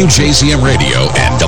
WJZM Radio and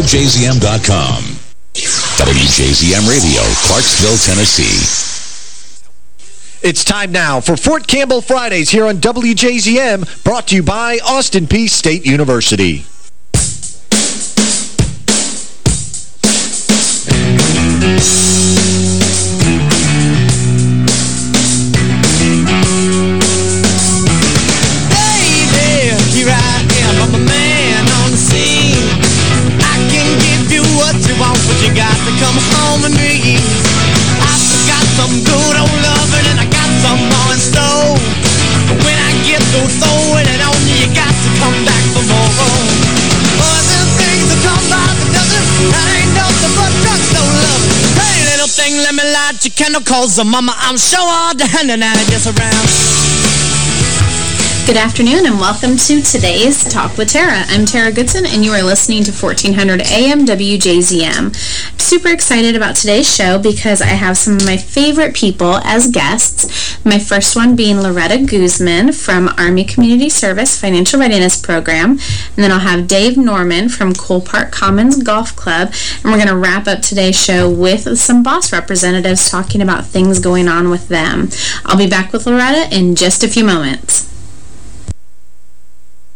WJZM.com. WJZM Radio, Clarksville, Tennessee. It's time now for Fort Campbell Fridays here on WJZM, brought to you by Austin Peay State University. Cause uh, mama, I'm I around. Good afternoon and welcome to today's Talk with Tara. I'm Tara Goodson and you are listening to 1400 AM WJZM. Super excited about today's show because I have some of my favorite people as guests. My first one being Loretta Guzman from Army Community Service Financial Readiness Program. And then I'll have Dave Norman from Cole Park Commons Golf Club. And we're going to wrap up today's show with some boss representatives talking about things going on with them. I'll be back with Loretta in just a few moments.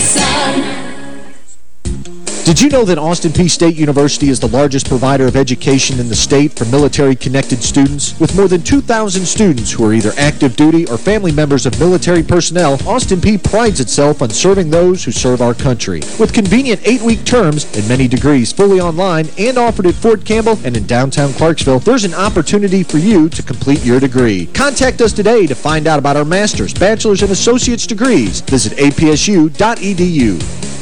sun. Did you know that Austin Peay State University is the largest provider of education in the state for military-connected students? With more than 2,000 students who are either active duty or family members of military personnel, Austin Peay prides itself on serving those who serve our country. With convenient eight-week terms and many degrees fully online and offered at Fort Campbell and in downtown Clarksville, there's an opportunity for you to complete your degree. Contact us today to find out about our master's, bachelor's, and associate's degrees. Visit apsu.edu.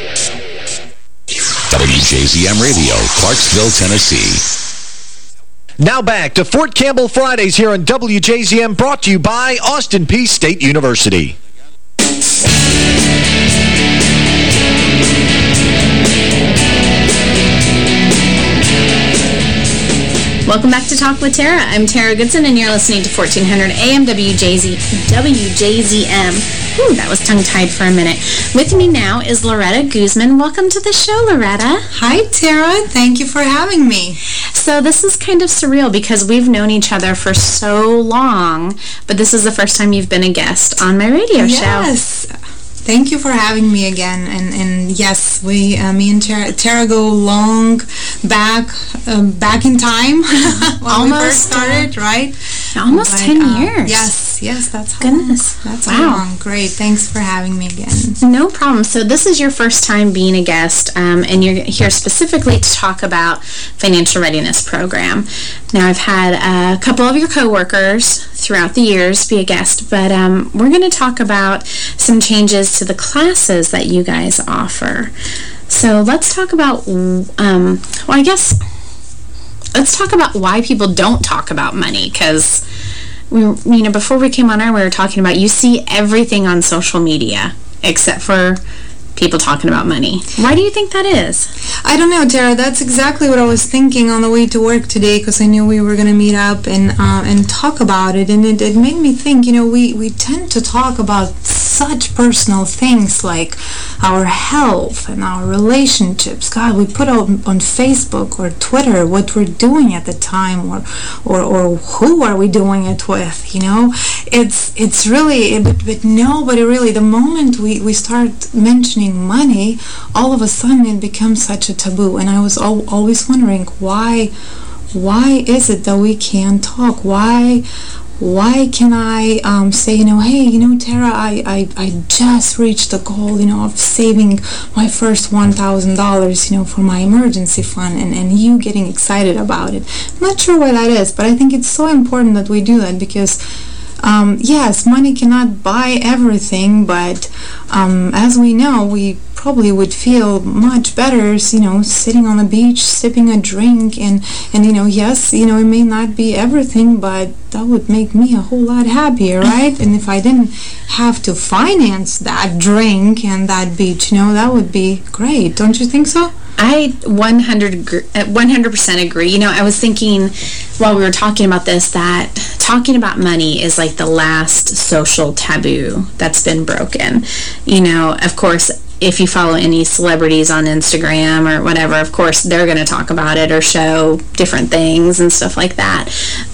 WJZM Radio, Clarksville, Tennessee. Now back to Fort Campbell Fridays here on WJZM, brought to you by Austin Peay State University. Welcome back to Talk with Tara. I'm Tara Goodson, and you're listening to 1400 AM WJZ, WJZM. That was tongue-tied for a minute. With me now is Loretta Guzman. Welcome to the show, Loretta. Hi, Tara. Thank you for having me. So this is kind of surreal because we've known each other for so long, but this is the first time you've been a guest on my radio show. Yes. Thank you for having me again. And, and yes, we, uh, me and Tara, Tara go long back, um, back in time when we first Almost, uh, started, right? Almost But, 10 uh, years. yes, Yes, yes, that's how Goodness. long. That's Wow. long. Great. Thanks for having me again. No problem. So this is your first time being a guest, um, and you're here specifically to talk about financial readiness program. Now, I've had a couple of your coworkers throughout the years be a guest, but um, we're going to talk about some changes to the classes that you guys offer. So let's talk about, um, well, I guess, let's talk about why people don't talk about money, because we were, you know, before we came on air, we were talking about you see everything on social media except for people talking about money. Why do you think that is? I don't know, Tara. That's exactly what I was thinking on the way to work today because I knew we were going to meet up and uh, and talk about it. And it, it made me think, you know, we, we tend to talk about such personal things like our health and our relationships. God, we put out on Facebook or Twitter what we're doing at the time or, or, or who are we doing it with, you know? It's it's really, but, but nobody really, the moment we, we start mentioning money, all of a sudden it becomes such a taboo. And I was al always wondering why, why is it that we can't talk? Why, why can I um, say, you know, hey, you know, Tara, I, I, I just reached the goal, you know, of saving my first $1,000, you know, for my emergency fund and, and you getting excited about it. I'm not sure why that is, but I think it's so important that we do that because um, yes, money cannot buy everything, but um, as we know, we probably would feel much better, you know, sitting on the beach, sipping a drink, and, and you know, yes, you know, it may not be everything, but that would make me a whole lot happier, right? and if I didn't have to finance that drink and that beach, you know, that would be great. Don't you think so? I 100 100% uh, agree. You know, I was thinking while we were talking about this that talking about money is like the last social taboo that's been broken. You know, of course, if you follow any celebrities on Instagram or whatever, of course, they're going to talk about it or show different things and stuff like that.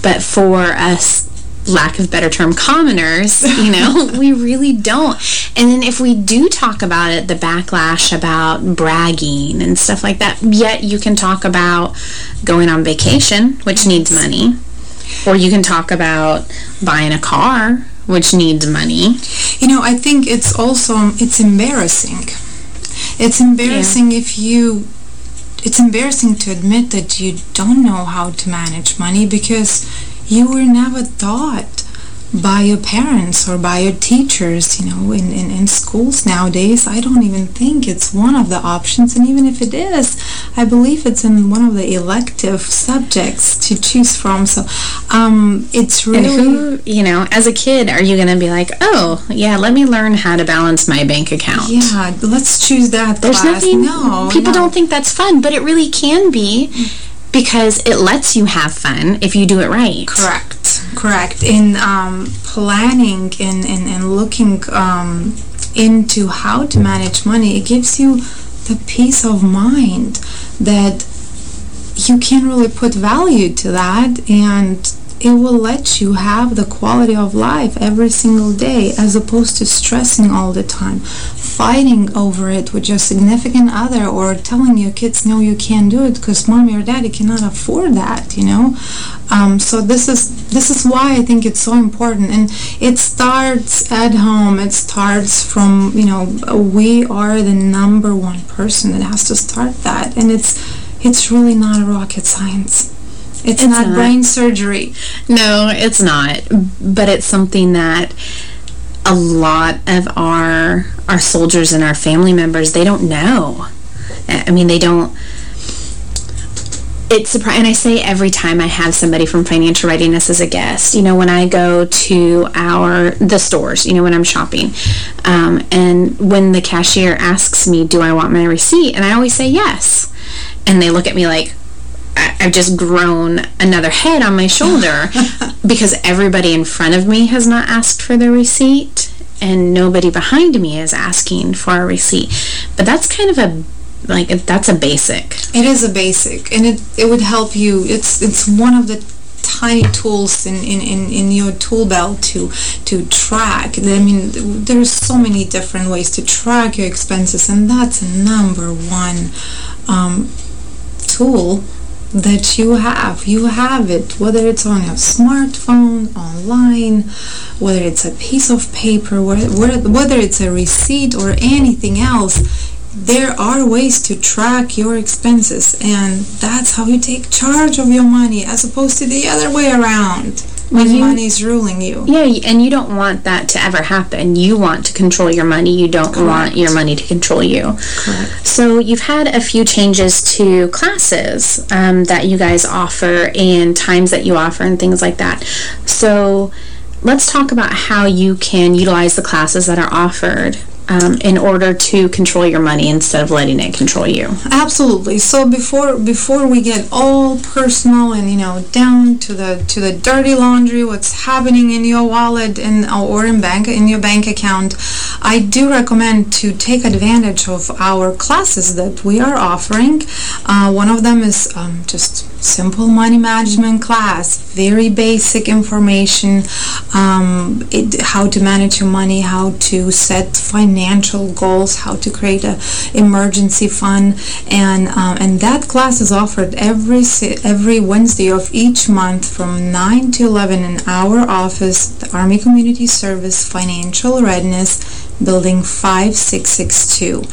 But for us lack of better term, commoners, you know, we really don't. And then if we do talk about it, the backlash about bragging and stuff like that, yet you can talk about going on vacation, which needs money, or you can talk about buying a car, which needs money. You know, I think it's also, it's embarrassing. It's embarrassing yeah. if you it's embarrassing to admit that you don't know how to manage money because you were never taught by your parents or by your teachers, you know, in, in, in schools nowadays. I don't even think it's one of the options. And even if it is, I believe it's in one of the elective subjects to choose from. So um, it's really... And who, you know, as a kid, are you going to be like, oh, yeah, let me learn how to balance my bank account? Yeah, let's choose that There's class. nothing... No, People no. don't think that's fun, but it really can be because it lets you have fun if you do it right. Correct, correct. In um, planning and, and, and looking um, into how to manage money, it gives you the peace of mind that you can really put value to that and it will let you have the quality of life every single day as opposed to stressing all the time fighting over it with your significant other or telling your kids no you can't do it because mommy or daddy cannot afford that you know? Um, so this is this is why I think it's so important. And it starts at home. It starts from you know we are the number one person that has to start that. And it's it's really not a rocket science it's, It's not, not. brain surgery. No, it's not. But it's something that a lot of our our soldiers and our family members, they don't know. I mean, they don't... It's surprising, and I say every time I have somebody from Financial Readiness as a guest, you know, when I go to our, the stores, you know, when I'm shopping, um, and when the cashier asks me, do I want my receipt? And I always say yes. And they look at me like, I've just grown another head on my shoulder because everybody in front of me has not asked for their receipt and nobody behind me is asking for a receipt. But that's kind of a, like, that's a basic. It is a basic, and it, it would help you. It's it's one of the tiny tools in, in, in, in your tool belt to to track. I mean, there's so many different ways to track your expenses, and that's a number one um, tool that you have. You have it, whether it's on your smartphone, online, whether it's a piece of paper, whether it's a receipt or anything else. There are ways to track your expenses, and that's how you take charge of your money as opposed to the other way around when you, money's ruling you. Yeah, and you don't want that to ever happen. You want to control your money. You don't Correct. want your money to control you. Correct. So you've had a few changes to classes um, that you guys offer and times that you offer and things like that. So let's talk about how you can utilize the classes that are offered um, in order to control your money instead of letting it control you. Absolutely. So before before we get all personal and you know down to the to the dirty laundry, what's happening in your wallet and or in bank in your bank account, I do recommend to take advantage of our classes that we are offering. Uh, one of them is um, just simple money management class, very basic information, um, it, how to manage your money, how to set financial goals, how to create a emergency fund, and um, and that class is offered every every Wednesday of each month from 9 to 11 in our office, the Army Community Service Financial Readiness building 5662.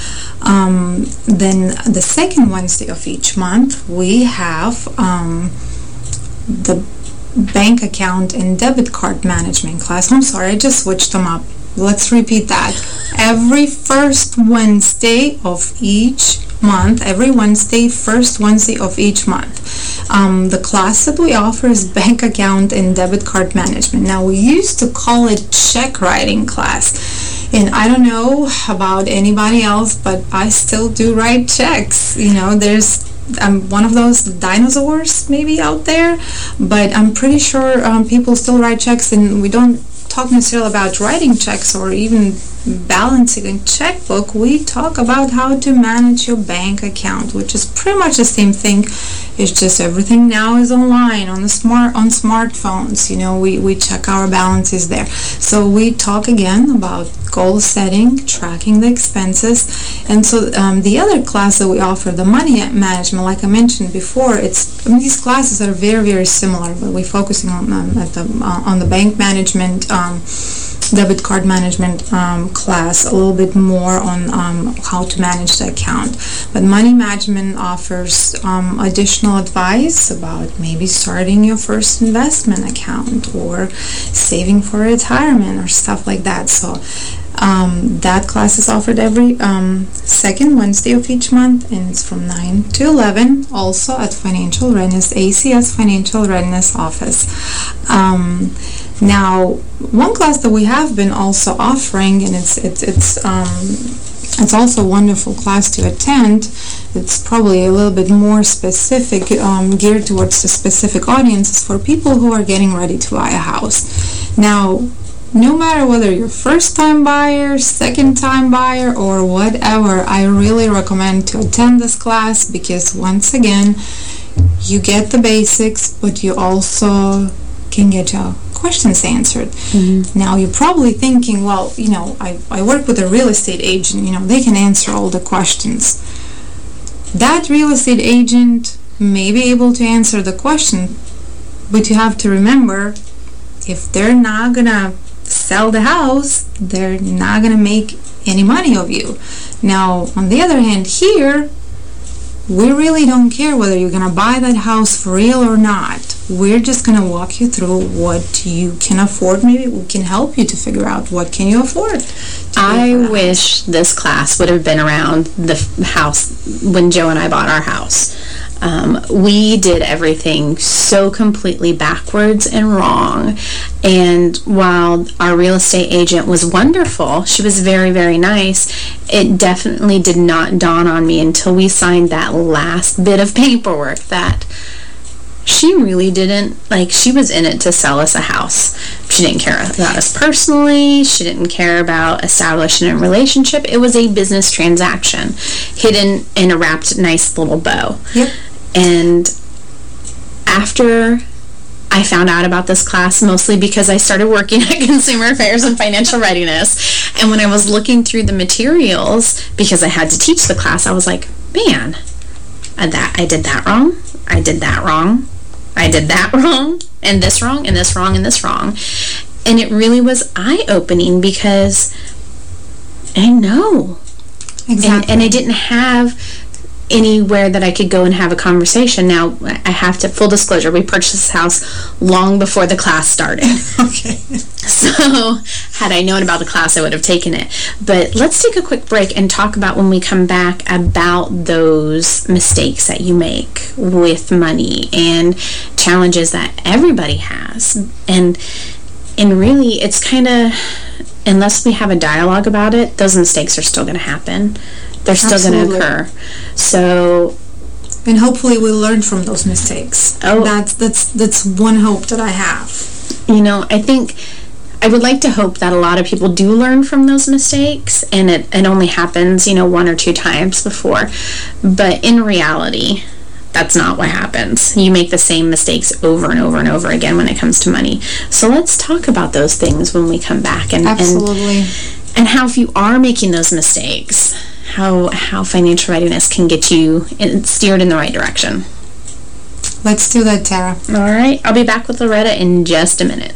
Um, then the second Wednesday of each month, we have um, the bank account and debit card management class. I'm sorry, I just switched them up. Let's repeat that. Every first Wednesday of each month, every Wednesday, first Wednesday of each month. Um, the class that we offer is bank account and debit card management. Now, we used to call it check writing class and I don't know about anybody else, but I still do write checks. You know, there's I'm one of those dinosaurs maybe out there, but I'm pretty sure um, people still write checks, and we don't talk necessarily about writing checks or even balancing a checkbook, we talk about how to manage your bank account, which is pretty much the same thing. It's just everything now is online on the smart on smartphones. You know, we, we check our balances there. So we talk again about goal setting, tracking the expenses. And so um, the other class that we offer, the money management, like I mentioned before, it's I mean, these classes are very, very similar, but we're focusing on, um, the, uh, on the bank management um, debit card management um, class a little bit more on um, how to manage the account. But money management offers um, additional advice about maybe starting your first investment account or saving for retirement or stuff like that. So um, that class is offered every um, second Wednesday of each month and it's from 9 to 11 also at Financial Readiness, ACS Financial Readiness office. Now, one class that we have been also offering, and it's it's it's um, it's also a wonderful class to attend. It's probably a little bit more specific, um, geared towards a specific audiences for people who are getting ready to buy a house. Now, no matter whether you're first-time buyer, second-time buyer, or whatever, I really recommend to attend this class because once again, you get the basics, but you also can get your questions answered. Mm-hmm. Now you're probably thinking, well, you know, I, I work with a real estate agent, you know, they can answer all the questions. That real estate agent may be able to answer the question, but you have to remember, if they're not gonna sell the house, they're not gonna make any money of you. Now, on the other hand, here, we really don't care whether you're going to buy that house for real or not. We're just going to walk you through what you can afford. Maybe we can help you to figure out what can you afford. I wish this class would have been around the house when Joe and I bought our house. Um, we did everything so completely backwards and wrong. And while our real estate agent was wonderful, she was very, very nice, it definitely did not dawn on me until we signed that last bit of paperwork that she really didn't, like, she was in it to sell us a house. She didn't care about us personally. She didn't care about establishing a relationship. It was a business transaction hidden in a wrapped nice little bow. Yep. And after I found out about this class mostly because I started working at Consumer Affairs and Financial Readiness. And when I was looking through the materials, because I had to teach the class, I was like, man, uh, that I did that wrong, I did that wrong, I did that wrong, and this wrong, and this wrong, and this wrong. And it really was eye-opening because I know. Exactly. And, and I didn't have anywhere that I could go and have a conversation. Now, I have to, full disclosure, we purchased this house long before the class started. okay. So, had I known about the class, I would have taken it. But let's take a quick break and talk about when we come back about those mistakes that you make with money and challenges that everybody has. And, and really, it's kind of, unless we have a dialogue about it, those mistakes are still going to happen they're still going to occur. So and hopefully we'll learn from those mistakes. Oh, that's that's that's one hope that I have. You know, I think I would like to hope that a lot of people do learn from those mistakes and it, it only happens, you know, one or two times before. But in reality, that's not what happens. You make the same mistakes over and over and over again when it comes to money. So let's talk about those things when we come back. And, Absolutely. And, and how if you are making those mistakes, how how financial readiness can get you in, steered in the right direction. Let's do that, Tara. All right. I'll be back with Loretta in just a minute.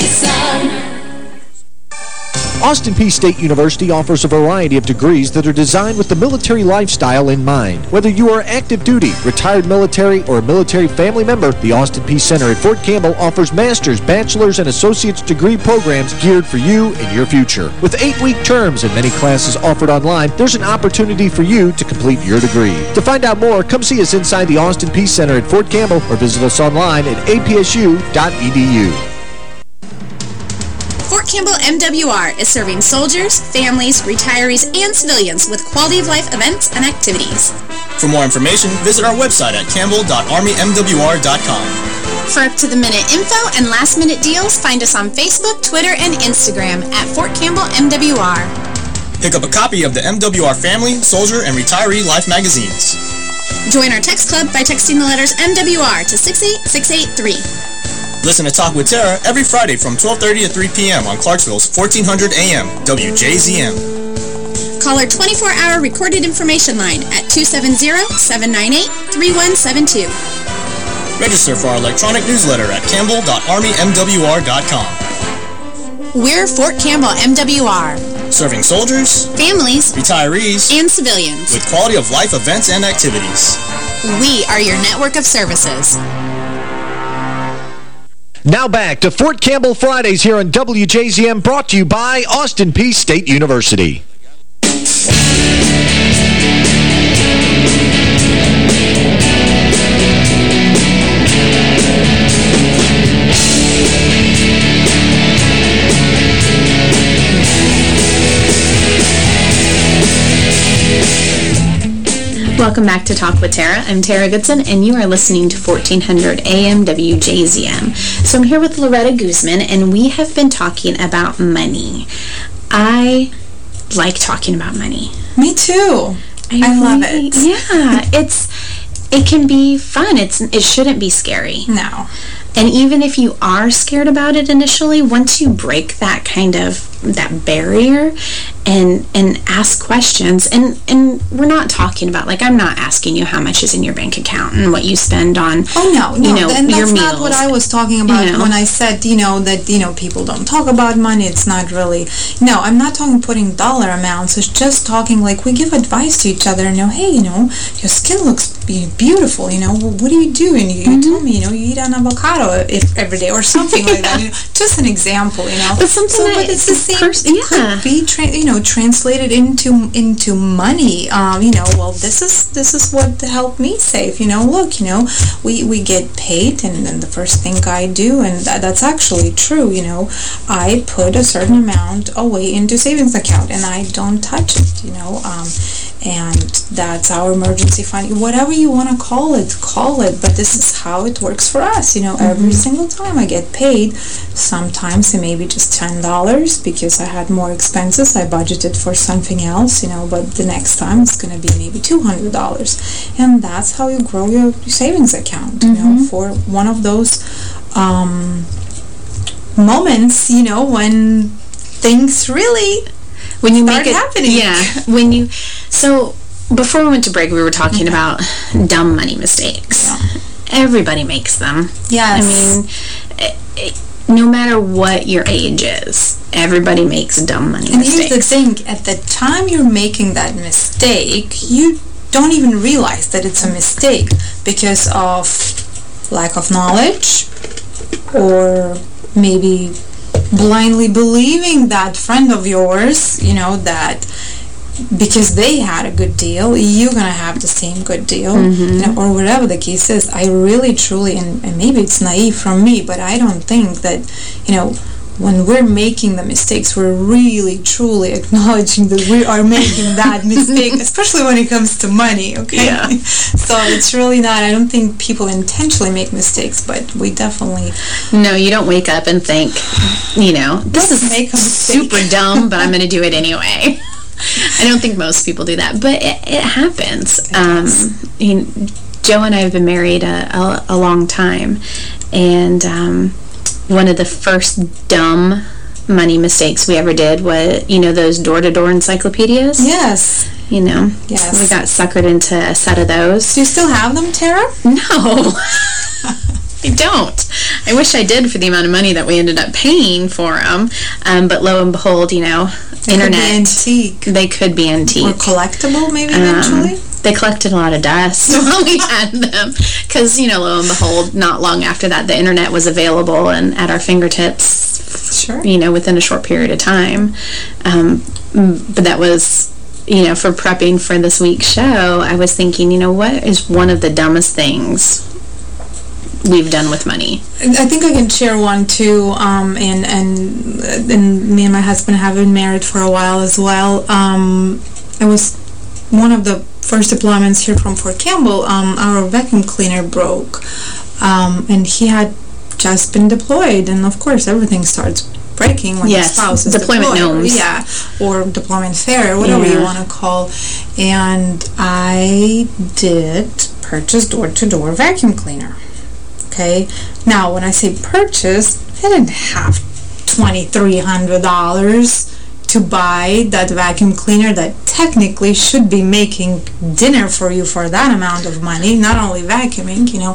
Austin Peay State University offers a variety of degrees that are designed with the military lifestyle in mind. Whether you are active duty, retired military, or a military family member, the Austin Peay Center at Fort Campbell offers master's, bachelor's, and associate's degree programs geared for you and your future. With eight-week terms and many classes offered online, there's an opportunity for you to complete your degree. To find out more, come see us inside the Austin Peay Center at Fort Campbell or visit us online at apsu.edu. Fort Campbell MWR is serving soldiers, families, retirees, and civilians with quality of life events and activities. For more information, visit our website at campbell.armymwr.com. For up-to-the-minute info and last-minute deals, find us on Facebook, Twitter, and Instagram at Fort Campbell MWR. Pick up a copy of the MWR Family, Soldier, and Retiree Life magazines. Join our text club by texting the letters MWR to 68683. Listen to Talk with Tara every Friday from 12.30 to 3 p.m. on Clarksville's 1400 AM, WJZM. Call our 24-hour recorded information line at 270-798-3172. Register for our electronic newsletter at campbell.armymwr.com. We're Fort Campbell MWR. Serving soldiers, families, retirees, and civilians with quality of life events and activities. We are your network of services. Now back to Fort Campbell Fridays here on WJZM, brought to you by Austin Peay State University. Welcome back to Talk with Tara. I'm Tara Goodson, and you are listening to 1400 AM WJZM. So I'm here with Loretta Guzman, and we have been talking about money. I like talking about money. Me too. I, I love it. Yeah, it's it can be fun. It's it shouldn't be scary. No. And even if you are scared about it initially, once you break that kind of that barrier and and ask questions. And and we're not talking about like I'm not asking you how much is in your bank account and what you spend on oh no no you know and that's not what I was talking about You know? when I said you know that you know people don't talk about money. It's not really no I'm not talking putting dollar amounts. It's just talking like we give advice to each other you know hey you know your skin looks beautiful you know what do you do? And you, Mm-hmm. tell me you know you eat an avocado if, every day or something like that you know, just an example you know. But something so, that but it's the same it yeah. could be you know translated into into money um you know well this is this is what helped me save you know look you know we we get paid and then the first thing I do and that, that's actually true you know I put a certain amount away into savings account and I don't touch it you know um and that's our emergency fund. Whatever you want to call it call it but this is how it works for us you know every single time I get paid sometimes it may be just ten dollars because I had more expenses I budgeted for something else you know but the next time it's gonna be maybe two hundred dollars. And that's how you grow your savings account you know for one of those um moments you know when things really when you make it happening. yeah when you so before we went to break we were talking mm-hmm. about dumb money mistakes everybody makes them Yes. I mean it, it, no matter what your age is everybody makes dumb money mistakes. And here's the thing, at the time you're making that mistake, you don't even realize that it's a mistake because of lack of knowledge or maybe blindly believing that friend of yours, you know, that because they had a good deal, you're gonna have the same good deal, mm-hmm. you know, or whatever the case is. I really, truly, and, and maybe it's naive from me, but I don't think that, you know, when we're making the mistakes, we're really, truly acknowledging that we are making that mistake, especially when it comes to money, okay? Yeah. so it's really not, I don't think people intentionally make mistakes, but we definitely no you don't wake up and think you know this is make super dumb but I'm gonna do it anyway I don't think most people do that but it, it happens um you know, Joe and I have been married a, a, a long time and um, one of the first dumb money mistakes we ever did was, you know, those door-to-door encyclopedias? Yes. You know? Yes. We got suckered into a set of those. Do you still have them, Tara? No. I don't. I wish I did for the amount of money that we ended up paying for them. Um, but lo and behold, you know, They internet. antique. They could be antique. Or collectible, maybe, Um, eventually? they collected a lot of dust while we had them. Because, you know, lo and behold, not long after that, the internet was available and at our fingertips, Sure. you know, within a short period of time. Um, but that was, you know, for prepping for this week's show, I was thinking, you know, what is one of the dumbest things we've done with money? I think I can share one too, um, and, and, and me and my husband have been married for a while as well. Um, it was one of the first deployments here from Fort Campbell. Um, our vacuum cleaner broke, um, and he had just been deployed, and of course everything starts breaking when Yes, the spouse is deployment deployed. gnomes. Yeah, or deployment fair, whatever you want to call. And I did purchase door-to-door vacuum cleaner. Okay. Now, when I say purchase, I didn't have $2,300 to buy that vacuum cleaner that technically should be making dinner for you for that amount of money, not only vacuuming, you know.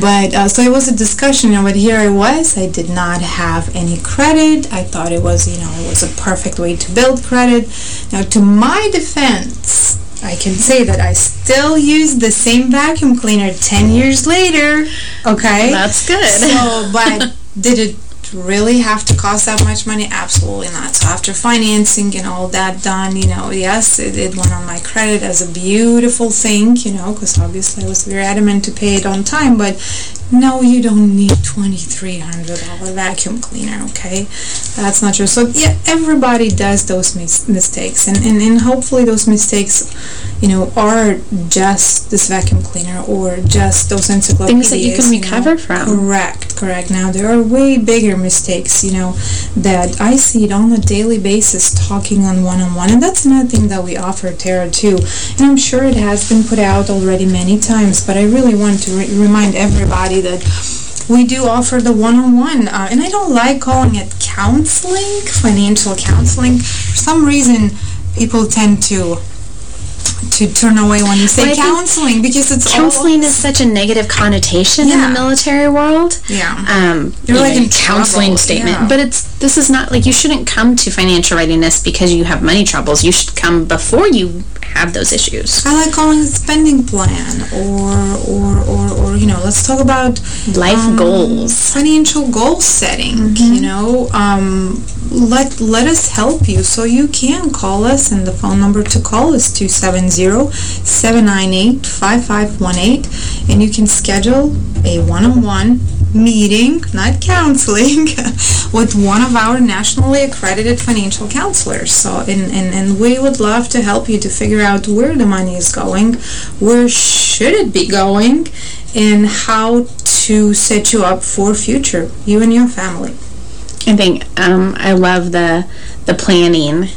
But, uh, so it was a discussion, you know, but here I was, I did not have any credit. I thought it was, you know, it was a perfect way to build credit. Now, to my defense, I can say that I still use the same vacuum cleaner 10 years later, okay? That's good. So, but did it really have to cost that much money? Absolutely not. So after financing and all that done, you know, yes, it, it went on my credit as a beautiful thing, you know, because obviously I was very adamant to pay it on time, but no, you don't need $2,300 vacuum cleaner, okay? That's not true. So, yeah, everybody does those mis mistakes, and, and, and hopefully those mistakes, you know, are just this vacuum cleaner or just those encyclopedias. Things that you can know. recover from. Correct, correct. Now, there are way bigger mistakes, you know, that I see it on a daily basis talking on one-on-one, and that's another thing that we offer Tara too. And I'm sure it has been put out already many times, but I really want to re remind everybody that we do offer the one-on-one, uh, and I don't like calling it counseling, financial counseling. For some reason, people tend to to turn away when you say Well, counseling because it's Counseling all, is such a negative connotation in the military world. Yeah. Um, You're like know, in counseling trouble, statement. yeah. But it's this is not like you shouldn't come to financial readiness because you have money troubles. You should come before you have those issues. I like calling it spending plan or or or, or you know let's talk about Life um, goals. financial goal setting you know? Um, let let us help you. So you can call us and the phone number to call is 270-798-5518 and you can schedule a one-on-one meeting not counseling with one of our nationally accredited financial counselors. So and, and and we would love to help you to figure out where the money is going where should it be going and how to set you up for future, you and your family. I think um, I love the the planning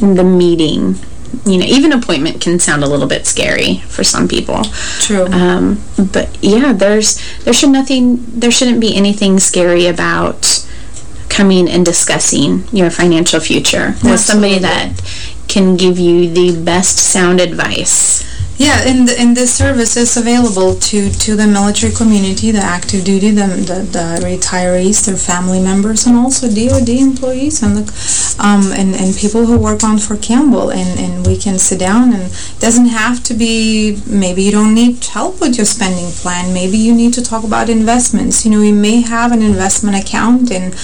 and the meeting. You know, even appointment can sound a little bit scary for some people. True. Um, but yeah, there's there should nothing there shouldn't be anything scary about coming and discussing your financial future with somebody that can give you the best sound advice. Yeah, and and this service is available to to the military community, the active duty, the the, the retirees, their family members, and also DoD employees and the um and and people who work on Fort Campbell. And and we can sit down and doesn't have to be. Maybe you don't need help with your spending plan. Maybe you need to talk about investments. You know, you may have an investment account and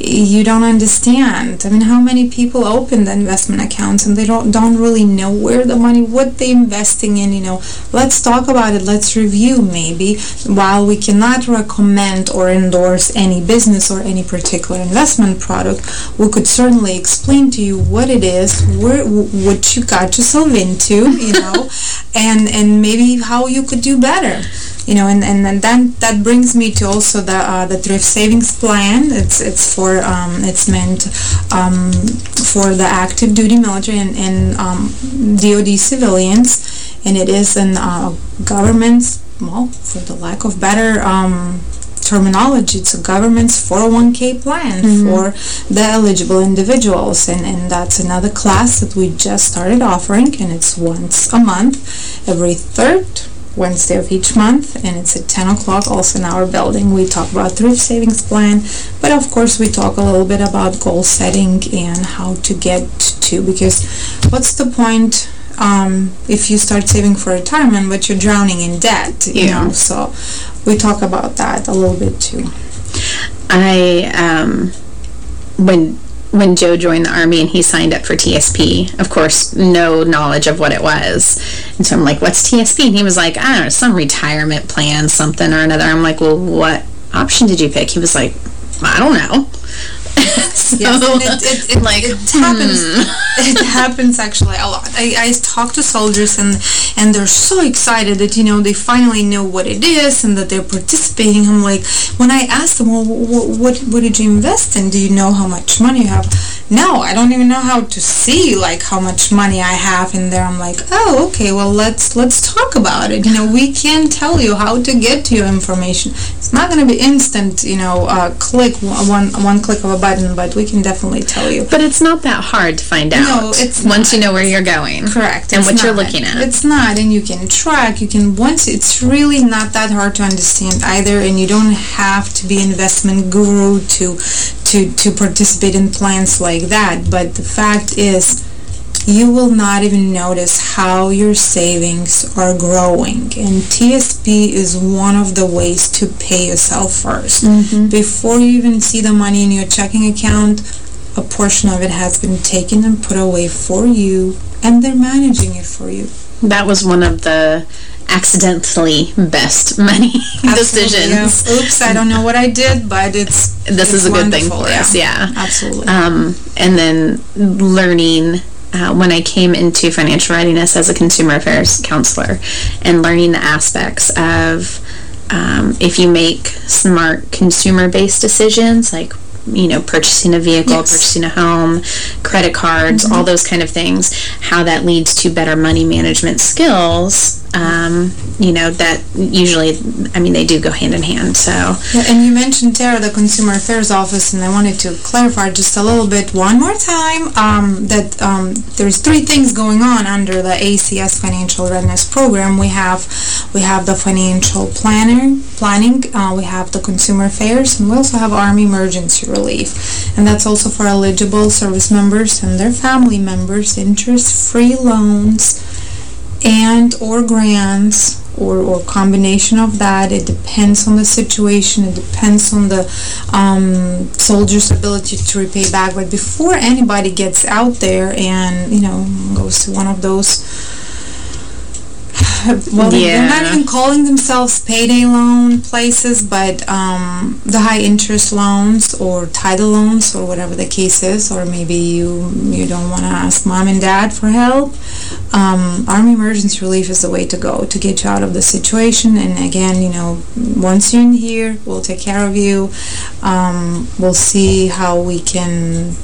you don't understand. I mean, how many people open the investment accounts and they don't don't really know where the money, what they're investing in. You know, let's talk about it. Let's review maybe. While we cannot recommend or endorse any business or any particular investment product, we could certainly explain to you what it is, where what you got yourself into. You know, and and maybe how you could do better you know, and, and, and then that brings me to also the uh, the thrift savings plan. It's it's for um, it's meant um, for the active duty military and, and um, DoD civilians, and it is an uh, government's well, for the lack of better um, terminology, it's a government's 401k plan for the eligible individuals, and and that's another class that we just started offering, and it's once a month, every third Wednesday of each month, and it's at 10 o'clock also in our building. We talk about thrift savings plan, but of course we talk a little bit about goal setting and how to get to, because what's the point um, if you start saving for retirement but you're drowning in debt, you Yeah. know, so we talk about that a little bit too. I um, when when Joe joined the army and he signed up for TSP, of course, no knowledge of what it was. And so I'm like, what's TSP? And he was like, I don't know, some retirement plan, something or another. I'm like, well, what option did you pick? He was like, I don't know. so, Yes, it, it, it, like, it happens. hmm. It happens actually a lot. I, I talk to soldiers and and they're so excited that you know they finally know what it is and that they're participating. I'm like, when I ask them, well, what what, what did you invest in? Do you know how much money you have? No, I don't even know how to see like how much money I have in there. I'm like, oh, okay, well let's let's talk about it. You know, we can tell you how to get to your information. It's not going to be instant, you know, uh, click one one click of a button, but we can definitely tell you. But it's not that hard to find out No, it's once you know where you're going. Correct. And what you're looking at. It's not, and you can track, you can, once, it's really not that hard to understand either, and you don't have to be investment guru to, to, to participate in plans like that, but the fact is, you will not even notice how your savings are growing. And TSP is one of the ways to pay yourself 1st Mm-hmm. Before you even see the money in your checking account, a portion of it has been taken and put away for you, and they're managing it for you. That was one of the accidentally best money Absolutely, yeah. decisions. Oops, I don't know what I did, but it's This it's is a good thing for us, yeah. Absolutely. Um, and then learning uh, when I came into financial readiness as a consumer affairs counselor and learning the aspects of um, if you make smart consumer-based decisions, like you know, purchasing a vehicle, yes. purchasing a home, credit cards, mm -hmm. all those kind of things, how that leads to better money management skills, um, you know, that usually, I mean, they do go hand in hand, so. Yeah, and you mentioned, Tara, the Consumer Affairs Office, and I wanted to clarify just a little bit one more time um, that um, there's three things going on under the ACS Financial Readiness Program. We have we have the financial planner, planning, uh, we have the consumer affairs, and we also have Army Emergency Relief. And that's also for eligible service members and their family members, interest-free loans and or grants or, or combination of that. It depends on the situation. It depends on the um, soldier's ability to repay back. But before anybody gets out there and, you know, goes to one of those well, yeah. they're not even calling themselves payday loan places, but um, the high interest loans or title loans or whatever the case is, or maybe you you don't want to ask mom and dad for help. Um, Army Emergency Relief is the way to go to get you out of the situation. And again, you know, once you're in here, we'll take care of you. Um, we'll see how we can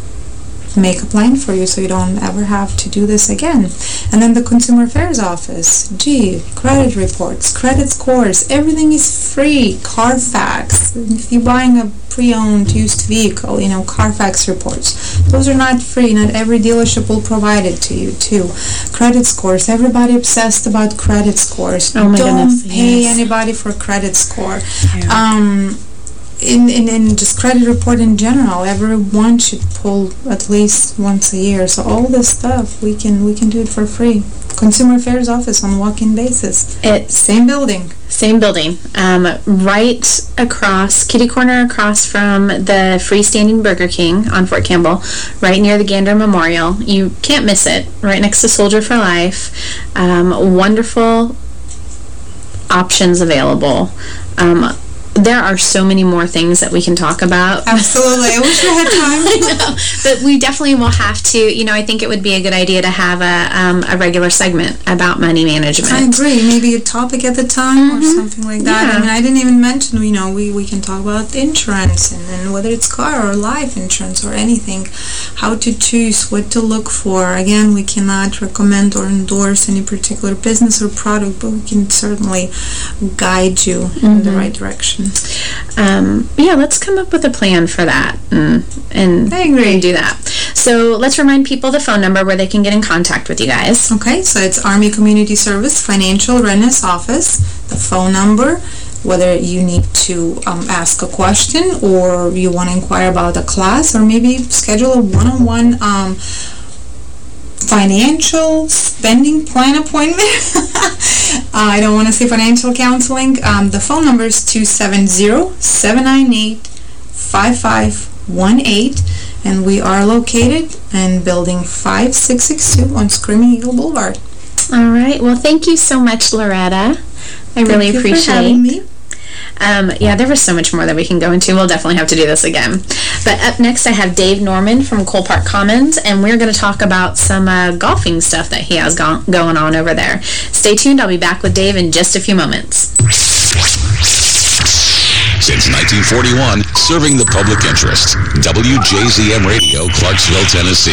make a plan for you so you don't ever have to do this again. And then the Consumer Affairs Office, gee, credit reports, credit scores, everything is free. Carfax, if you're buying a pre-owned used vehicle, you know, Carfax reports. Those are not free. Not every dealership will provide it to you, too. Credit scores. Everybody obsessed about credit scores. Oh my Don't goodness, pay yes. anybody for credit score. Yeah. Um, in, in, in just credit report in general, everyone should pull at least once a year. So all this stuff, we can we can do it for free. Consumer Affairs Office on walk-in basis. It, same building. Same building. Um, right across, kitty corner across from the freestanding Burger King on Fort Campbell, right near the Gander Memorial. You can't miss it. Right next to Soldier for Life. Um, wonderful options available. Um, there are so many more things that we can talk about. Absolutely. I wish we had time. But we definitely will have to, you know, I think it would be a good idea to have a, um, a regular segment about money management. I agree. Maybe a topic at the time mm -hmm. or mm-hmm. something like that. Yeah. I mean, I didn't even mention, you know, we, we can talk about insurance and, and whether it's car or life insurance or anything, how to choose, what to look for. Again, we cannot recommend or endorse any particular business or product, but we can certainly guide you mm -hmm. in the mm-hmm. right direction. Um, yeah, let's come up with a plan for that and, and, and do that. So let's remind people the phone number where they can get in contact with you guys. Okay, so it's Army Community Service Financial Readiness Office. The phone number whether you need to um, ask a question or you want to inquire about a class or maybe schedule a one-on-one -on -one, um, financial spending plan appointment. I don't want to say financial counseling. Um, the phone number is 270-798-5518 and we are located in building 5662 on Screaming Eagle Boulevard. All right. Well, thank you so much, Loretta. I thank really appreciate um, yeah, there was so much more that we can go into. We'll definitely have to do this again. But up next, I have Dave Norman from Cole Park Commons, and we're going to talk about some uh, golfing stuff that he has go going on over there. Stay tuned. I'll be back with Dave in just a few moments. Since 1941, serving the public interest. WJZM Radio, Clarksville, Tennessee.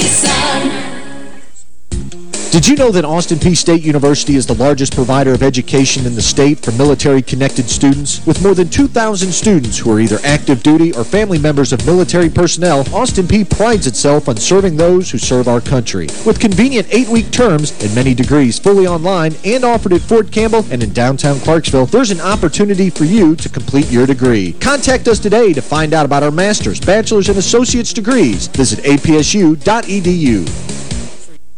sun. Did you know that Austin Peay State University is the largest provider of education in the state for military-connected students? With more than 2,000 students who are either active duty or family members of military personnel, Austin Peay prides itself on serving those who serve our country. With convenient eight-week terms and many degrees fully online and offered at Fort Campbell and in downtown Clarksville, there's an opportunity for you to complete your degree. Contact us today to find out about our master's, bachelor's, and associate's degrees. Visit apsu.edu.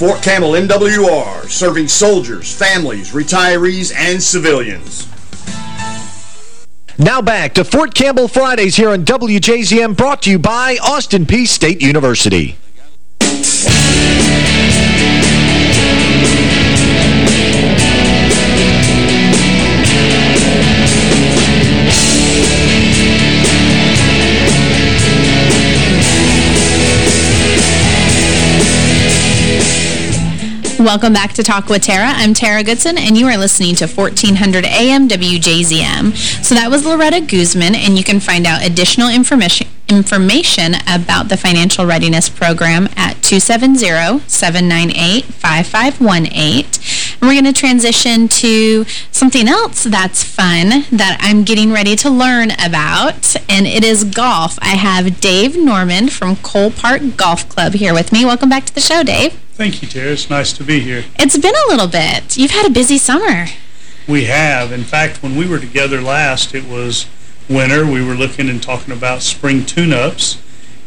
Fort Campbell MWR, serving soldiers, families, retirees, and civilians. Now back to Fort Campbell Fridays here on WJZM, brought to you by Austin Peay State University. Welcome back to Talk with Tara. I'm Tara Goodson, and you are listening to 1400 AM WJZM. So that was Loretta Guzman, and you can find out additional information information about the Financial Readiness Program at 270-798-5518. And we're going to transition to something else that's fun that I'm getting ready to learn about, and it is golf. I have Dave Norman from Cole Park Golf Club here with me. Welcome back to the show, Dave. Thank you, Tara. It's nice to be here. It's been a little bit. You've had a busy summer. We have. In fact, when we were together last, it was winter. We were looking and talking about spring tune-ups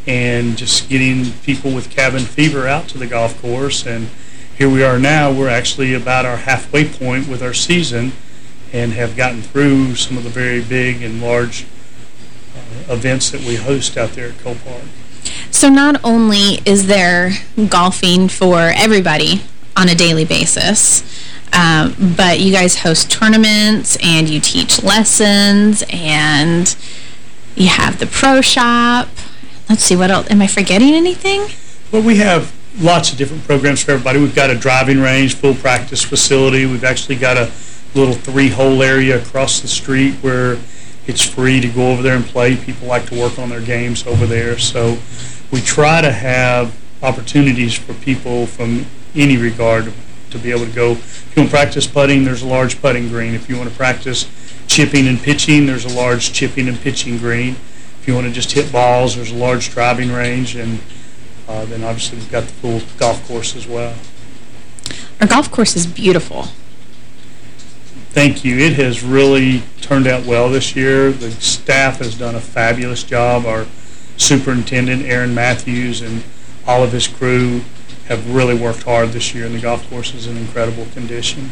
and just getting people with cabin fever out to the golf course. And here we are now. We're actually about our halfway point with our season and have gotten through some of the very big and large uh, events that we host out there at Cole Park. So not only is there golfing for everybody on a daily basis, um, but you guys host tournaments and you teach lessons and you have the pro shop. Let's see, what else? Am I forgetting anything? Well, we have lots of different programs for everybody. We've got a driving range, full practice facility. We've actually got a little three-hole area across the street where it's free to go over there and play. People like to work on their games over there. So we try to have opportunities for people from any regard to be able to go. If you want to practice putting, there's a large putting green. If you want to practice chipping and pitching, there's a large chipping and pitching green. If you want to just hit balls, there's a large driving range, and uh, then obviously we've got the full golf course as well. Our golf course is beautiful. Thank you. It has really turned out well this year. The staff has done a fabulous job. Our superintendent, Aaron Matthews, and all of his crew have really worked hard this year, and the golf course is in incredible condition.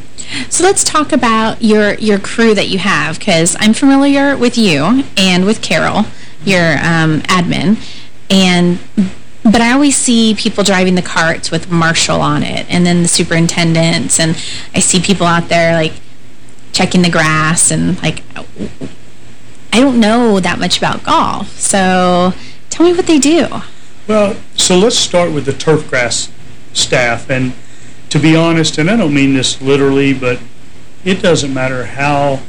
So let's talk about your, your crew that you have, because I'm familiar with you and with Carol, your um, admin, and but I always see people driving the carts with Marshall on it, and then the superintendents, and I see people out there, like, checking the grass and like I don't know that much about golf. So tell me what they do. Well, so let's start with the turf grass staff. And to be honest, and I don't mean this literally, but it doesn't matter how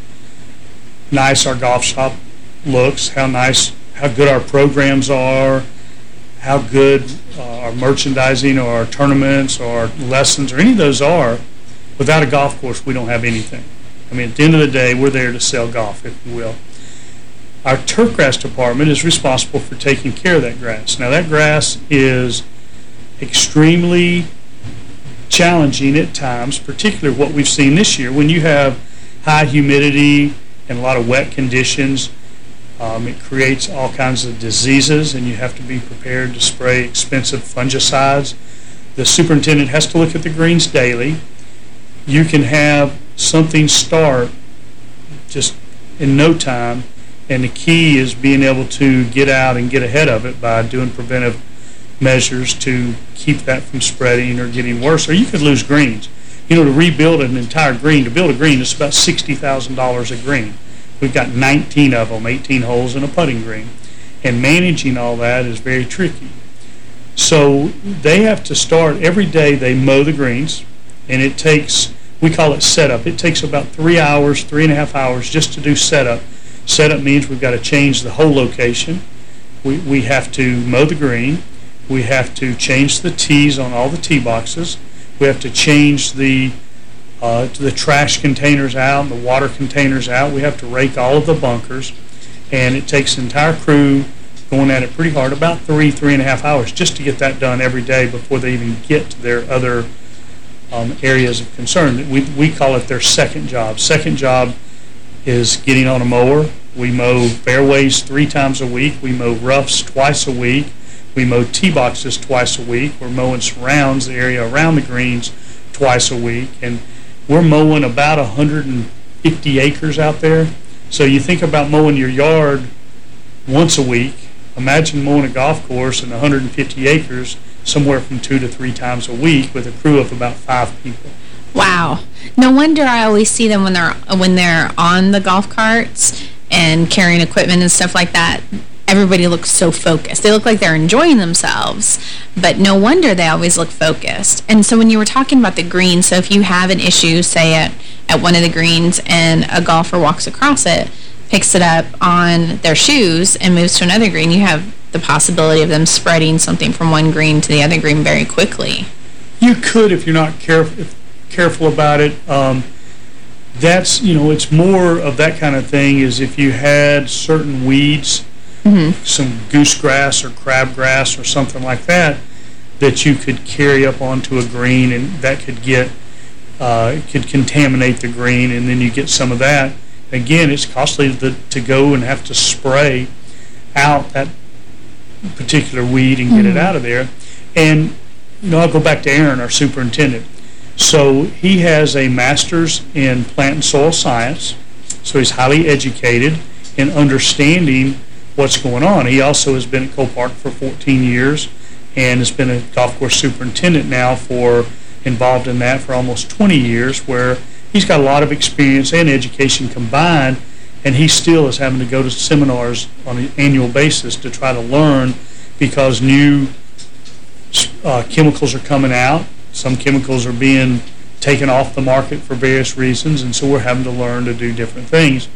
nice our golf shop looks, how nice, how good our programs are, how good uh, our merchandising or our tournaments or our lessons or any of those are, without a golf course, we don't have anything. I mean, at the end of the day, we're there to sell golf, if you will. Our turf grass department is responsible for taking care of that grass. Now, that grass is extremely challenging at times, particularly what we've seen this year. When you have high humidity and a lot of wet conditions, um, it creates all kinds of diseases, and you have to be prepared to spray expensive fungicides. The superintendent has to look at the greens daily. You can have something start just in no time, and the key is being able to get out and get ahead of it by doing preventive measures to keep that from spreading or getting worse, or you could lose greens. You know, to rebuild an entire green, to build a green, it's about $60,000 a green. We've got 19 of them, 18 holes in a putting green. And managing all that is very tricky. So they have to start, every day they mow the greens, and it takes, we call it setup. It takes about three hours, three and a half hours just to do setup. Setup means we've got to change the whole location. We, we have to mow the green. We have to change the tees on all the tee boxes. We have to change the uh, the trash containers out, and the water containers out. We have to rake all of the bunkers, and it takes the entire crew going at it pretty hard, about three, three and a half hours, just to get that done every day before they even get to their other um, areas of concern. We, we call it their second job. Second job is getting on a mower. We mow fairways three times a week. We mow roughs twice a week. We mow tee boxes twice a week. We're mowing surrounds, the area around the greens, twice a week. And we're mowing about 150 acres out there. So you think about mowing your yard once a week. Imagine mowing a golf course in 150 acres somewhere from two to three times a week with a crew of about five people. Wow. No wonder I always see them when they're when they're on the golf carts and carrying equipment and stuff like that everybody looks so focused. They look like they're enjoying themselves, but no wonder they always look focused. And so when you were talking about the green, so if you have an issue, say at, at one of the greens and a golfer walks across it, picks it up on their shoes and moves to another green, you have the possibility of them spreading something from one green to the other green very quickly. You could if you're not careful careful about it. Um, that's, you know, it's more of that kind of thing is if you had certain weeds mm -hmm. some goosegrass or crabgrass or something like that that you could carry up onto a green and that could get uh, could contaminate the green and then you get some of that. Again, it's costly to, to go and have to spray out that particular weed and get mm -hmm. it mm-hmm. out of there. And, you know, I'll go back to Aaron, our superintendent. So he has a master's in plant and soil science, so he's highly educated in understanding what's going on. He also has been at Cole Park for 14 years and has been a golf course superintendent now for involved in that for almost 20 years where he's got a lot of experience and education combined and he still is having to go to seminars on an annual basis to try to learn because new uh, chemicals are coming out. Some chemicals are being taken off the market for various reasons and so we're having to learn to do different things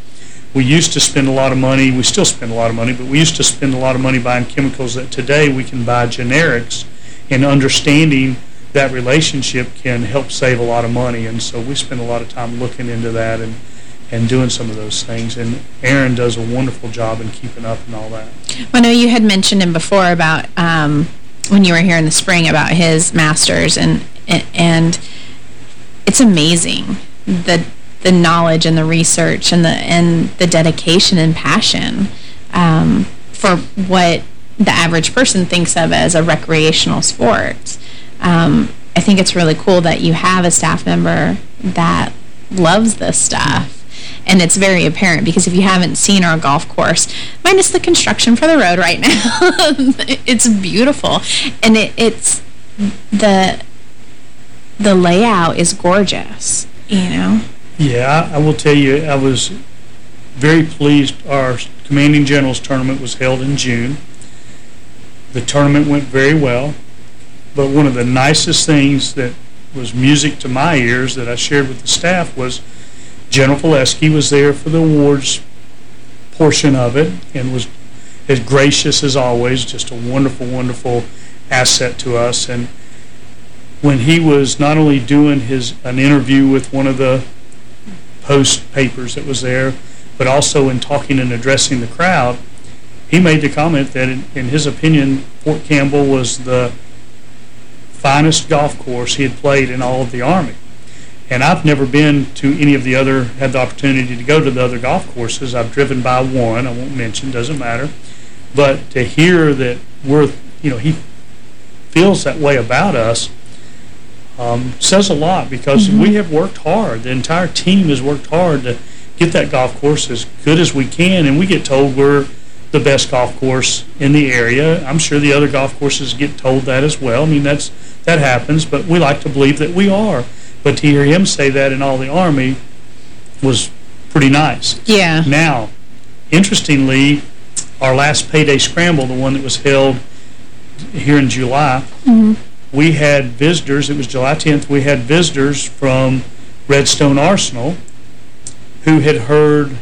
we used to spend a lot of money, we still spend a lot of money, but we used to spend a lot of money buying chemicals that today we can buy generics and understanding that relationship can help save a lot of money. And so we spend a lot of time looking into that and, and doing some of those things. And Aaron does a wonderful job in keeping up and all that. Well, I know you had mentioned him before about um, when you were here in the spring about his master's and and it's amazing the the knowledge and the research and the and the dedication and passion um, for what the average person thinks of as a recreational sport. Um, I think it's really cool that you have a staff member that loves this stuff. And it's very apparent because if you haven't seen our golf course, minus the construction for the road right now, it's beautiful. And it, it's the the layout is gorgeous, you know. Yeah, I will tell you, I was very pleased. Our Commanding Generals tournament was held in June. The tournament went very well, but one of the nicest things that was music to my ears that I shared with the staff was General Volesky was there for the awards portion of it and was as gracious as always, just a wonderful, wonderful asset to us. And when he was not only doing his an interview with one of the post papers that was there, but also in talking and addressing the crowd, he made the comment that in, in his opinion, Fort Campbell was the finest golf course he had played in all of the Army. And I've never been to any of the other, had the opportunity to go to the other golf courses. I've driven by one, I won't mention, doesn't matter. But to hear that we're, you know, he feels that way about us um, says a lot because mm -hmm. we have worked hard. The entire team has worked hard to get that golf course as good as we can, and we get told we're the best golf course in the area. I'm sure the other golf courses get told that as well. I mean, that's that happens, but we like to believe that we are. But to hear him say that in all the Army was pretty nice. Yeah. Now, interestingly, our last payday scramble, the one that was held here in July, mm -hmm. we had visitors. It was July 10th. We had visitors from Redstone Arsenal who had heard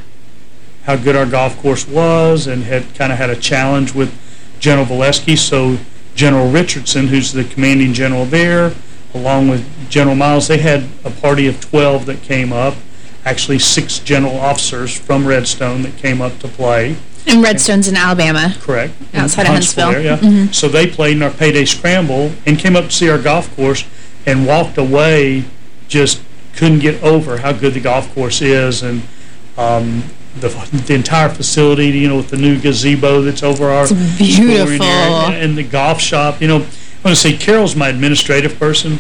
how good our golf course was and had kind of had a challenge with General Volesky. So General Richardson, who's the commanding general there, along with General Miles, they had a party of 12 that came up, actually six general officers from Redstone that came up to play. And Redstone's in Alabama. Correct. Outside of Huntsville. Yeah. Mm -hmm. So they played in our payday scramble and came up to see our golf course and walked away just couldn't get over how good the golf course is and um, the, the entire facility, you know, with the new gazebo that's over our it's beautiful. and the golf shop. You know, want to say Carol's my administrative person,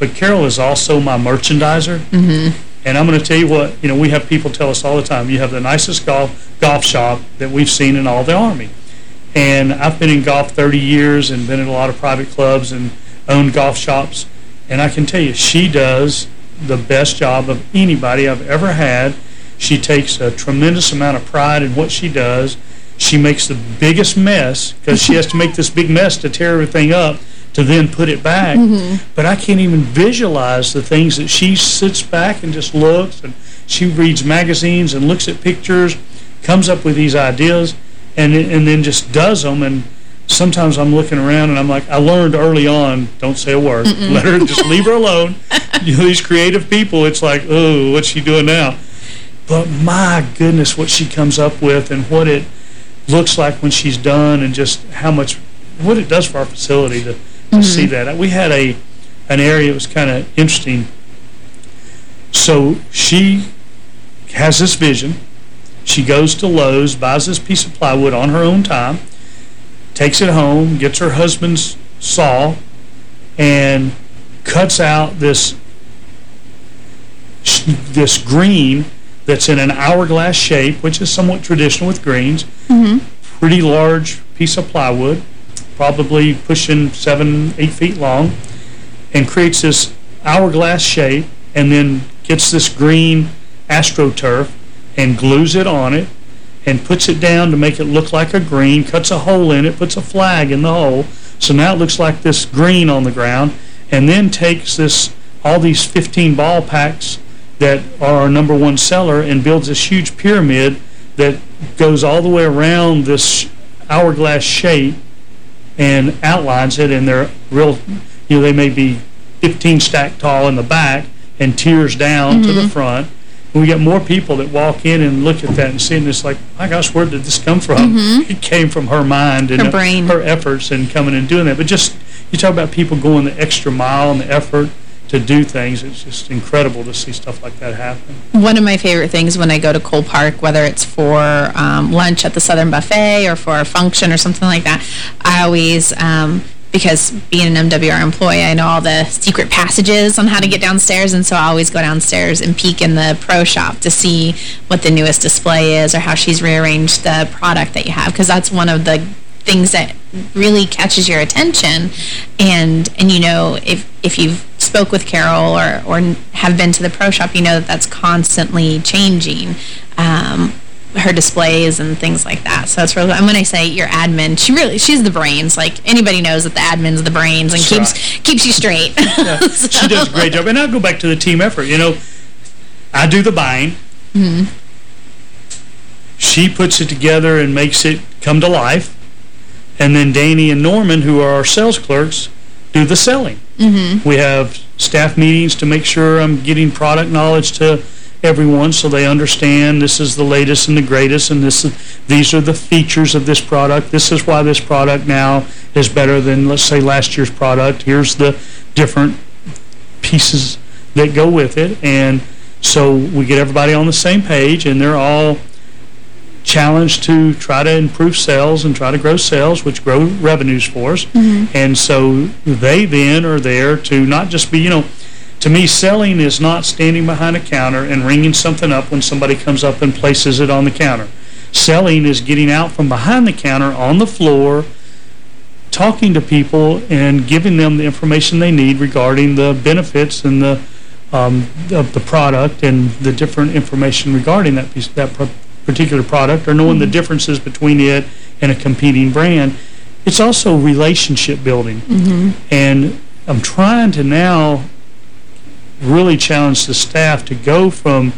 but Carol is also my merchandiser. Mm -hmm. And I'm going to tell you what, you know, we have people tell us all the time, you have the nicest golf golf shop that we've seen in all the Army. And I've been in golf 30 years and been in a lot of private clubs and owned golf shops. And I can tell you, she does the best job of anybody I've ever had she takes a tremendous amount of pride in what she does. She makes the biggest mess because she has to make this big mess to tear everything up to then put it back. Mm -hmm. But I can't even visualize the things that she sits back and just looks and she reads magazines and looks at pictures, comes up with these ideas, and and then just does them. And sometimes I'm looking around and I'm like, I learned early on, don't say a word. Mm -mm. Let her, just leave her alone. you know, these creative people, it's like, oh, what's she doing now? But my goodness, what she comes up with and what it looks like when she's done and just how much, what it does for our facility to, to mm -hmm. see that. We had a an area that was kind of interesting. So she has this vision. She goes to Lowe's, buys this piece of plywood on her own time, takes it home, gets her husband's saw, and cuts out this this green that's in an hourglass shape, which is somewhat traditional with greens. Mm -hmm. Pretty large piece of plywood, probably pushing seven, eight feet long, and creates this hourglass shape, and then gets this green astroturf and glues it on it and puts it down to make it look like a green, cuts a hole in it, puts a flag in the hole. So now it looks like this green on the ground, and then takes this all these 15 ball packs that are our number one seller and builds this huge pyramid that goes all the way around this hourglass shape and outlines it and they're real you know they may be 15 stack tall in the back and tiers down mm -hmm. to the mm-hmm. front and we get more people that walk in and look at that and see and it's like my gosh where did this come from mm -hmm. it came from her mind and her, brain. her efforts and coming and doing that but just you talk about people going the extra mile and the effort to do things. It's just incredible to see stuff like that happen. One of my favorite things when I go to Cole Park, whether it's for um, lunch at the Southern Buffet or for a function or something like that, I always... Um, because being an MWR employee, I know all the secret passages on how to get downstairs, and so I always go downstairs and peek in the pro shop to see what the newest display is or how she's rearranged the product that you have, because that's one of the things that really catches your attention. And, and you know, if, if you've spoke with Carol or, or have been to the pro shop, you know that that's constantly changing. Um, her displays and things like that. So it's really, and when I say your admin, she really, she's the brains. Like, anybody knows that the admin's the brains and keeps right. keeps you straight. yeah, so. She does a great job. And I'll go back to the team effort. You know, I do the buying, Mm-hmm. She puts it together and makes it come to life. And then Danny and Norman, who are our sales clerks, do the selling. Mm-hmm. We have staff meetings to make sure I'm getting product knowledge to everyone so they understand this is the latest and the greatest and this is, these are the features of this product. This is why this product now is better than, let's say, last year's product. Here's the different pieces that go with it. And so we get everybody on the same page and they're all challenged to try to improve sales and try to grow sales, which grow revenues for us. Mm -hmm. And so they then are there to not just be, you know, to me, selling is not standing behind a counter and ringing something up when somebody comes up and places it on the counter. Selling is getting out from behind the counter on the floor, talking to people and giving them the information they need regarding the benefits and the um, of the product and the different information regarding that piece, that particular product or knowing mm -hmm. the mm-hmm. differences between it and a competing brand. It's also relationship building. Mm -hmm. And I'm trying to now really challenge the staff to go from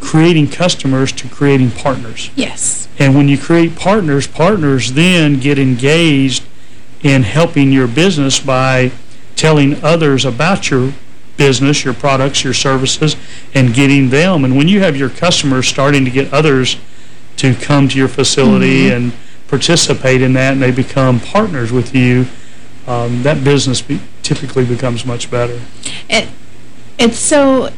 creating customers to creating partners. Yes. And when you create partners, partners then get engaged in helping your business by telling others about your business, your products, your services, and getting them. And when you have your customers starting to get others to come to your facility mm -hmm. and participate in that, and they become partners with you, um, that business be typically becomes much better. It, it's so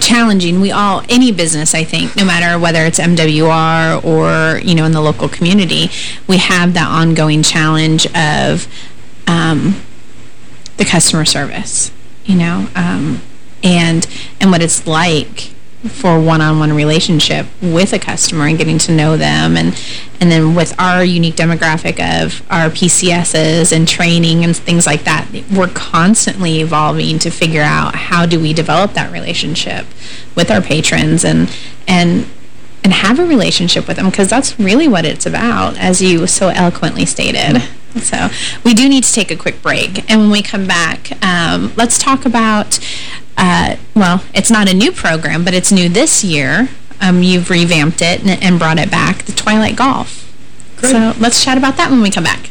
challenging. We all, any business, I think, no matter whether it's MWR or, you know, in the local community, we have that ongoing challenge of um, the customer service you know, um, and and what it's like for one-on-one -on -one relationship with a customer and getting to know them and and then with our unique demographic of our PCSs and training and things like that we're constantly evolving to figure out how do we develop that relationship with our patrons and and and have a relationship with them because that's really what it's about as you so eloquently stated so we do need to take a quick break. And when we come back, um, let's talk about, uh, well, it's not a new program, but it's new this year. Um, you've revamped it and, and, brought it back, the Twilight Golf. Great. So let's chat about that when we come back.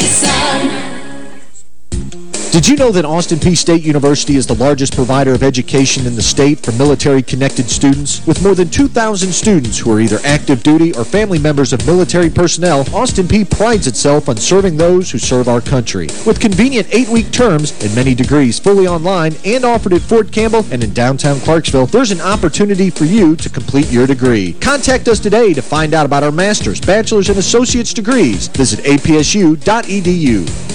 sun. Did you know that Austin Peay State University is the largest provider of education in the state for military-connected students? With more than 2,000 students who are either active duty or family members of military personnel, Austin Peay prides itself on serving those who serve our country. With convenient eight-week terms and many degrees fully online and offered at Fort Campbell and in downtown Clarksville, there's an opportunity for you to complete your degree. Contact us today to find out about our master's, bachelor's, and associate's degrees. Visit apsu.edu.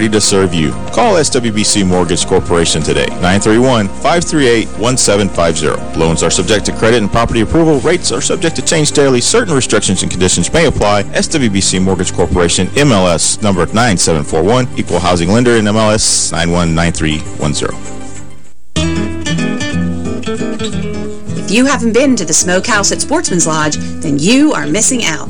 ready to serve you. Call SWBC Mortgage Corporation today, 931-538-1750. Loans are subject to credit and property approval. Rates are subject to change daily. Certain restrictions and conditions may apply. SWBC Mortgage Corporation, MLS number 9741, Equal Housing Lender in MLS 919310. If you haven't been to the Smokehouse at Sportsman's Lodge, then you are missing out.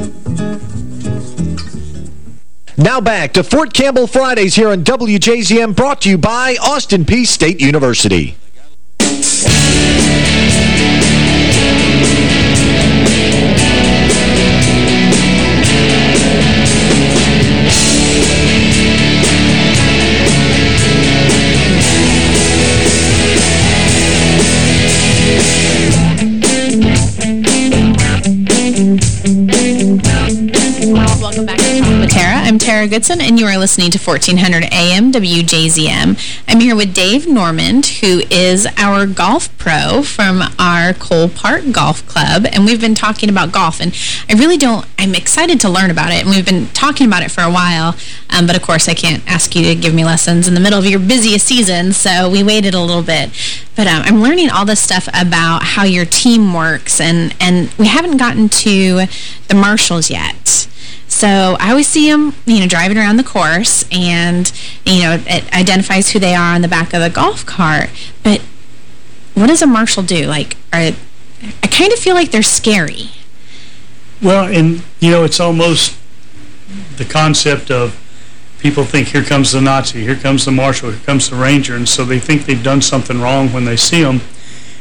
Now back to Fort Campbell Fridays here on WJZM, brought to you by Austin Peay State University. Tara. Goodson, and you are listening to 1400 AM WJZM. I'm here with Dave Norman, who is our golf pro from our Cole Park Golf Club, and we've been talking about golf, and I really don't, I'm excited to learn about it, and we've been talking about it for a while, um, but of course I can't ask you to give me lessons in the middle of your busiest season, so we waited a little bit. But um, I'm learning all this stuff about how your team works, and, and we haven't gotten to the marshals yet. So I always see them, you know, driving around the course, and, you know, it identifies who they are on the back of the golf cart. But what does a marshal do? Like, are, I kind of feel like they're scary. Well, and, you know, it's almost the concept of people think, here comes the Nazi, here comes the marshal, here comes the ranger, and so they think they've done something wrong when they see them.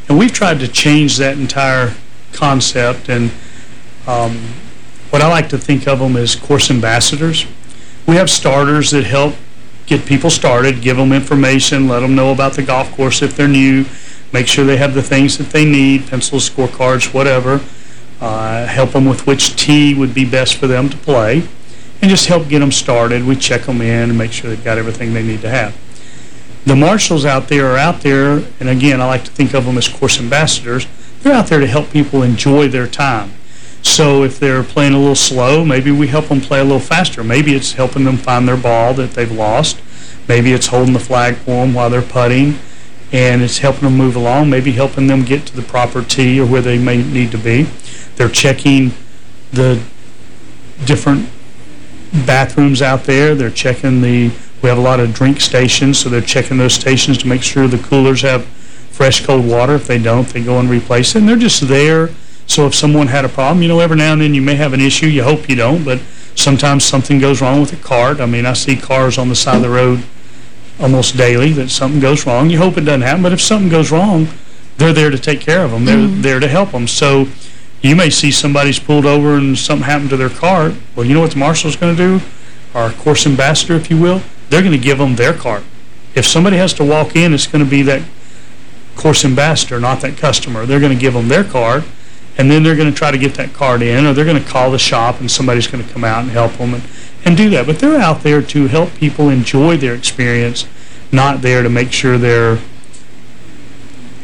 And we've tried to change that entire concept, and um, what I like to think of them as course ambassadors. We have starters that help get people started, give them information, let them know about the golf course if they're new, make sure they have the things that they need, pencils, scorecards, whatever, uh, help them with which tee would be best for them to play, and just help get them started. We check them in and make sure they've got everything they need to have. The marshals out there are out there, and again, I like to think of them as course ambassadors. They're out there to help people enjoy their time. So if they're playing a little slow, maybe we help them play a little faster. Maybe it's helping them find their ball that they've lost. Maybe it's holding the flag for them while they're putting, and it's helping them move along. Maybe helping them get to the proper tee or where they may need to be. They're checking the different bathrooms out there. They're checking the, we have a lot of drink stations, so they're checking those stations to make sure the coolers have fresh, cold water. If they don't, they go and replace it. And they're just there so if someone had a problem, you know, every now and then you may have an issue. You hope you don't, but sometimes something goes wrong with a cart. I mean, I see cars on the side of the road almost daily that something goes wrong. You hope it doesn't happen, but if something goes wrong, they're there to take care of them. They're mm -hmm. there to help them. So you may see somebody's pulled over and something happened to their cart. Well, you know what the marshal's going to do? Our course ambassador, if you will, they're going to give them their cart. If somebody has to walk in, it's going to be that course ambassador, not that customer. They're going to give them their card and then they're going to try to get that card in, or they're going to call the shop, and somebody's going to come out and help them and, and do that. But they're out there to help people enjoy their experience, not there to make sure they're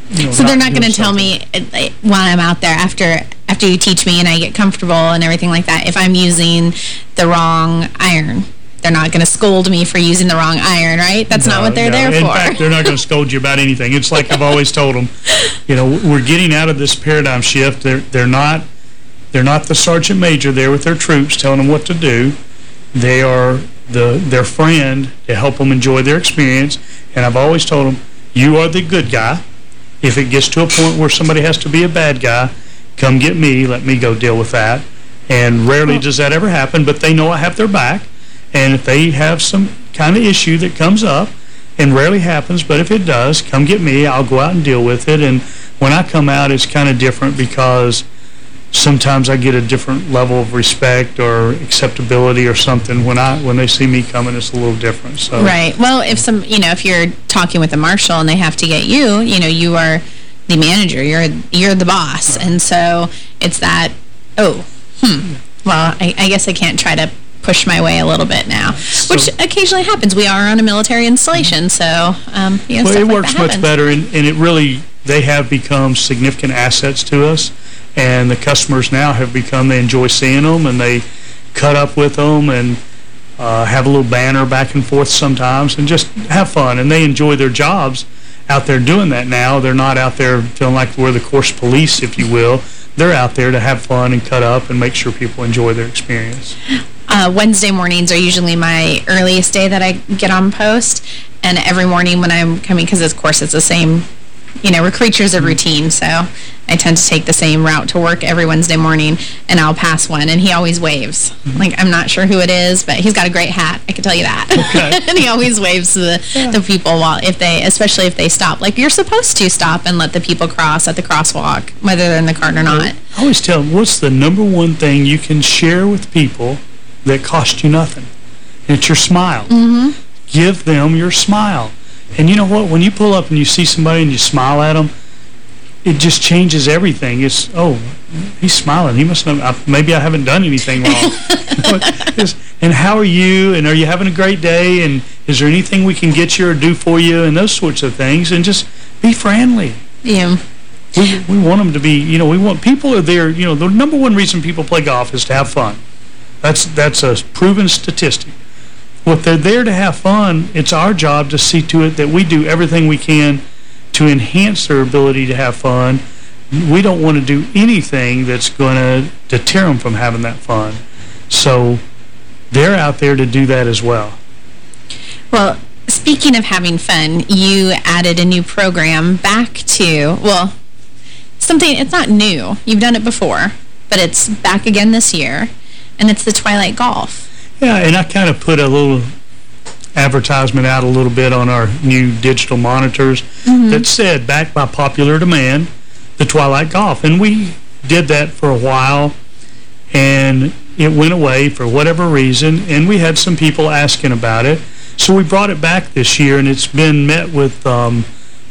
you know, so they're not going to tell me uh, while I'm out there after after you teach me and I get comfortable and everything like that if I'm using the wrong iron they're not going to scold me for using the wrong iron, right? That's no, not what they're no. there In for. In fact, they're not going to scold you about anything. It's like I've always told them, you know, we're getting out of this paradigm shift. They're they're not they're not the sergeant major there with their troops telling them what to do. They are the their friend to help them enjoy their experience. And I've always told them, you are the good guy. If it gets to a point where somebody has to be a bad guy, come get me. Let me go deal with that. And rarely does that ever happen, but they know I have their back. And if they have some kind of issue that comes up, and rarely happens, but if it does, come get me. I'll go out and deal with it. And when I come out, it's kind of different because sometimes I get a different level of respect or acceptability or something when I when they see me coming. It's a little different. So right. Well, if some you know if you're talking with a marshal and they have to get you, you know, you are the manager. You're you're the boss, right. and so it's that. Oh, hmm. Well, I, I guess I can't try to push my way a little bit now, so, which occasionally happens. We are on a military installation, so um, you know, well, it like works much better, and, and it really they have become significant assets to us and the customers now have become, they enjoy seeing them, and they cut up with them, and uh, have a little banner back and forth sometimes, and just have fun, and they enjoy their jobs out there doing that now. They're not out there feeling like we're the course police, if you will. They're out there to have fun and cut up and make sure people enjoy their experience. Uh, Wednesday mornings are usually my earliest day that I get on post. And every morning when I'm coming, because of course it's the same you know, we're creatures of routine, so I tend to take the same route to work every Wednesday morning, and I'll pass one, and he always waves. Mm -hmm. Like, I'm not sure who it is, but he's got a great hat, I can tell you that. Okay. and he always waves to the, yeah. the people, while if they, especially if they stop. Like, you're supposed to stop and let the people cross at the crosswalk, whether they're in the cart or not. I always tell them, what's the number one thing you can share with people that cost you nothing? And it's your smile. Mm -hmm. Give them your smile. And you know what? When you pull up and you see somebody and you smile at them, it just changes everything. It's, oh, he's smiling. He must know, maybe I haven't done anything wrong. and how are you? And are you having a great day? And is there anything we can get you or do for you? And those sorts of things. And just be friendly. Yeah. We, we want them to be, you know, we want, people are there, you know, the number one reason people play golf is to have fun. That's, that's a proven statistic. Well, if they're there to have fun, it's our job to see to it that we do everything we can to enhance their ability to have fun. We don't want to do anything that's going to deter them from having that fun. So they're out there to do that as well. Well, speaking of having fun, you added a new program back to, well, something, it's not new. You've done it before, but it's back again this year, and it's the Twilight Golf. Yeah, and I kind of put a little advertisement out a little bit on our new digital monitors mm -hmm. that said, backed by popular demand, the Twilight Golf. And we did that for a while, and it went away for whatever reason, and we had some people asking about it. So we brought it back this year, and it's been met with um,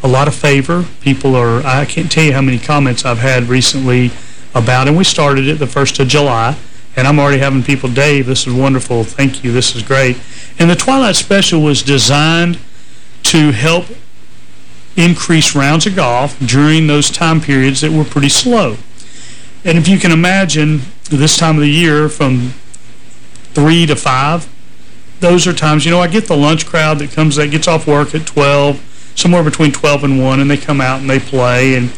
a lot of favor. People are, I can't tell you how many comments I've had recently about it. And we started it the 1st of July. And I'm already having people, Dave, this is wonderful. Thank you. This is great. And the Twilight Special was designed to help increase rounds of golf during those time periods that were pretty slow. And if you can imagine this time of the year from 3 to 5, those are times, you know, I get the lunch crowd that comes, that gets off work at 12, somewhere between 12 and 1, and they come out and they play, and,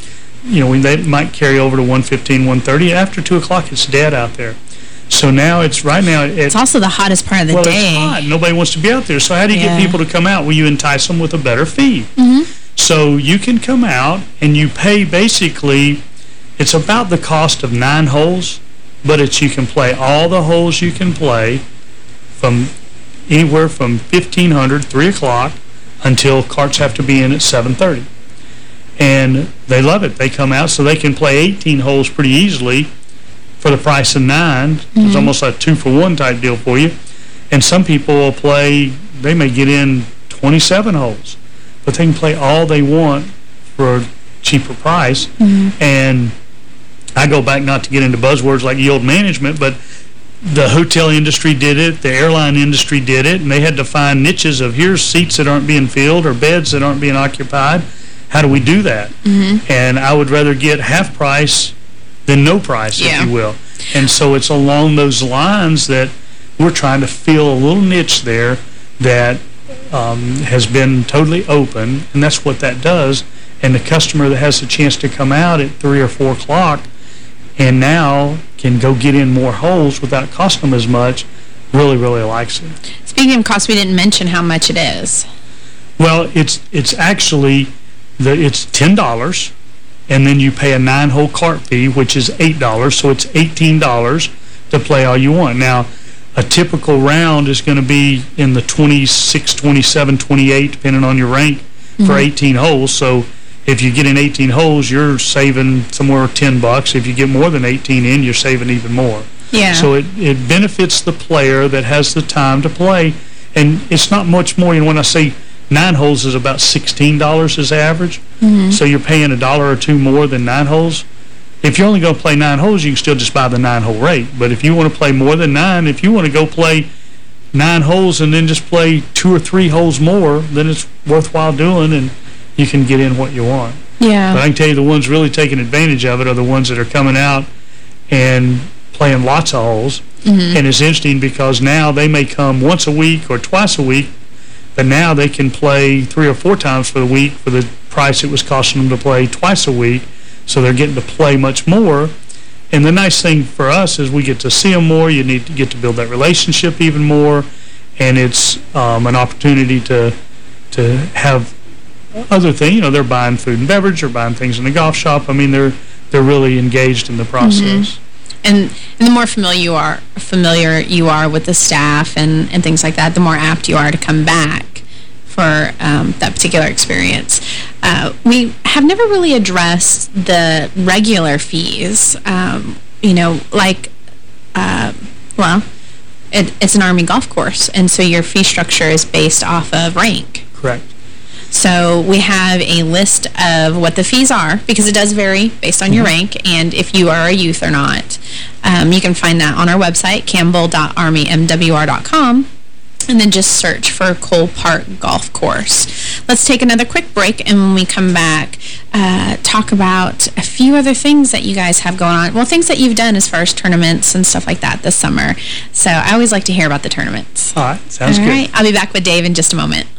you know, they might carry over to 115, 130. After 2 o'clock, it's dead out there. So now it's right now. It, it's also the hottest part of the well, day. It's hot. Nobody wants to be out there. So how do you yeah. get people to come out? Well, you entice them with a better fee. Mm -hmm. So you can come out and you pay basically, it's about the cost of nine holes, but it's you can play all the holes you can play from anywhere from 1500, 3 o'clock, until carts have to be in at 7.30. And they love it. They come out so they can play 18 holes pretty easily for the price of nine. Mm -hmm. It's mm-hmm. almost a two-for-one type deal for you. And some people will play, they may get in 27 holes, but they can play all they want for a cheaper price. Mm -hmm. And I go back not to get into buzzwords like yield management, but the hotel industry did it, the airline industry did it, and they had to find niches of here's seats that aren't being filled or beds that aren't being occupied. How do we do that? Mm -hmm. And I would rather get half price than no price, yeah. if you will. And so it's along those lines that we're trying to fill a little niche there that um, has been totally open, and that's what that does. And the customer that has a chance to come out at 3 or 4 o'clock and now can go get in more holes without costing them as much, really, really likes it. Speaking of cost, we didn't mention how much it is. Well, it's it's actually the it's $10 and then you pay a nine-hole cart fee, which is $8, so it's $18 to play all you want. Now, a typical round is going to be in the 26, 27, 28, depending on your rank, mm -hmm. for mm-hmm. 18 holes. So if you get in 18 holes, you're saving somewhere 10 bucks. If you get more than 18 in, you're saving even more. Yeah. So it, it benefits the player that has the time to play. And it's not much more. You know, when I say nine holes is about $16 as average, Mm-hmm. Mhm. so you're paying a dollar or two more than nine holes. If you're only going to play nine holes, you can still just buy the nine-hole rate. But if you want to play more than nine, if you want to go play nine holes and then just play two or three holes more, then it's worthwhile doing, and you can get in what you want. Yeah. But I can tell you the ones really taking advantage of it are the ones that are coming out and playing lots of holes. Mhm. And it's interesting because now they may come once a week or twice a week, but now they can play three or four times for the week for the price it was costing them to play twice a week. So they're getting to play much more. And the nice thing for us is we get to see them more. You need to get to build that relationship even more. And it's um, an opportunity to to have other things. You know, they're buying food and beverage or buying things in the golf shop. I mean, they're they're really engaged in the process. And, and the more familiar you are familiar you are with the staff and, and things like that, the more apt you are to come back for um, that particular experience. Uh, we have never really addressed the regular fees, um, you know, like, uh, well, it, it's an Army golf course, and so your fee structure is based off of rank. Correct. So we have a list of what the fees are, because it does vary based on your Mm-hmm. rank and if you are a youth or not. Um, you can find that on our website, campbell.armymwr.com, and then just search for Cole Park Golf Course. Let's take another quick break, and when we come back, uh, talk about a few other things that you guys have going on. Well, things that you've done as far as tournaments and stuff like that this summer. So I always like to hear about the tournaments. All right, sounds All good. right, I'll be back with Dave in just a moment.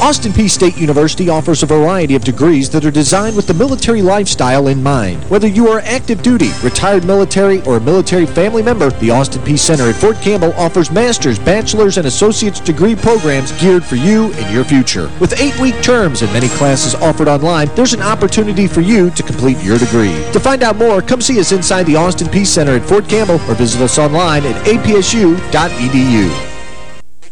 Austin Peay State University offers a variety of degrees that are designed with the military lifestyle in mind. Whether you are active duty, retired military, or a military family member, the Austin Peay Center at Fort Campbell offers master's, bachelor's, and associate's degree programs geared for you and your future. With eight-week terms and many classes offered online, there's an opportunity for you to complete your degree. To find out more, come see us inside the Austin Peay Center at Fort Campbell or visit us online at apsu.edu.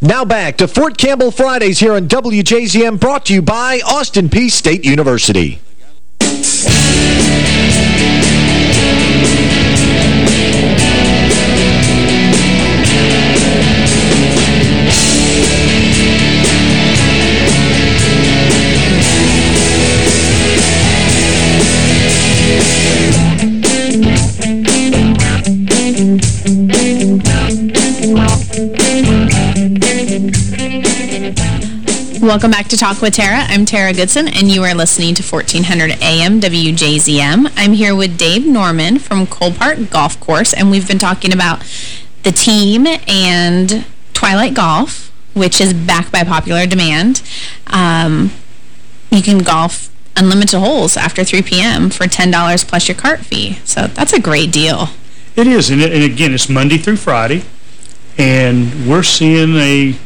Now back to Fort Campbell Fridays here on WJZM, brought to you by Austin Peay State University. Welcome back to Talk with Tara. I'm Tara Goodson, and you are listening to 1400 AM WJZM. I'm here with Dave Norman from Cole Park Golf Course, and we've been talking about the team and Twilight Golf, which is back by popular demand. Um, you can golf unlimited holes after 3 p.m. for $10 plus your cart fee. So that's a great deal. It is, and, it, and again, it's Monday through Friday, and we're seeing a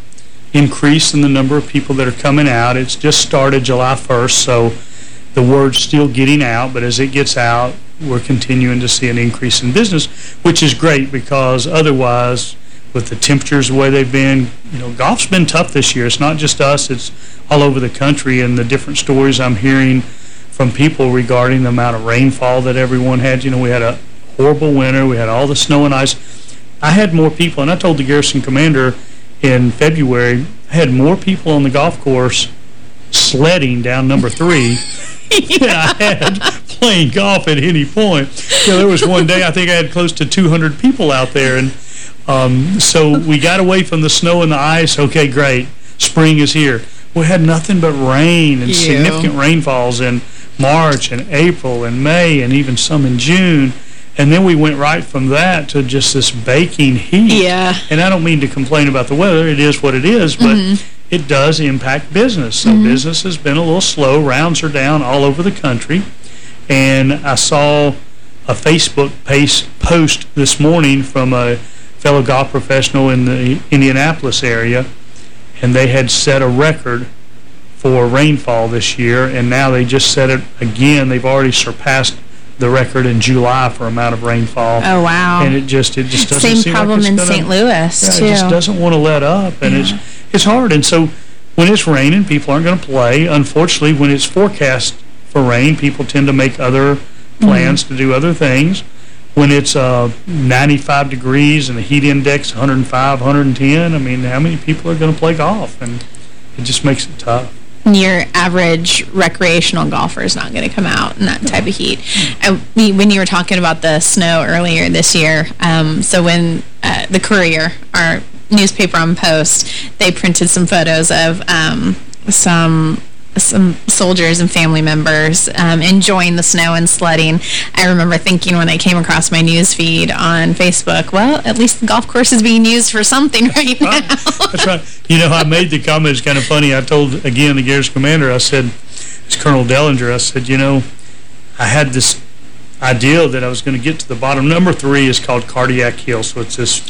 increase in the number of people that are coming out. It's just started July 1st, so the word's still getting out, but as it gets out, we're continuing to see an increase in business, which is great because otherwise, with the temperatures the way they've been, you know, golf's been tough this year. It's not just us, it's all over the country, and the different stories I'm hearing from people regarding the amount of rainfall that everyone had. You know, we had a horrible winter. We had all the snow and ice. I had more people, and I told the garrison commander in February, I had more people on the golf course sledding down number three than I had playing golf at any point. You know, there was one day I think I had close to 200 people out there, and um, so we got away from the snow and the ice. Okay, great. Spring is here. We had nothing but rain and Ew. significant rainfalls in March and April and May and even some in June. And then we went right from that to just this baking heat. Yeah. And I don't mean to complain about the weather. It is what it is, but Mhm. it does impact business. So Mhm. business has been a little slow. Rounds are down all over the country. And I saw a Facebook pace post this morning from a fellow golf professional in the Indianapolis area, and they had set a record for rainfall this year, and now they just set it again. They've already surpassed the record in July for amount of rainfall. Oh, wow. And it just it just doesn't Same seem problem like in gonna- St. Louis, yeah, too. It just doesn't want to let up, and it's it's hard. And so when it's raining, people aren't going to play. Unfortunately, when it's forecast for rain, people tend to make other plans to do other things. When it's uh, 95 degrees and the heat index 105, 110, I mean, how many people are going to play golf? And it just makes it tough. Your average recreational golfer is not going to come out in that type of heat. And we, when you were talking about the snow earlier this year, um, so when uh, the Courier, our newspaper on Post, they printed some photos of um, some some soldiers and family members um, enjoying the snow and sledding. I remember thinking when I came across my news feed on Facebook, well, at least the golf course is being used for something right now. That's right. You know, I made the comment, it's kind of funny. I told, again, the Garrison commander, I said, it's Colonel Dellinger, I said, you know, I had this idea that I was going to get to the bottom. Number three is called Cardiac Hill, so it's this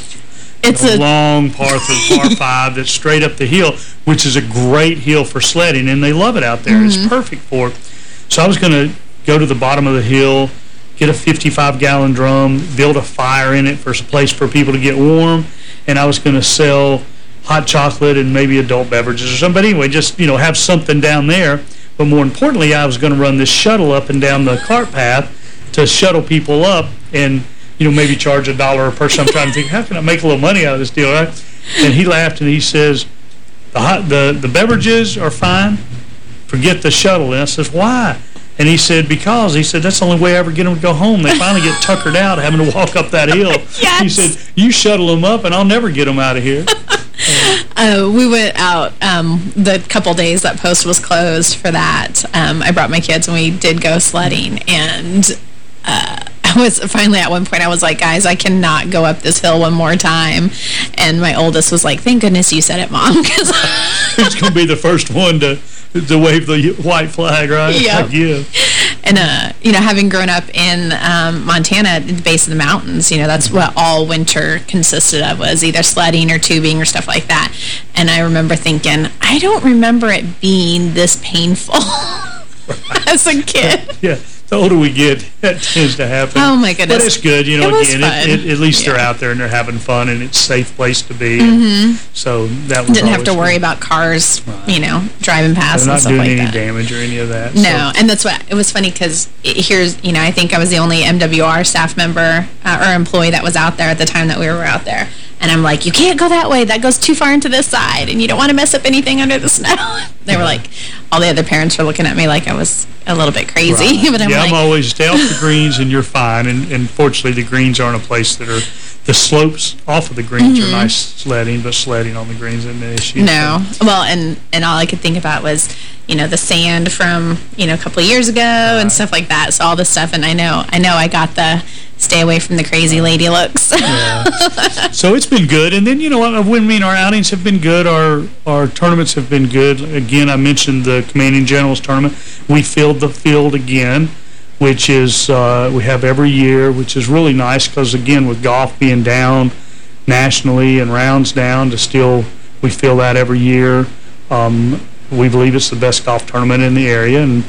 It's know, a- long par three, par five that's straight up the hill, which is a great hill for sledding, and they love it out there. It's Mhm. perfect for it. So I was going to go to the bottom of the hill, get a 55-gallon drum, build a fire in it for a place for people to get warm, and I was going to sell hot chocolate and maybe adult beverages or something. But anyway, just, you know, have something down there. But more importantly, I was going to run this shuttle up and down the cart path to shuttle people up and, you know, maybe charge a dollar a person. I'm trying to think, how can I make a little money out of this deal, right? And he laughed and he says, the, hot, the, the beverages are fine. Forget the shuttle. And I says, why? And he said, because, he said, that's the only way I ever get them to go home. They finally get tuckered out having to walk up that hill. He said, you shuttle them up and I'll never get them out of here. Uh, we went out um, the couple days that post was closed for that. Um, I brought my kids and we did go sledding. And uh, I was finally at one point, I was like, guys, I cannot go up this hill one more time. And my oldest was like, thank goodness you said it, Mom. Because Who's going to be the first one to to wave the white flag, right? Yep. Yeah. And, uh, you know, having grown up in um, Montana at the base of the mountains, you know, that's what all winter consisted of was either sledding or tubing or stuff like that. And I remember thinking, I don't remember it being this painful as a kid. Yeah. The older we get, that tends to happen. Oh, my goodness. But it's good, you know, It again, it, it, at least they're out there and they're having fun and it's a safe place to be. Mhm. So that was Didn't have to worry good. about cars, you know, driving past and not stuff doing like any that. damage or any of that. No, and that's what, it was funny because here's, you know, I think I was the only MWR staff member uh, or employee that was out there at the time that we were out there. And I'm like, you can't go that way. That goes too far into this side. And you don't want to mess up anything under the snow. they were like, all the other parents were looking at me like I was a little bit crazy. Right. but I'm yeah, like, I'm always down off the greens and you're fine. And, and fortunately, the greens aren't a place that are, the slopes off of the greens Mhm. are nice sledding, but sledding on the greens isn't an issue. No. Well, and and all I could think about was, you know, the sand from, you know, a couple of years ago and stuff like that. So all this stuff, and I know, I know I got the stay away from the crazy lady looks. yeah. So it's been good. And then, you know, what, I mean, our outings have been good. Our our tournaments have been good. Again, I mentioned the Commanding Generals tournament. We filled the field again, which is, uh, we have every year, which is really nice because, again, with golf being down nationally and rounds down, to still, we feel that every year. Um, we believe it's the best golf tournament in the area. And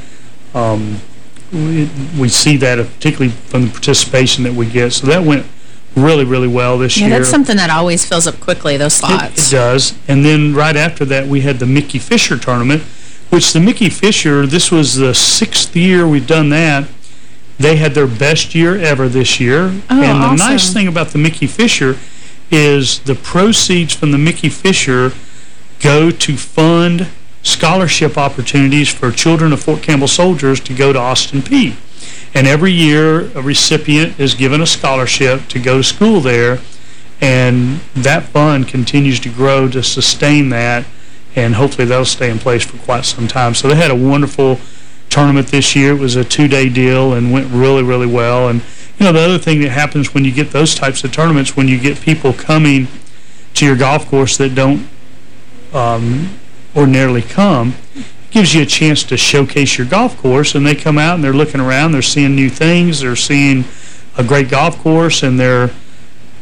um, we, we see that particularly from the participation that we get. So that went really, really well this yeah, year. Yeah, that's something that always fills up quickly, those It, slots. it does. And then right after that, we had the Mickey Fisher tournament, which the Mickey Fisher, this was the sixth year we've done that. They had their best year ever this year. Oh, and the awesome. nice thing about the Mickey Fisher is the proceeds from the Mickey Fisher go to fund scholarship opportunities for children of Fort Campbell soldiers to go to Austin Peay. And every year, a recipient is given a scholarship to go to school there, and that fund continues to grow to sustain that, and hopefully that'll stay in place for quite some time. So they had a wonderful tournament this year. It was a two-day deal and went really, really well. And, you know, the other thing that happens when you get those types of tournaments, when you get people coming to your golf course that don't um, ordinarily come, gives you a chance to showcase your golf course, and they come out and they're looking around, they're seeing new things, they're seeing a great golf course, and they're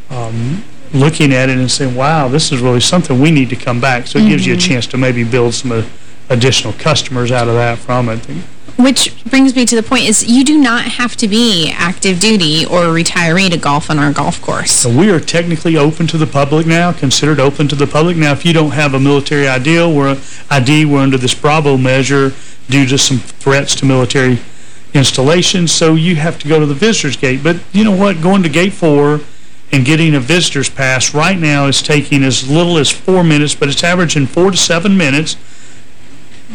um, looking at it and saying, wow, this is really something we need to come back. So it gives you a Mhm. chance to maybe build some uh, additional customers out of that from it. Which brings me to the point is you do not have to be active duty or retiree to golf on our golf course. So we are technically open to the public now, considered open to the public. Now, if you don't have a military ID, we're, ID, we're under this Bravo measure due to some threats to military installations, so you have to go to the visitor's gate. But you know what? Going to gate four and getting a visitor's pass right now is taking as little as four minutes, but it's averaging four to seven minutes,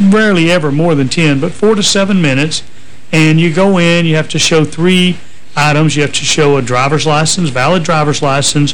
rarely ever more than 10, but four to seven minutes, and you go in, you have to show three items. You have to show a driver's license, valid driver's license,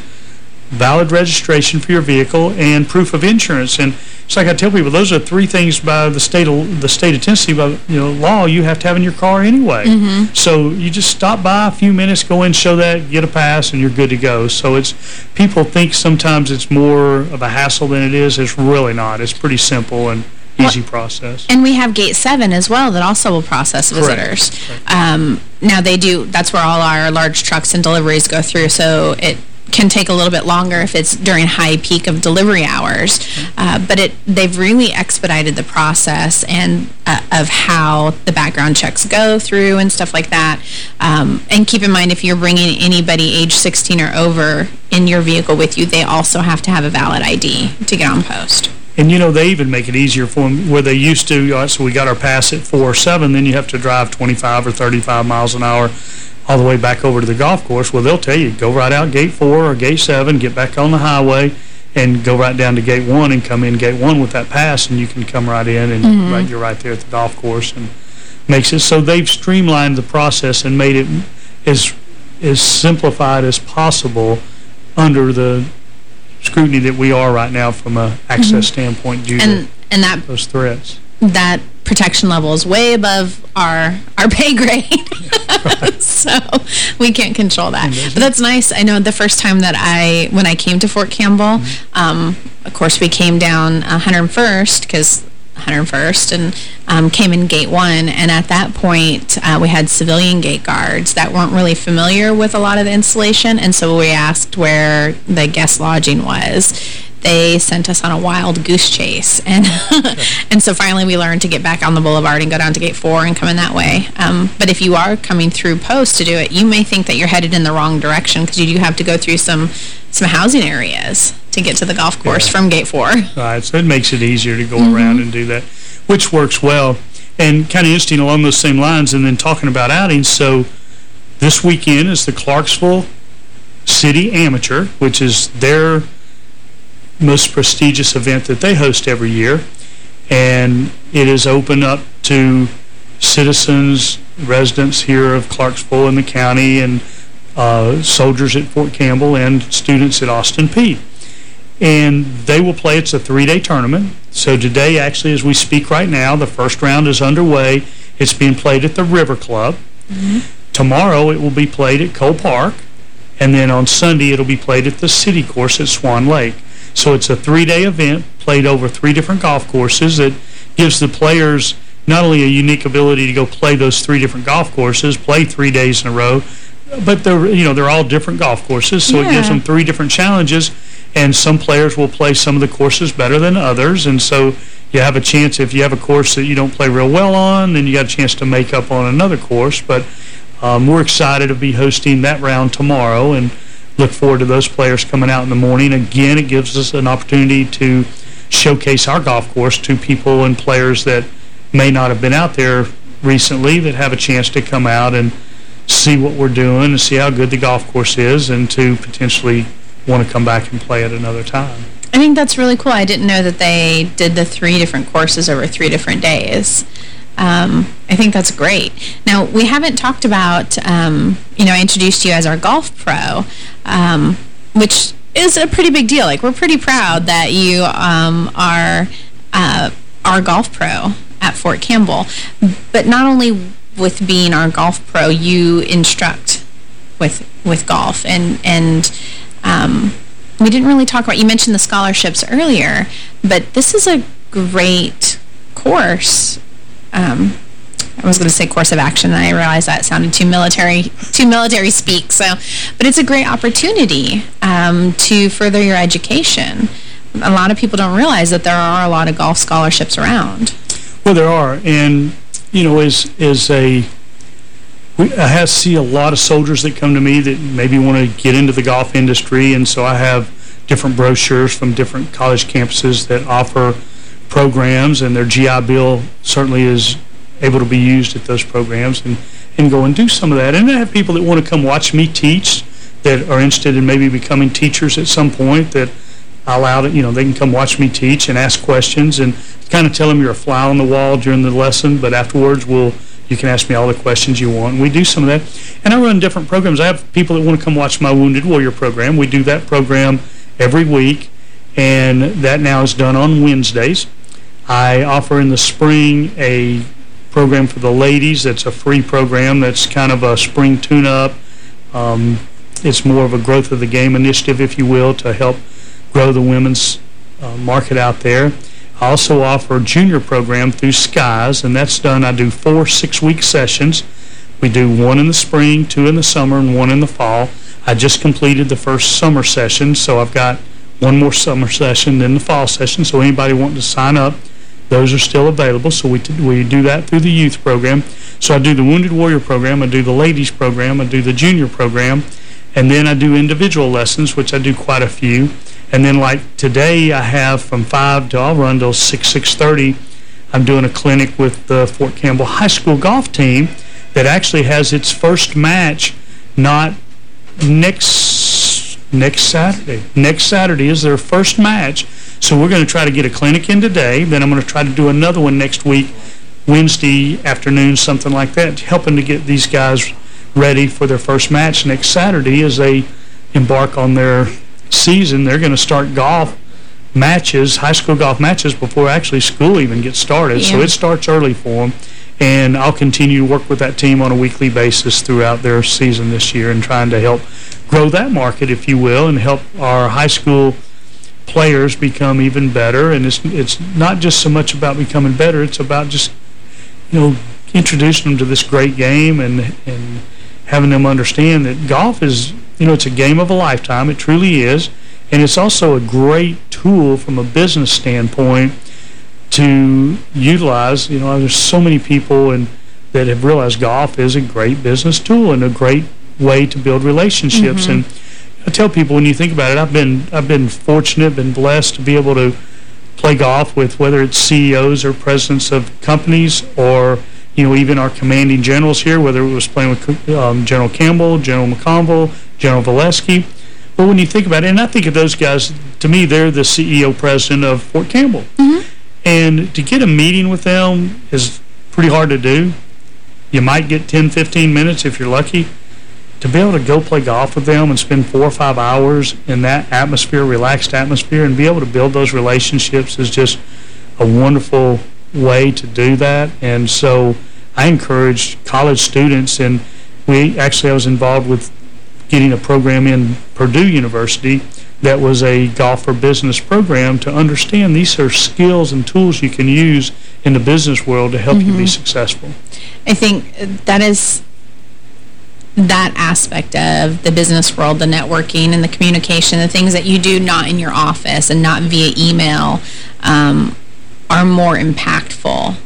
valid registration for your vehicle, and proof of insurance. And it's like I tell people, those are three things by the state of the state of Tennessee, by you know law, you have to have in your car anyway. Mhm. So you just stop by a few minutes, go in, show that, get a pass, and you're good to go. So it's people think sometimes it's more of a hassle than it is. It's really not. It's pretty simple and easy process. And we have Gate 7 as well that also will process Correct. visitors. Um, now they do, that's where all our large trucks and deliveries go through, so it can take a little bit longer if it's during high peak of delivery hours. Uh, but it they've really expedited the process and uh, of how the background checks go through and stuff like that. Um, and keep in mind, if you're bringing anybody age 16 or over in your vehicle with you, they also have to have a valid ID to get on post. And, you know, they even make it easier for them where they used to, uh, so we got our pass at 4 or 7, then you have to drive 25 or 35 miles an hour all the way back over to the golf course. Well, they'll tell you, go right out gate 4 or gate 7, get back on the highway, and go right down to gate 1 and come in gate 1 with that pass, and you can come right in, and Mhm. right, you're right there at the golf course. and makes it so they've streamlined the process and made it as, as simplified as possible under the scrutiny that we are right now from a access Mhm. standpoint due And, and that those threats. that protection level is way above our our pay grade. so we can't control that. But that's nice. I know the first time that I, when I came to Fort Campbell, um, of course we came down 101st because 101st and um, came in gate one. And at that point uh, we had civilian gate guards that weren't really familiar with a lot of the installation. And so we asked where the guest lodging was they sent us on a wild goose chase. And and so finally we learned to get back on the boulevard and go down to gate four and come in that way. Um, but if you are coming through post to do it, you may think that you're headed in the wrong direction because you do have to go through some some housing areas to get to the golf course yeah. from gate four. Right, so it makes it easier to go mm -hmm. around and do that, which works well. And kind of interesting along those same lines, and then talking about outings, so this weekend is the Clarksville City Amateur, which is their most prestigious event that they host every year. And it is open up to citizens, residents here of Clarksville and the county, and uh, soldiers at Fort Campbell and students at Austin Peay. And they will play. It's a three-day tournament. So today, actually, as we speak right now, the first round is underway. It's being played at the River Club. Mm -hmm. Tomorrow, it will be played at Cole Park. And then on Sunday, it'll be played at the city course at Swan Lake. So it's a three-day event played over three different golf courses that gives the players not only a unique ability to go play those three different golf courses, play three days in a row, but they're you know they're all different golf courses, so yeah. it gives them three different challenges. And some players will play some of the courses better than others, and so you have a chance if you have a course that you don't play real well on, then you got a chance to make up on another course. But um, we're excited to be hosting that round tomorrow, and look forward to those players coming out in the morning. Again, it gives us an opportunity to showcase our golf course to people and players that may not have been out there recently that have a chance to come out and see what we're doing and see how good the golf course is and to potentially want to come back and play at another time. I think that's really cool. I didn't know that they did the three different courses over three different days. Um, I think that's great. Now, we haven't talked about, um, you know, I introduced you as our golf pro, um, which is a pretty big deal. Like, we're pretty proud that you um, are uh, our golf pro at Fort Campbell. But not only with being our golf pro, you instruct with with golf. And, and um, we didn't really talk about, you mentioned the scholarships earlier, but this is a great course um, I was going to say course of action, and I realized that sounded too military, too military speak. So, but it's a great opportunity um, to further your education. A lot of people don't realize that there are a lot of golf scholarships around. Well, there are, and you know, is as a we, I have see a lot of soldiers that come to me that maybe want to get into the golf industry, and so I have different brochures from different college campuses that offer programs, and their GI Bill certainly is able to be used at those programs and, and go and do some of that. And I have people that want to come watch me teach that are interested in maybe becoming teachers at some point that I allow that, you know, they can come watch me teach and ask questions and kind of tell them you're a fly on the wall during the lesson, but afterwards we'll you can ask me all the questions you want. We do some of that. And I run different programs. I have people that want to come watch my Wounded Warrior program. We do that program every week, and that now is done on Wednesdays. I offer in the spring a program for the ladies that's a free program that's kind of a spring tune-up. Um, it's more of a growth of the game initiative, if you will, to help grow the women's uh, market out there. I also offer a junior program through SKIES, and that's done. I do four six-week sessions. We do one in the spring, two in the summer, and one in the fall. I just completed the first summer session, so I've got one more summer session, then the fall session. So anybody wanting to sign up, those are still available, so we, we do that through the youth program. So I do the Wounded Warrior program, I do the ladies program, I do the junior program, and then I do individual lessons, which I do quite a few. And then like today, I have from 5 to, I'll run till 6, 6.30, I'm doing a clinic with the Fort Campbell High School golf team that actually has its first match not next next Saturday. Next Saturday is their first match so we're going to try to get a clinic in today. Then I'm going to try to do another one next week, Wednesday afternoon, something like that, helping to get these guys ready for their first match next Saturday as they embark on their season. They're going to start golf matches, high school golf matches, before actually school even gets started. Yeah. So it starts early for them. And I'll continue to work with that team on a weekly basis throughout their season this year and trying to help grow that market, if you will, and help our high school – players become even better. And it's it's not just so much about becoming better. It's about just, you know, introducing them to this great game and, and having them understand that golf is, you know, it's a game of a lifetime. It truly is. And it's also a great tool from a business standpoint to utilize. You know, there's so many people and that have realized golf is a great business tool and a great way to build relationships. Mhm. And I tell people when you think about it, I've been I've been fortunate, been blessed to be able to play golf with whether it's CEOs or presidents of companies or you know even our commanding generals here, whether it was playing with um, General Campbell, General McConville, General Volesky. But when you think about it, and I think of those guys, to me, they're the CEO president of Fort Campbell. And to get a meeting with them is pretty hard to do. You might get 10, 15 minutes if you're lucky. To be able to go play golf with them and spend four or five hours in that atmosphere, relaxed atmosphere, and be able to build those relationships is just a wonderful way to do that. And so I encourage college students, and we actually, I was involved with getting a program in Purdue University that was a golf for business program to understand these are skills and tools you can use in the business world to help you be Mhm. successful. I think that is that aspect of the business world, the networking and the communication, the things that you do not in your office and not via email um, are more impactful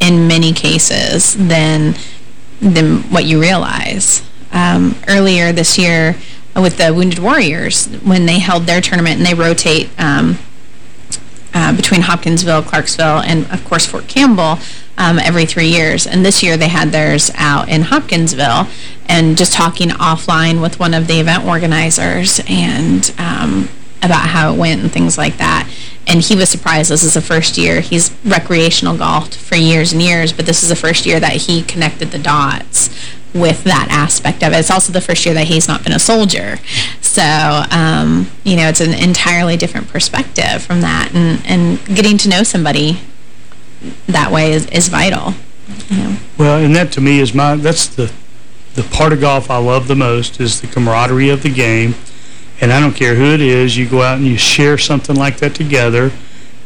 in many cases than than what you realize. Um, earlier this year with the Wounded Warriors, when they held their tournament and they rotate um, uh, between Hopkinsville, Clarksville, and, of course, Fort Campbell um, every three years. And this year they had theirs out in Hopkinsville and just talking offline with one of the event organizers and um, about how it went and things like that. And he was surprised. This is the first year. He's recreational golfed for years and years, but this is the first year that he connected the dots with that aspect of it. It's also the first year that he's not been a soldier. So, um, you know, it's an entirely different perspective from that. And, and getting to know somebody that way is, is vital. Well, and that to me is my, that's the, the part of golf I love the most is the camaraderie of the game. And I don't care who it is, you go out and you share something like that together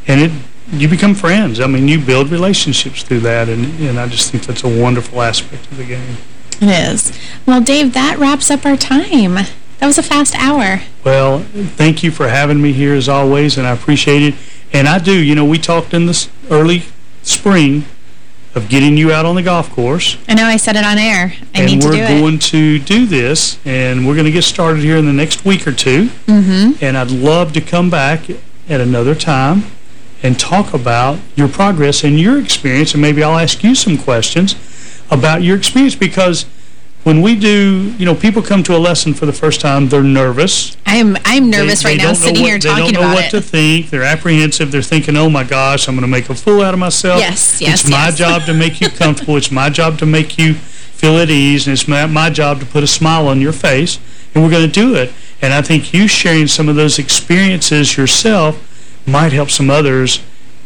and it you become friends. I mean, you build relationships through that and, and I just think that's a wonderful aspect of the game. It is. Well, Dave, that wraps up our time. That was a fast hour. Well, thank you for having me here as always, and I appreciate it. And I do, you know, we talked in the early spring of getting you out on the golf course. I know I said it on air. I and need to we're going to do this, and we're going to get started here in the next week or two. Mm-hmm. And I'd love to come back at another time and talk about your progress and your experience, and maybe I'll ask you some questions about your experience, because when we do, you know, people come to a lesson for the first time, they're nervous. I'm I'm nervous They- right they now don't know sitting what- here they talking don't know what it. to think. They're apprehensive. They're thinking, oh, my gosh, I'm going to make a fool out of myself. Yes, yes, It's my job to make you comfortable. it's my job to make you feel at ease, and it's my, my job to put a smile on your face, and we're going to do it. And I think you sharing some of those experiences yourself might help some others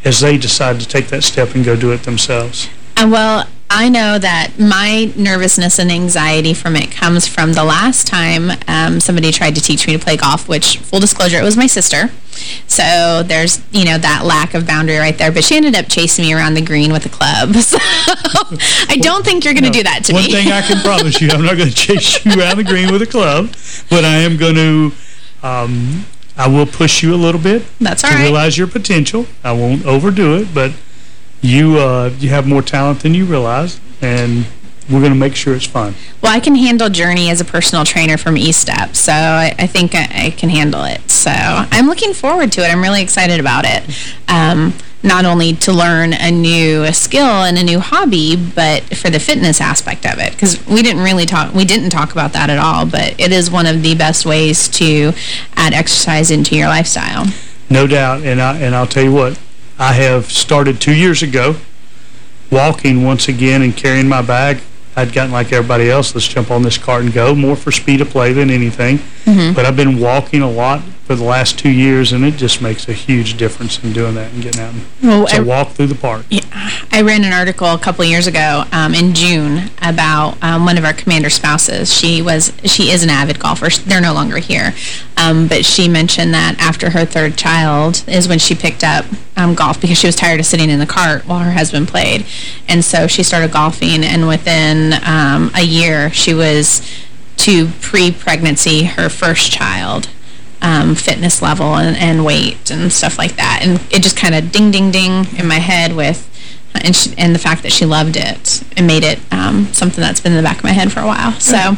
as they decide to take that step and go do it themselves. Uh, well, I know that my nervousness and anxiety from it comes from the last time um, somebody tried to teach me to play golf, which, full disclosure, it was my sister. So there's, you know, that lack of boundary right there. But she ended up chasing me around the green with a club. So I don't think you're going to do that to One me. One thing I can promise you, I'm not going to chase you around the green with a club, but I am going to, um, I will push you a little bit That's to all right. realize your potential. I won't overdo it, but you uh, you have more talent than you realize, and we're going to make sure it's fun. Well, I can handle Journey as a personal trainer from E-Step, so I, I think I, I can handle it. So I'm looking forward to it. I'm really excited about it. Um, not only to learn a new skill and a new hobby, but for the fitness aspect of it. Because we didn't really talk, we didn't talk about that at all, but it is one of the best ways to add exercise into your lifestyle. No doubt, and, I, and I'll tell you what, I have started two years ago walking once again and carrying my bag. I'd gotten like everybody else, let's jump on this cart and go, more for speed of play than anything. Mhm. But I've been walking a lot for the last two years, and it just makes a huge difference in doing that and getting out. And, Well, so I- walk through the park. I ran an article a couple years ago um, in June about um, one of our commander spouses. She was she is an avid golfer. They're no longer here, um, but she mentioned that after her third child is when she picked up um, golf because she was tired of sitting in the cart while her husband played, and so she started golfing. And within um, a year, she was to pre-pregnancy her first child. Um, fitness level and, and weight and stuff like that. And it just kind of ding, ding, ding in my head with and, she, and the fact that she loved it and made it um, something that's been in the back of my head for a while. So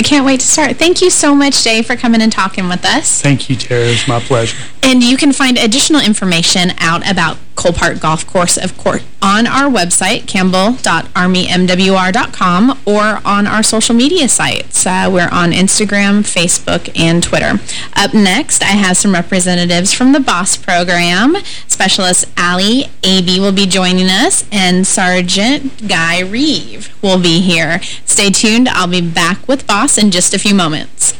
I can't wait to start. Thank you so much, Jay, for coming and talking with us. Thank you, Tara. It's my pleasure. And you can find additional information out about Cole Park Golf Course, of course, on our website, campbell.armymwr.com, or on our social media sites. Uh, we're on Instagram, Facebook, and Twitter. Up next, I have some representatives from the BOSS program. Specialist Allie Avey will be joining us, and Sergeant Guy Reeve will be here. Stay tuned. I'll be back with BOSS in just a few moments.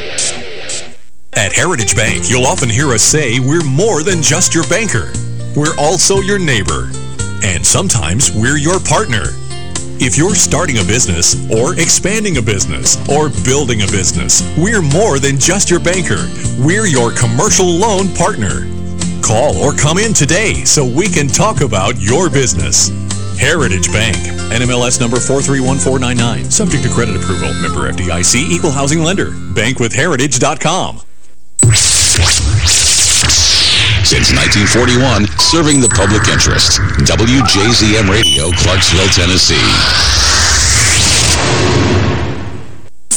At Heritage Bank, you'll often hear us say we're more than just your banker. We're also your neighbor. And sometimes we're your partner. If you're starting a business, or expanding a business, or building a business, we're more than just your banker. We're your commercial loan partner. Call or come in today so we can talk about your business. Heritage Bank, NMLS number 431499, subject to credit approval, member FDIC, equal housing lender, bankwithheritage.com. Since 1941, serving the public interest. WJZM Radio, Clarksville, Tennessee.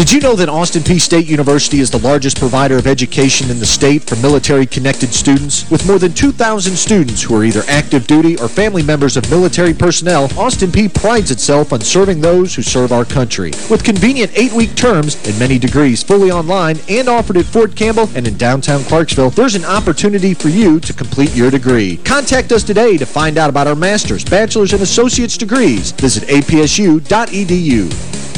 Did you know that Austin Peay State University is the largest provider of education in the state for military-connected students? With more than 2,000 students who are either active duty or family members of military personnel, Austin Peay prides itself on serving those who serve our country. With convenient eight-week terms and many degrees fully online and offered at Fort Campbell and in downtown Clarksville, there's an opportunity for you to complete your degree. Contact us today to find out about our master's, bachelor's, and associate's degrees. Visit apsu.edu.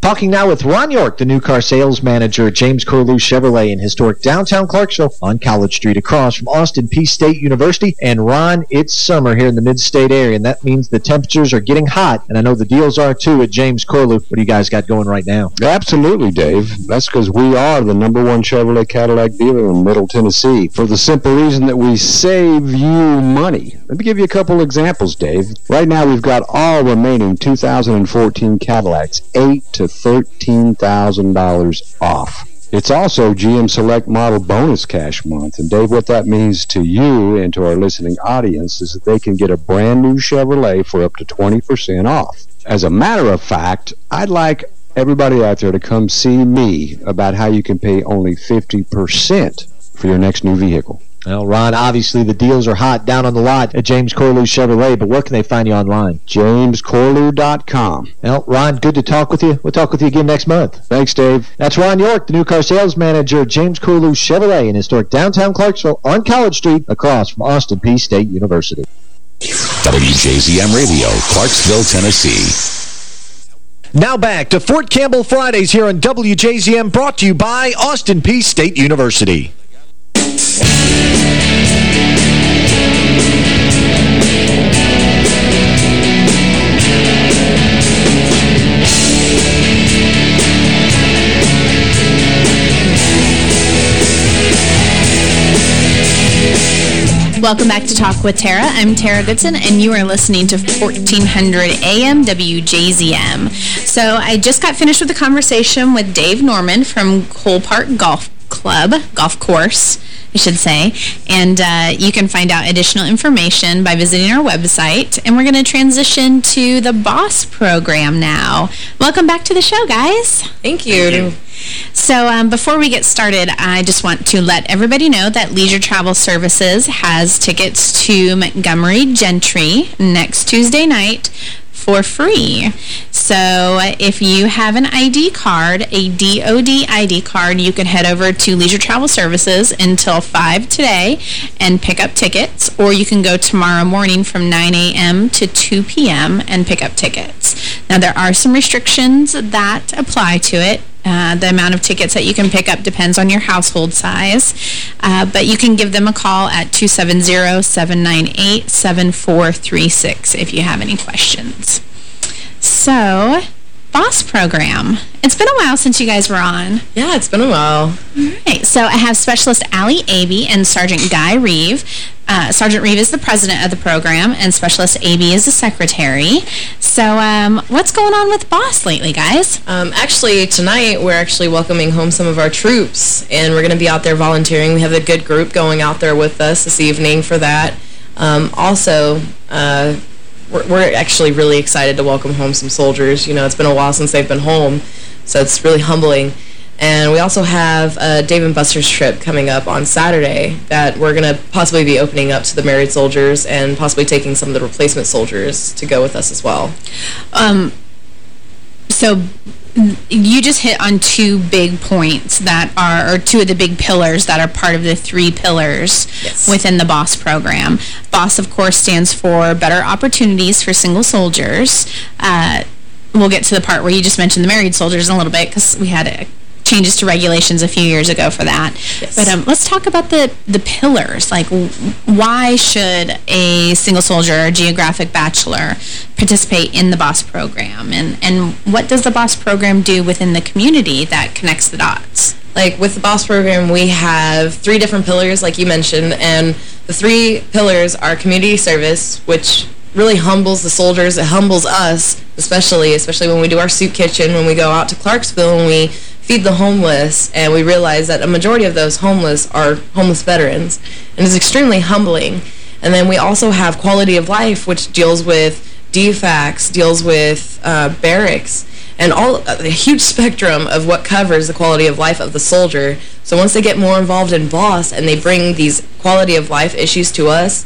Talking now with Ron York, the new car sales manager at James Corlew Chevrolet in historic downtown Clarksville on College Street across from Austin Peay State University. And Ron, it's summer here in the mid-state area, and that means the temperatures are getting hot, and I know the deals are too at James Corlew. What do you guys got going right now? Absolutely, Dave. That's because we are the number one Chevrolet Cadillac dealer in Middle Tennessee for the simple reason that we save you money. Let me give you a couple examples, Dave. Right now, we've got all remaining 2014 Cadillacs, 8 to $13,000 off. It's also GM Select Model Bonus Cash Month. And Dave, what that means to you and to our listening audience is that they can get a brand new Chevrolet for up to 20% off. As a matter of fact, I'd like everybody out there to come see me about how you can pay only 50% for your next new vehicle. Well, Ron, obviously the deals are hot down on the lot at James Corlew Chevrolet, but where can they find you online? JamesCorlew.com. Well, Ron, good to talk with you. We'll talk with you again next month. Thanks, Dave. That's Ron York, the new car sales manager at James Corlew Chevrolet in historic downtown Clarksville on College Street across from Austin Peay State University. WJZM Radio, Clarksville, Tennessee. Now back to Fort Campbell Fridays here on WJZM, brought to you by Austin Peay State University. Welcome back to Talk with Tara. I'm Tara Goodson, and you are listening to 1400 AM WJZM. So I just got finished with a conversation with Dave Norman from Cole Park Golf Club, golf course, I should say. And uh, you can find out additional information by visiting our website. And we're going to transition to the BOSS program now. Welcome back to the show, guys. Thank you. Thank you. So um, before we get started, I just want to let everybody know that Leisure Travel Services has tickets to Montgomery Gentry next Tuesday night for free. So if you have an ID card, a DOD ID card, you can head over to Leisure Travel Services until 5 today and pick up tickets, or you can go tomorrow morning from 9 a.m. to 2 p.m. and pick up tickets. Now, there are some restrictions that apply to it. Uh, the amount of tickets that you can pick up depends on your household size. Uh, but you can give them a call at 270-798-7436 if you have any questions. So, Boss Program. It's been a while since you guys were on. Yeah, it's been a while. All right. So I have Specialist Allie Avey and Sergeant Guy Reeve. Uh, Sergeant Reeve is the president of the program, and Specialist Avey is the secretary. So um, what's going on with Boss lately, guys? Um, actually, tonight we're actually welcoming home some of our troops, and we're going to be out there volunteering. We have a good group going out there with us this evening for that. Um, also, uh, we're, we're actually really excited to welcome home some soldiers. You know, it's been a while since they've been home, so it's really humbling. And we also have a Dave and Buster's trip coming up on Saturday that we're going to possibly be opening up to the married soldiers and possibly taking some of the replacement soldiers to go with us as well. Um, so you just hit on two big points that are, or two of the big pillars that are part of the three pillars yes. within the BOSS program. BOSS, of course, stands for Better Opportunities for Single Soldiers. Uh, we'll get to the part where you just mentioned the married soldiers in a little bit because we had a changes to regulations a few years ago for that. Yes. But um, let's talk about the, the pillars. Like, why should a single soldier or geographic bachelor participate in the BOSS program? And, and what does the BOSS program do within the community that connects the dots? Like, with the BOSS program, we have three different pillars, like you mentioned, and the three pillars are community service, which really humbles the soldiers. It humbles us, especially, especially when we do our soup kitchen, when we go out to Clarksville and we feed the homeless, and we realize that a majority of those homeless are homeless veterans, and it's extremely humbling. And then we also have quality of life, which deals with DFACs, deals with uh, barracks, and all a huge spectrum of what covers the quality of life of the soldier. So once they get more involved in BOSS and they bring these quality of life issues to us,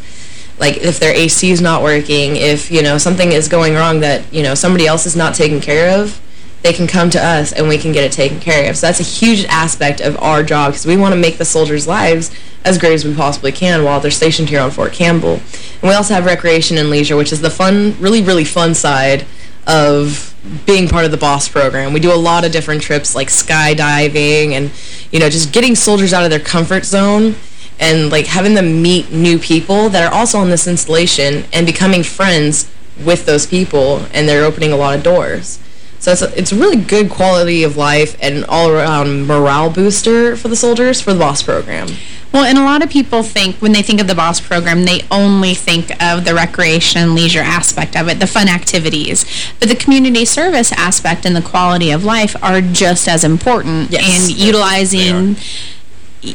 like if their AC is not working, if, you know, something is going wrong that, you know, somebody else is not taking care of, they can come to us and we can get it taken care of. So that's a huge aspect of our job because we want to make the soldiers' lives as great as we possibly can while they're stationed here on Fort Campbell. And we also have recreation and leisure, which is the fun, really, really fun side of being part of the BOSS program. We do a lot of different trips like skydiving and, you know, just getting soldiers out of their comfort zone and like having them meet new people that are also on this installation and becoming friends with those people and they're opening a lot of doors. So it's a, it's a really good quality of life and all-around morale booster for the soldiers for the BOSS program. Well, and a lot of people think, when they think of the BOSS program, they only think of the recreation and leisure aspect of it, the fun activities. But the community service aspect and the quality of life are just as important. Yes, and utilizing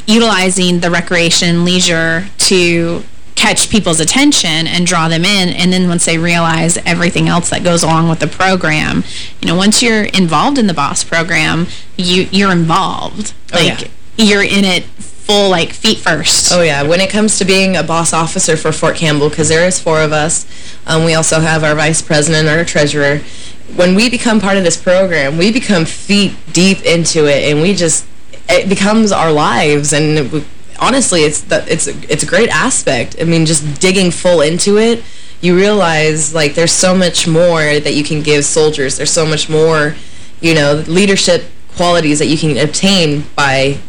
utilizing the recreation leisure to catch people's attention and draw them in and then once they realize everything else that goes along with the program you know once you're involved in the boss program you you're involved Oh, like yeah. you're in it full like feet first Oh, yeah. When it comes to being a boss officer for Fort Campbell, because there is four of us, um, we also have our vice president our treasurer. When we become part of this program, we become feet deep into it, and we just, it becomes our lives. And honestly, it's, the, it's, it's a great aspect. I mean, just digging full into it, you realize, like, there's so much more that you can give soldiers. There's so much more, you know, leadership qualities that you can obtain by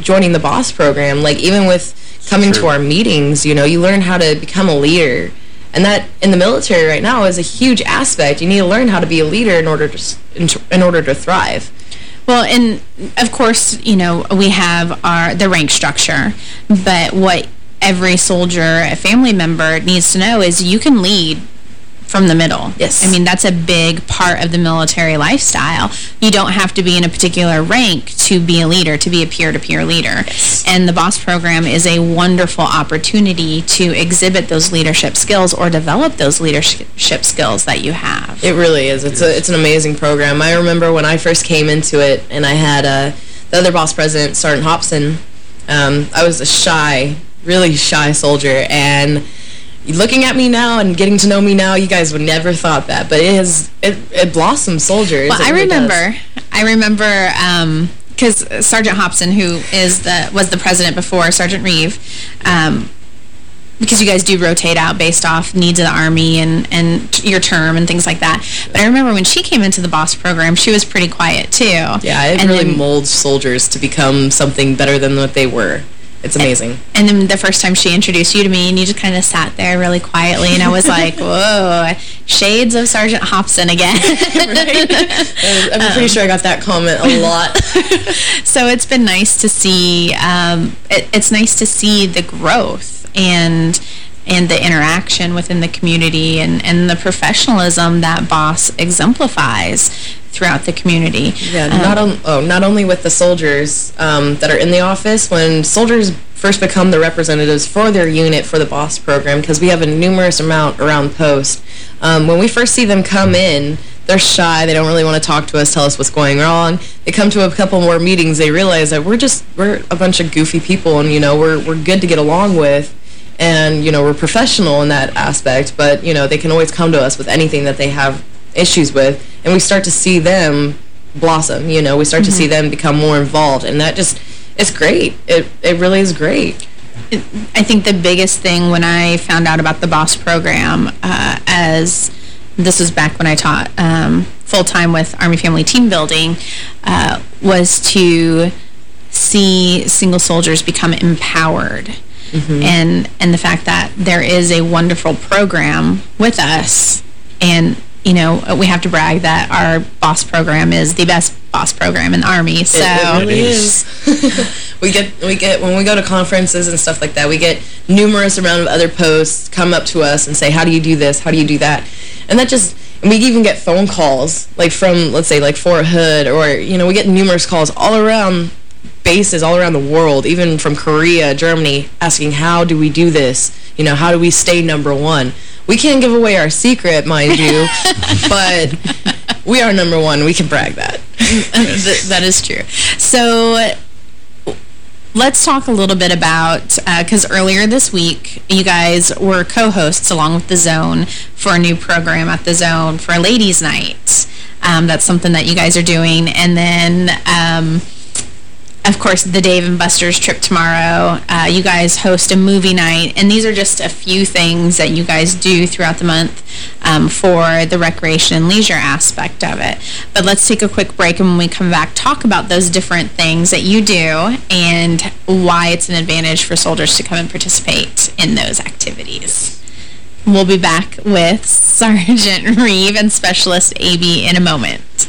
joining the boss program like even with coming to our meetings you know you learn how to become a leader and that in the military right now is a huge aspect you need to learn how to be a leader in order to in, in order to thrive Well, and of course, you know, we have our the rank structure, but what every soldier, a family member needs to know is you can lead from the middle. Yes. I mean, that's a big part of the military lifestyle. You don't have to be in a particular rank to be a leader, to be a peer-to-peer -peer leader. Yes. And the BOSS program is a wonderful opportunity to exhibit those leadership skills or develop those leadership skills that you have. It really is. It's, a, it's an amazing program. I remember when I first came into it and I had uh, the other BOSS president, Sergeant Hobson, um, I was a shy, really shy soldier, and looking at me now and getting to know me now, you guys would never thought that, but it has it, it blossomed soldiers. Well, I remember, I remember, um, because Sergeant Hobson, who is the was the president before Sergeant Reeve, um, because you guys do rotate out based off needs of the Army and, and your term and things like that. But I remember when she came into the BOSS program, she was pretty quiet, too. Yeah, it and really molds soldiers to become something better than what they were. It's amazing. And, then the first time she introduced you to me, and you just kind of sat there really quietly, and I was like, whoa, shades of Sergeant Hobson again. I'm pretty um, sure I got that comment a lot. so it's been nice to see, um, it, it's nice to see the growth and and the interaction within the community and, and the professionalism that BOSS exemplifies throughout the community. Yeah, um, not, on, oh, not only with the soldiers um, that are in the office, when soldiers first become the representatives for their unit for the BOSS program, because we have a numerous amount around post, um, when we first see them come in, they're shy. They don't really want to talk to us, tell us what's going wrong. They come to a couple more meetings. They realize that we're just, we're a bunch of goofy people and, you know, we're, we're good to get along with and you know we're professional in that aspect but you know they can always come to us with anything that they have issues with and we start to see them blossom you know we start mm -hmm. to see mm-hmm. them become more involved and that just it's great it it really is great I think the biggest thing when I found out about the BOSS program uh, as this was back when I taught um, full-time with Army Family Team Building uh, was to see single soldiers become empowered Mm -hmm. and and the fact that there is a wonderful program with us and you know we have to brag that our boss program is the best boss program in the army so. it, it really is. We get we get when we go to conferences and stuff like that we get numerous amount of other posts come up to us and say how do you do this? How do you do that? And that just and we even get phone calls like from let's say like Fort Hood or you know we get numerous calls all around bases all around the world, even from Korea, Germany, asking how do we do this? You know, how do we stay number one? We can't give away our secret, mind you, but we are number one. We can brag that. that is true. So let's talk a little bit about, because uh, earlier this week, you guys were co-hosts along with The Zone for a new program at The Zone for Ladies' Night. Um, that's something that you guys are doing. And then... Um, of course, the Dave and Buster's trip tomorrow. Uh, you guys host a movie night, and these are just a few things that you guys do throughout the month um, for the recreation and leisure aspect of it. But let's take a quick break, and when we come back, talk about those different things that you do and why it's an advantage for soldiers to come and participate in those activities. We'll be back with Sergeant Reeve and Specialist Avey in a moment.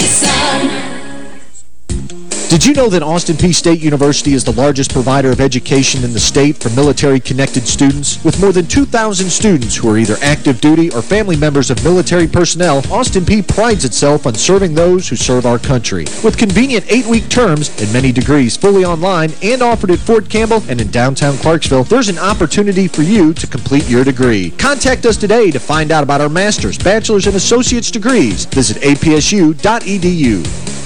sun. Did you know that Austin Peay State University is the largest provider of education in the state for military-connected students? With more than 2,000 students who are either active duty or family members of military personnel, Austin Peay prides itself on serving those who serve our country. With convenient eight-week terms and many degrees fully online and offered at Fort Campbell and in downtown Clarksville, there's an opportunity for you to complete your degree. Contact us today to find out about our master's, bachelor's, and associate's degrees. Visit apsu.edu.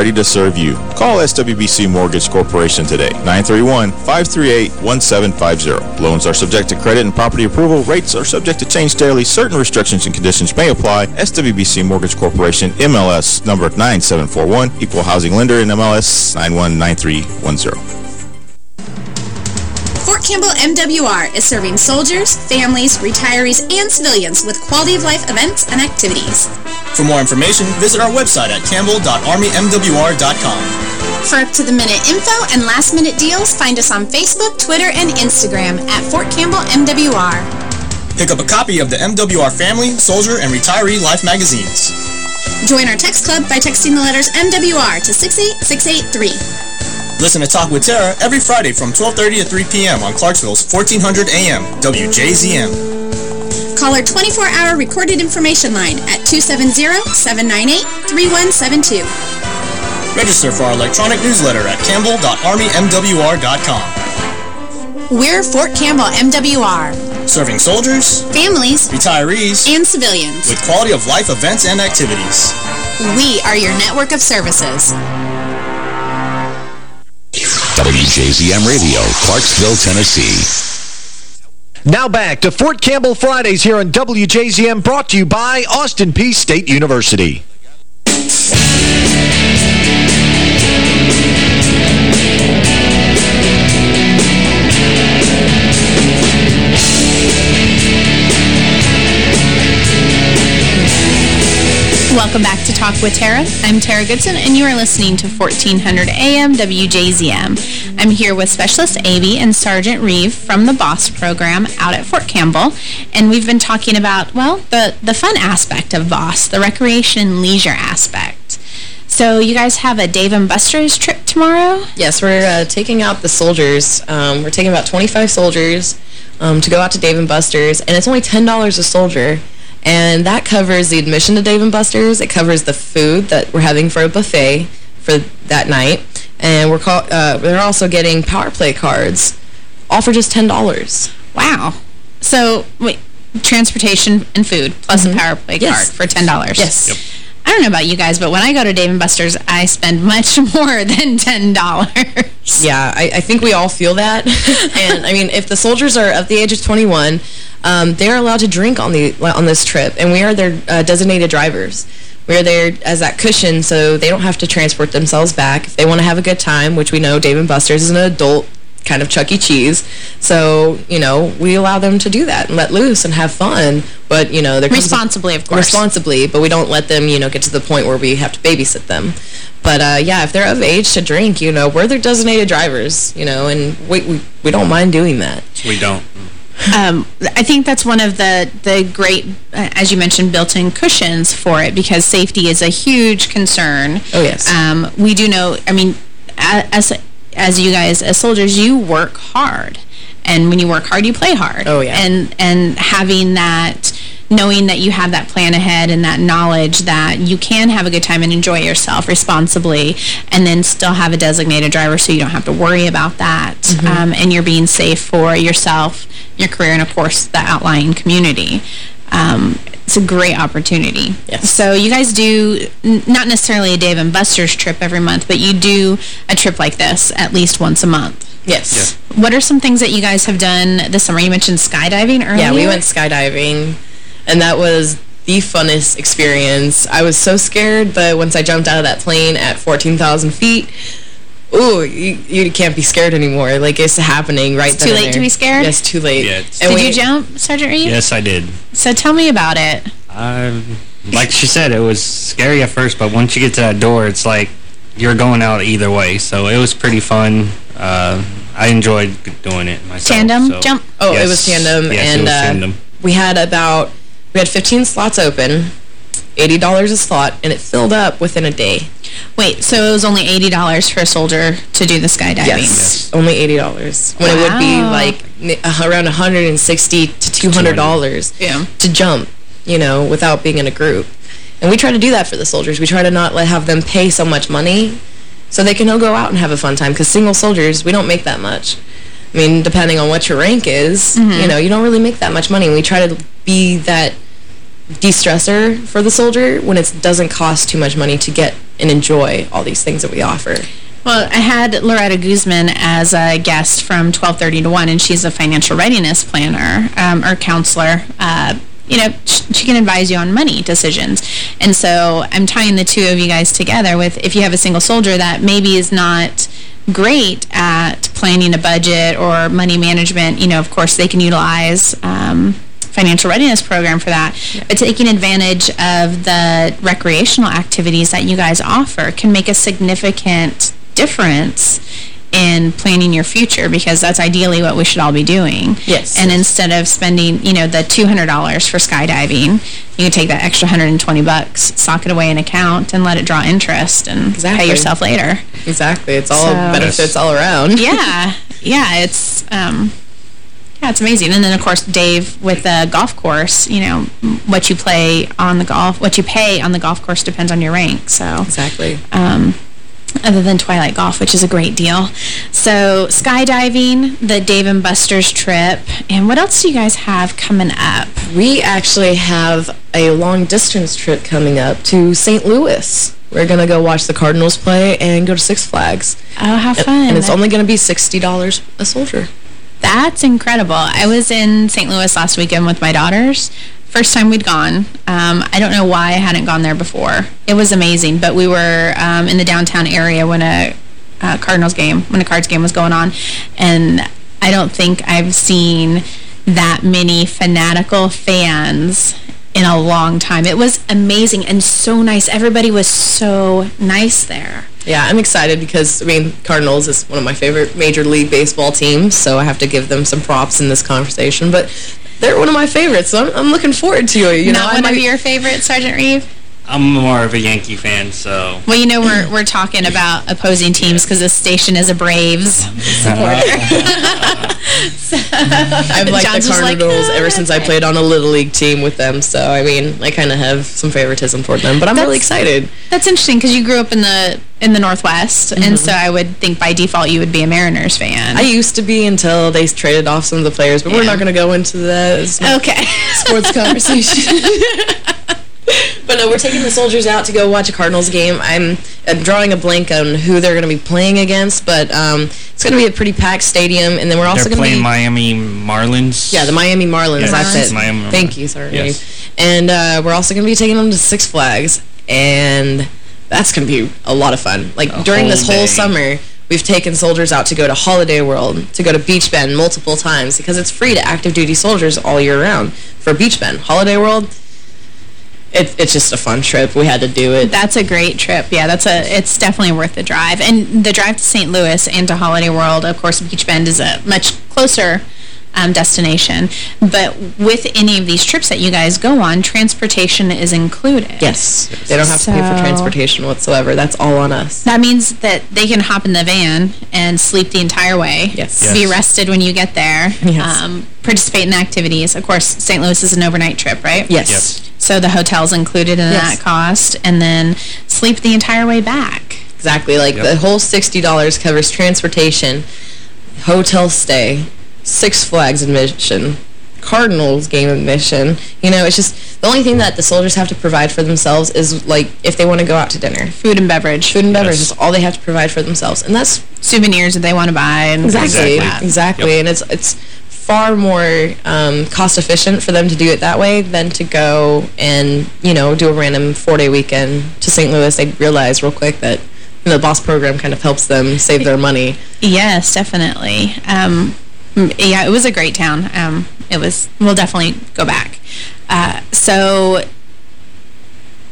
ready to serve you. Call SWBC Mortgage Corporation today, 931-538-1750. Loans are subject to credit and property approval. Rates are subject to change daily. Certain restrictions and conditions may apply. SWBC Mortgage Corporation, MLS number 9741, Equal Housing Lender and MLS 919310. Fort Campbell MWR is serving soldiers, families, retirees, and civilians with quality of life events and activities. For more information, visit our website at campbell.armymwr.com. For up-to-the-minute info and last-minute deals, find us on Facebook, Twitter, and Instagram at Fort Campbell MWR. Pick up a copy of the MWR Family, Soldier, and Retiree Life magazines. Join our text club by texting the letters MWR to 68683. Listen to Talk with Tara every Friday from 12.30 to 3 p.m. on Clarksville's 1400 AM, WJZM. Call our 24-hour recorded information line at 270-798-3172. Register for our electronic newsletter at campbell.armymwr.com. We're Fort Campbell MWR. Serving soldiers, families, retirees, and civilians with quality of life events and activities. We are your network of services. WJZM Radio, Clarksville, Tennessee. Now back to Fort Campbell Fridays here on WJZM, brought to you by Austin Peay State University. Welcome back to Talk with Tara. I'm Tara Goodson, and you are listening to 1400 AM WJZM. I'm here with Specialist Avey and Sergeant Reeve from the BOSS program out at Fort Campbell, and we've been talking about, well, the, the fun aspect of BOSS, the recreation and leisure aspect. So you guys have a Dave & Buster's trip tomorrow? Yes, we're uh, taking out the soldiers. Um, we're taking about 25 soldiers um, to go out to Dave & Buster's, and it's only $10 a soldier. And that covers the admission to Dave & Buster's. It covers the food that we're having for a buffet for that night. And we're call, uh, they're also getting power play cards, all for just $10. Wow. So, wait, transportation and food plus mm -hmm. a power play yes. card for $10. Yes. Yep. I don't know about you guys, but when I go to Dave & Buster's, I spend much more than $10. Yeah, I, I think we all feel that. and, I mean, if the soldiers are of the age of 21, um, they're allowed to drink on the on this trip, and we are their uh, designated drivers. We're there as that cushion so they don't have to transport themselves back. If they want to have a good time, which we know Dave & Buster's is an adult kind of Chuck E. Cheese. So, you know, we allow them to do that and let loose and have fun. But, you know, they're Responsibly, of course. Responsibly, but we don't let them, you know, get to the point where we have to babysit them. But, uh, yeah, if they're of age to drink, you know, we're their designated drivers, you know, and we, we, we don't mind doing that. We don't. Um, I think that's one of the, the great, uh, as you mentioned, built-in cushions for it because safety is a huge concern. Oh, yes. Um, we do know, I mean, as as you guys, as soldiers, you work hard. And when you work hard, you play hard. Oh, yeah. And, and having that, knowing that you have that plan ahead and that knowledge that you can have a good time and enjoy yourself responsibly and then still have a designated driver so you don't have to worry about that. Mm -hmm. um, and you're being safe for yourself, your career, and, of course, the outlying community. Um, it's a great opportunity. Yes. So you guys do not necessarily a Dave and Buster's trip every month, but you do a trip like this at least once a month. Yes. Yeah. What are some things that you guys have done this summer? You mentioned skydiving earlier. Yeah, we went skydiving, and that was the funnest experience. I was so scared, but once I jumped out of that plane at 14,000 feet, ooh, you, you can't be scared anymore. Like, it's happening right It's too late to be scared? Yes, too late. Yeah, And Did we- you jump, Sergeant Reeve? Yes, I did. So tell me about it. Uh, like she said, it was scary at first, but once you get to that door, it's like you're going out either way. So it was pretty fun. Uh, I enjoyed doing it myself. Tandem so- jump? Oh, it was tandem. Yes, and it was uh, tandem. we had about, we had 15 slots open, $80 a slot, and it filled up within a day. Wait, so it was only $80 for a soldier to do the skydiving? Yes, only $80. When it would be like uh, around 160 to $200 Yeah. to jump, you know, without being in a group. And we try to do that for the soldiers. We try to not let have them pay so much money so they can all go out and have a fun time. Because single soldiers, we don't make that much. I mean, depending on what your rank is, Mhm. you know, you don't really make that much money. And we try to be that de-stressor for the soldier when it doesn't cost too much money to get and enjoy all these things that we offer. Well, I had Loretta Guzman as a guest from 1230 to 1, and she's a financial readiness planner um, or counselor. Uh, you know, she can advise you on money decisions. And so I'm tying the two of you guys together with if you have a single soldier that maybe is not great at planning a budget or money management, you know, of course they can utilize um, financial readiness program for that. But taking advantage of the recreational activities that you guys offer can make a significant difference in planning your future because that's ideally what we should all be doing. Yes. And instead of spending, you know, the $200 for skydiving, you can take that extra 120 bucks, sock it away in account, and let it draw interest and Exactly. pay yourself later. Exactly. It's all So- benefits all around. yeah. Yeah, it's um yeah, it's amazing. And then of course Dave with the golf course, you know, what you play on the golf, what you pay on the golf course depends on your rank. So Exactly. um other than Twilight Golf, which is a great deal. So, skydiving, the Dave and Buster's trip, and what else do you guys have coming up? We actually have a long-distance trip coming up to St. Louis. We're going to go watch the Cardinals play and go to Six Flags. Oh, how fun. And it's only going to be $60 a soldier. That's incredible. I was in St. Louis last weekend with my daughters. First time we'd gone. Um, I don't know why I hadn't gone there before. It was amazing, but we were um, in the downtown area when a uh, Cardinals game, when a Cards game was going on, and I don't think I've seen that many fanatical fans in a long time. It was amazing and so nice. Everybody was so nice there. Yeah, I'm excited because, I mean, Cardinals is one of my favorite Major League Baseball teams, so I have to give them some props in this conversation. But they're one of my favorites, so I'm, I'm looking forward to it. You know, Not I one of your favorites, Sergeant Reeve? I'm more of a Yankee fan, so... Well, you know, we're, we're talking about opposing teams because this station is a Braves supporter. I've liked John's the just like, Cardinals "Ah, ever since I played on a Little League team with them, so, I mean, I kind of have some favoritism toward them, but I'm really excited. That's interesting because you grew up in the in the Northwest, and so I would think by default you would be a Mariners fan. I used to be until they traded off some of the players, but we're not going to go into that okay. sports conversation. But no, we're taking the soldiers out to go watch a Cardinals game. I'm, I'm drawing a blank on who they're going to be playing against, but um, it's going to be a pretty packed stadium, and then we're also going to playing be... Miami Marlins. Yeah, the Miami Marlins. Yes, that's it. Miami Thank you, sorry. Yes. And uh, we're also going to be taking them to Six Flags, and that's going to be a lot of fun. Like, A during this whole whole day. summer, we've taken soldiers out to go to Holiday World, to go to Beach Bend multiple times, because it's free to active duty soldiers all year round for Beach Bend. Holiday World, it, it's just a fun trip. We had to do it. That's a great trip. Yeah, that's a. It's definitely worth the drive. And the drive to St. Louis and to Holiday World, of course, Beach Bend is a much closer um, destination. But with any of these trips that you guys go on, transportation is included. Yes. They don't have to pay for transportation whatsoever. That's all on us. That means that they can hop in the van and sleep the entire way. Yes. Be rested when you get there. Yes. Um, participate in activities. Of course, St. Louis is an overnight trip, right? Yes. Yes. So the hotel's included in Yes. that cost, and then sleep the entire way back. Exactly. Like the whole $60 covers transportation, hotel stay, Six Flags admission, Cardinals game admission. You know, it's just the only thing that the soldiers have to provide for themselves is like if they want to go out to dinner. Food and beverage. Food and beverage is all they have to provide for themselves. And that's souvenirs that they want to buy. And Exactly. things like Exactly. that. And it's it's far more um, cost efficient for them to do it that way than to go and, you know, do a random four-day weekend to St. Louis. They realize real quick that the BOSS program kind of helps them save their money. Yes, definitely. Um, yeah, it was a great town. Um, it was, we'll definitely go back. Uh, so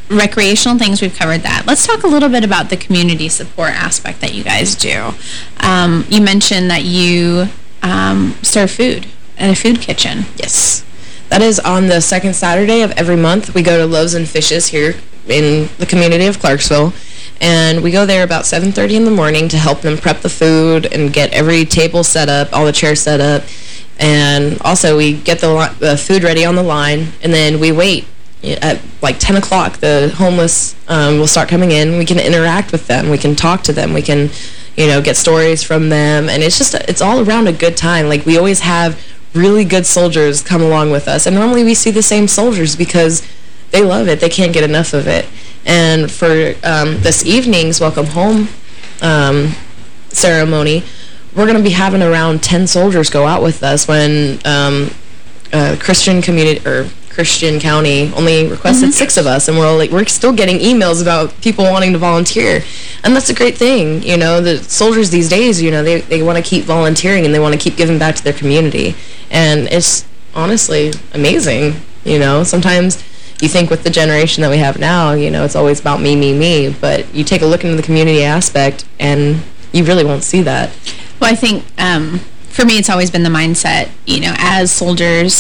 recreational things, we've covered that. Let's talk a little bit about the community support aspect that you guys do. Um, you mentioned that you um, serve food in a food kitchen. Yes. That is on the second Saturday of every month. We go to Loaves and Fishes here in the community of Clarksville. And we go there about 7.30 in the morning to help them prep the food and get every table set up, all the chairs set up. And also we get the, the food ready on the line, and then we wait at like 10 o'clock, the homeless um, will start coming in. We can interact with them. We can talk to them. We can, you know, get stories from them. And it's just, it's all around a good time. Like, we always have really good soldiers come along with us. And normally we see the same soldiers because they love it. They can't get enough of it. And for um, this evening's Welcome Home um, ceremony, we're going to be having around 10 soldiers go out with us when um, uh, Christian community or Christian County only requested mm -hmm. six of us, and we're like we're still getting emails about people wanting to volunteer, and that's a great thing. You know, the soldiers these days, you know, they they want to keep volunteering and they want to keep giving back to their community, and it's honestly amazing. You know, sometimes you think with the generation that we have now, you know, it's always about me, me, me, but you take a look into the community aspect, and you really won't see that. Well, I think um, for me, it's always been the mindset, you know, as soldiers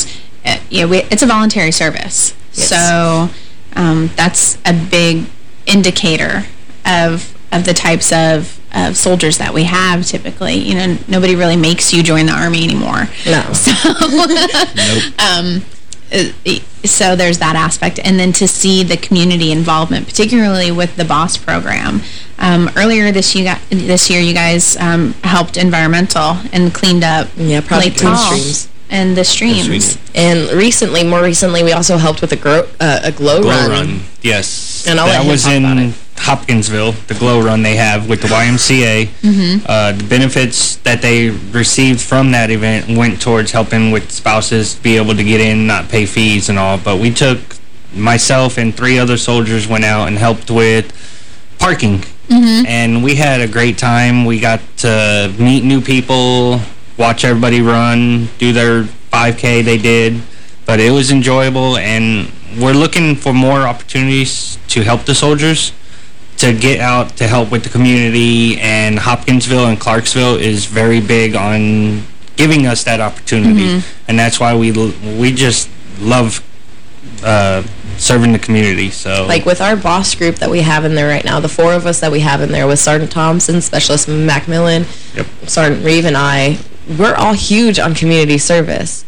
uh, yeah, we, it's a voluntary service. Yes. So um, that's a big indicator of of the types of, of soldiers that we have typically. You know, nobody really makes you join the Army anymore. No. So, nope. um, uh, so there's that aspect. And then to see the community involvement, particularly with the BOSS program. Um, earlier this year, this year, you guys um, helped environmental and cleaned up yeah, Lake Streams and the streams. And recently, more recently, we also helped with a, grow, uh, a glow, glow run. run. Yes. And I'll that was in Hopkinsville, the glow run they have with the YMCA. Mm -hmm. uh, the benefits that they received from that event went towards helping with spouses be able to get in, not pay fees and all. But we took, myself and three other soldiers went out and helped with parking. Mm -hmm. And we had a great time. We got to meet new people, watch everybody run, do their 5K they did. But it was enjoyable, and we're looking for more opportunities to help the soldiers to get out to help with the community. And Hopkinsville and Clarksville is very big on giving us that opportunity. Mm -hmm. And that's why we we just love uh, serving the community. So, Like with our boss group that we have in there right now, the four of us that we have in there with Sergeant Thompson, Specialist Macmillan, yep. Sergeant Reeve, and I, we're all huge on community service.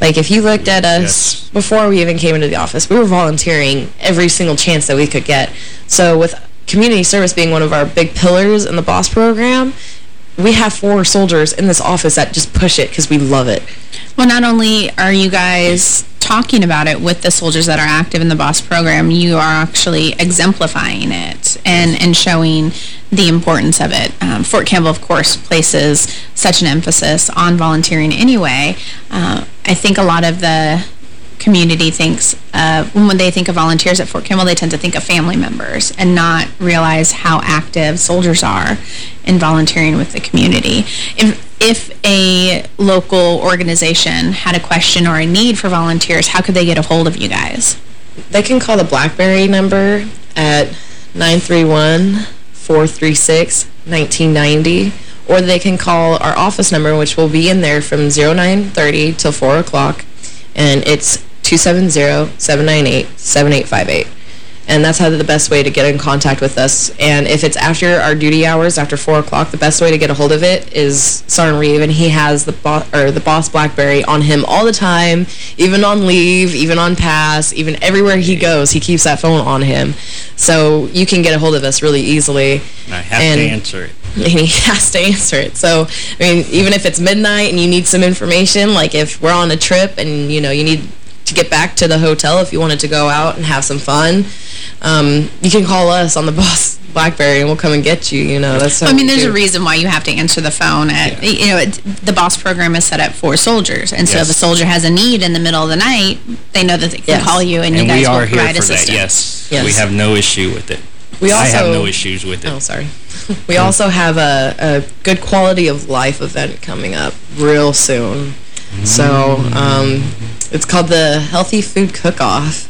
Like, if you looked at us yes. before we even came into the office, we were volunteering every single chance that we could get. So with community service being one of our big pillars in the BOSS program, we have four soldiers in this office that just push it because we love it. Well, not only are you guys talking about it with the soldiers that are active in the BOSS program, you are actually exemplifying it and, and showing the importance of it. Um, Fort Campbell, of course, places such an emphasis on volunteering anyway. Uh, I think a lot of the community thinks, uh, when they think of volunteers at Fort Campbell, they tend to think of family members and not realize how active soldiers are in volunteering with the community. If, if a local organization had a question or a need for volunteers, how could they get a hold of you guys? They can call the BlackBerry number at 931-436-1990 or they can call our office number, which will be in there from 0930 till 4 o'clock, and it's 270-798-7858. And that's how the best way to get in contact with us. And if it's after our duty hours, after 4 o'clock, the best way to get a hold of it is Sergeant Reeve, and he has the, bo or the Boss BlackBerry on him all the time, even on leave, even on pass, even everywhere he goes, he keeps that phone on him. So you can get a hold of us really easily. And I have and to answer it. And he has to answer it. So, I mean, even if it's midnight and you need some information, like if we're on a trip and, you know, you need to get back to the hotel if you wanted to go out and have some fun, um, you can call us on the boss BlackBerry and we'll come and get you, you know. That's I mean, there's do. a reason why you have to answer the phone. At, yeah. You know, it, the BOSS program is set up for soldiers. And so yes. if a soldier has a need in the middle of the night, they know that they can yes. call you and, and you guys will provide assistance. That, yes. yes. We have no issue with it. We also, I have no issues with it. Oh, sorry. we also have a, a good quality of life event coming up real soon. So um, it's called the Healthy Food Cook-Off.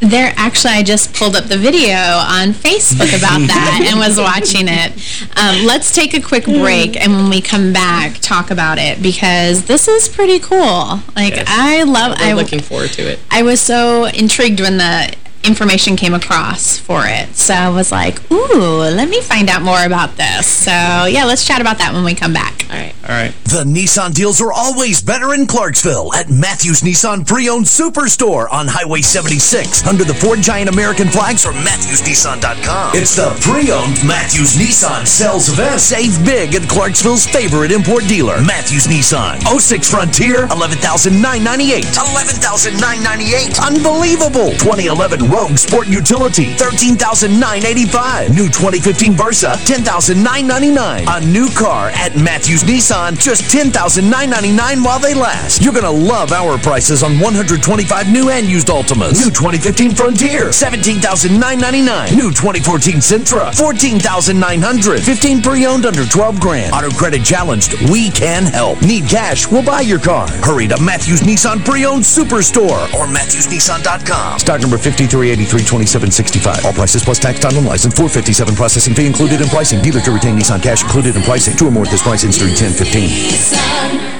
There, actually, I just pulled up the video on Facebook about that and was watching it. Um, let's take a quick break, and when we come back, talk about it, because this is pretty cool. Like, yes. I love... I'm looking forward to it. I was so intrigued when the information came across for it. So I was like, ooh, let me find out more about this. So, yeah, let's chat about that when we come back. All right. All right. The Nissan deals are always better in Clarksville at Matthews Nissan Pre-Owned Superstore on Highway 76 under the Ford Giant American flags or MatthewsNissan.com. It's the Pre-Owned Matthews Nissan sales event. Save big at Clarksville's favorite import dealer, Matthews Nissan. 06 Frontier, 11998 11998 Unbelievable. 2011 Rogue Sport Utility, 13,985. New 2015 Versa, 10,999. A new car at Matthews Nissan, just 10,999 while they last. You're going to love our prices on 125 new and used Altimas. New 2015 Frontier, 17,999. New 2014 Sentra, 14,900. 15 pre-owned under 12 grand. Auto credit challenged, we can help. Need cash, we'll buy your car. Hurry to Matthews Nissan Pre-Owned Superstore or MatthewsNissan.com. Stock number 53 383 All prices plus tax, time, and license. 457 processing fee included in pricing. Dealer to retain Nissan cash included in pricing. Two or more at this price. Instead 1015.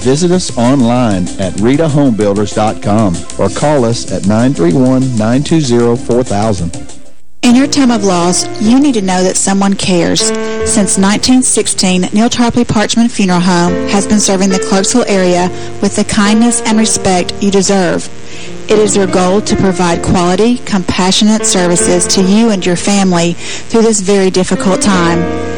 Visit us online at ritahomebuilders.com or call us at 931-920-4000. In your time of loss, you need to know that someone cares. Since 1916, Neal Tarpley Parchman Funeral Home has been serving the Clarksville area with the kindness and respect you deserve. It is their goal to provide quality, compassionate services to you and your family through this very difficult time.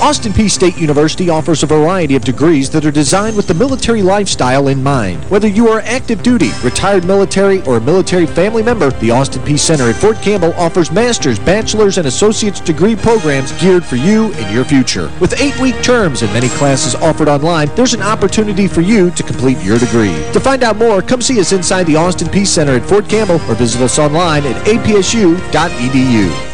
Austin Peay State University offers a variety of degrees that are designed with the military lifestyle in mind. Whether you are active duty, retired military, or a military family member, the Austin Peay Center at Fort Campbell offers master's, bachelor's, and associate's degree programs geared for you and your future. With eight-week terms and many classes offered online, there's an opportunity for you to complete your degree. To find out more, come see us inside the Austin Peay Center at Fort Campbell or visit us online at apsu.edu.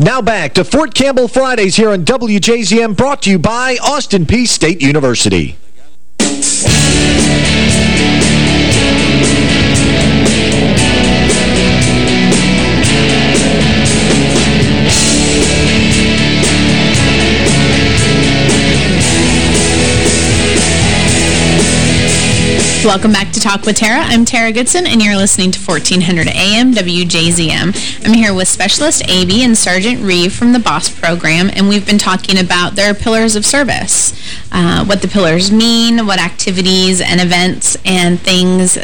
Now back to Fort Campbell Fridays here on WJZM, brought to you by Austin Peay State University. Welcome back to Talk with Tara. I'm Tara Goodson, and you're listening to 1400 AM WJZM. I'm here with Specialist Avey and Sergeant Reeve from the BOSS program, and we've been talking about their pillars of service, uh, what the pillars mean, what activities and events and things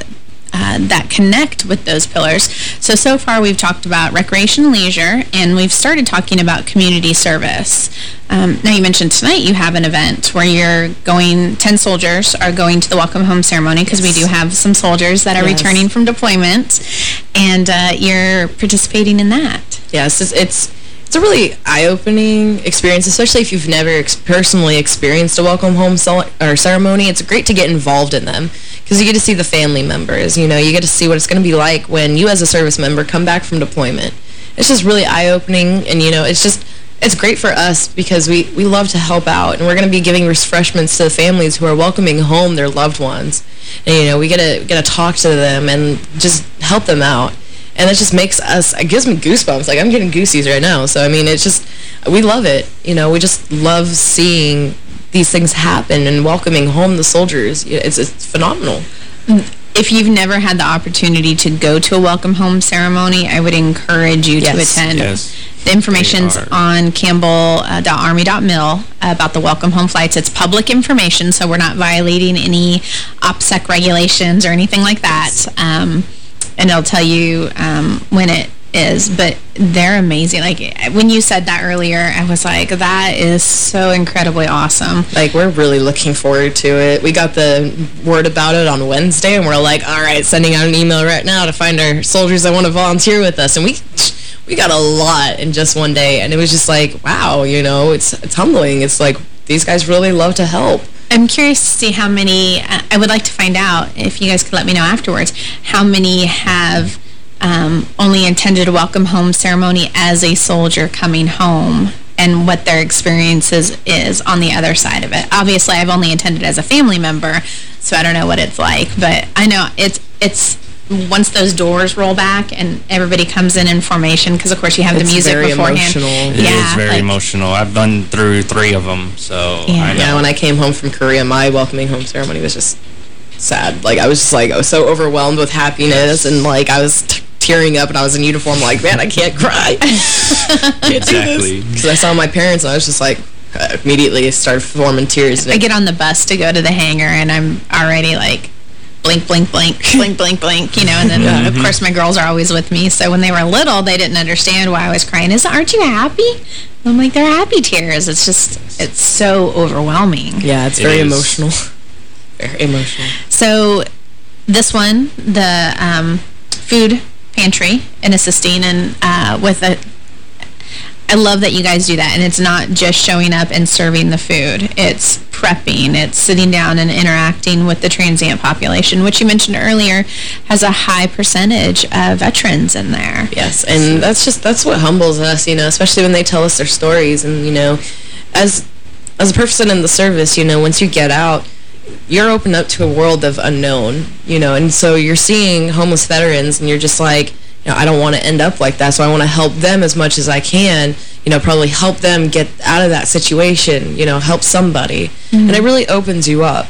uh, that connect with those pillars. So, so far we've talked about recreation and leisure, and we've started talking about community service. Um, now, you mentioned tonight you have an event where you're going, 10 soldiers are going to the welcome home ceremony because yes. we do have some soldiers that are yes. returning from deployment, and uh, you're participating in that. Yes, it's, it's it's a really eye-opening experience, especially if you've never ex personally experienced a welcome home or ceremony. It's great to get involved in them because you get to see the family members. You know, you get to see what it's going to be like when you as a service member come back from deployment. It's just really eye-opening, and, you know, it's just it's great for us because we, we love to help out, and we're going to be giving refreshments to the families who are welcoming home their loved ones. And, you know, we get to, get to talk to them and just help them out. And it just makes us, it gives me goosebumps. Like, I'm getting goosies right now. So, I mean, it's just, we love it. You know, we just love seeing these things happen and welcoming home the soldiers. It's, it's phenomenal. If you've never had the opportunity to go to a welcome home ceremony, I would encourage you yes. to attend. Yes. The information's on campbell.army.mil uh, about the welcome home flights. It's public information, so we're not violating any OPSEC regulations or anything like that. Um, and it'll tell you um, when it is, but they're amazing. Like, when you said that earlier, I was like, that is so incredibly awesome. Like, we're really looking forward to it. We got the word about it on Wednesday, and we're like, all right, sending out an email right now to find our soldiers that want to volunteer with us. And we we got a lot in just one day, and it was just like, wow, you know, it's, it's humbling. It's like, these guys really love to help. I'm curious to see how many, uh, I would like to find out, if you guys could let me know afterwards, how many have um, only attended a welcome home ceremony as a soldier coming home and what their experiences is on the other side of it. Obviously, I've only attended as a family member, so I don't know what it's like, but I know it's it's once those doors roll back and everybody comes in in formation, because of course you have it's the music very beforehand. Emotional. It yeah, is very like, emotional. I've been through three of them, so yeah. Yeah, when I came home from Korea, my welcoming home ceremony was just sad. Like, I was just like, I was so overwhelmed with happiness, and like, I was tearing up and I was in uniform like, man, I can't cry. can't exactly. Because I saw my parents and I was just like, uh, immediately started forming tears. I get on the bus to go to the hangar and I'm already like, blink, blink, blink, blink, blink, blink, you know, and then, uh, of mm-hmm. course, my girls are always with me. So when they were little, they didn't understand why I was crying. Is, aren't you happy? I'm like, they're happy tears. It's just, it's so overwhelming. Yeah, it's very emotional. Very emotional. So this one, the um, food pantry and assisting and uh, with a I love that you guys do that. And it's not just showing up and serving the food. It's prepping. It's sitting down and interacting with the transient population, which you mentioned earlier has a high percentage of veterans in there. Yes, and that's just, that's what humbles us, you know, especially when they tell us their stories. And, you know, as, as a person in the service, you know, once you get out, you're open up to a world of unknown, you know, and so you're seeing homeless veterans and you're just like, you know, I don't want to end up like that, so I want to help them as much as I can, you know, probably help them get out of that situation, you know, help somebody. Mm -hmm. And it really opens you up.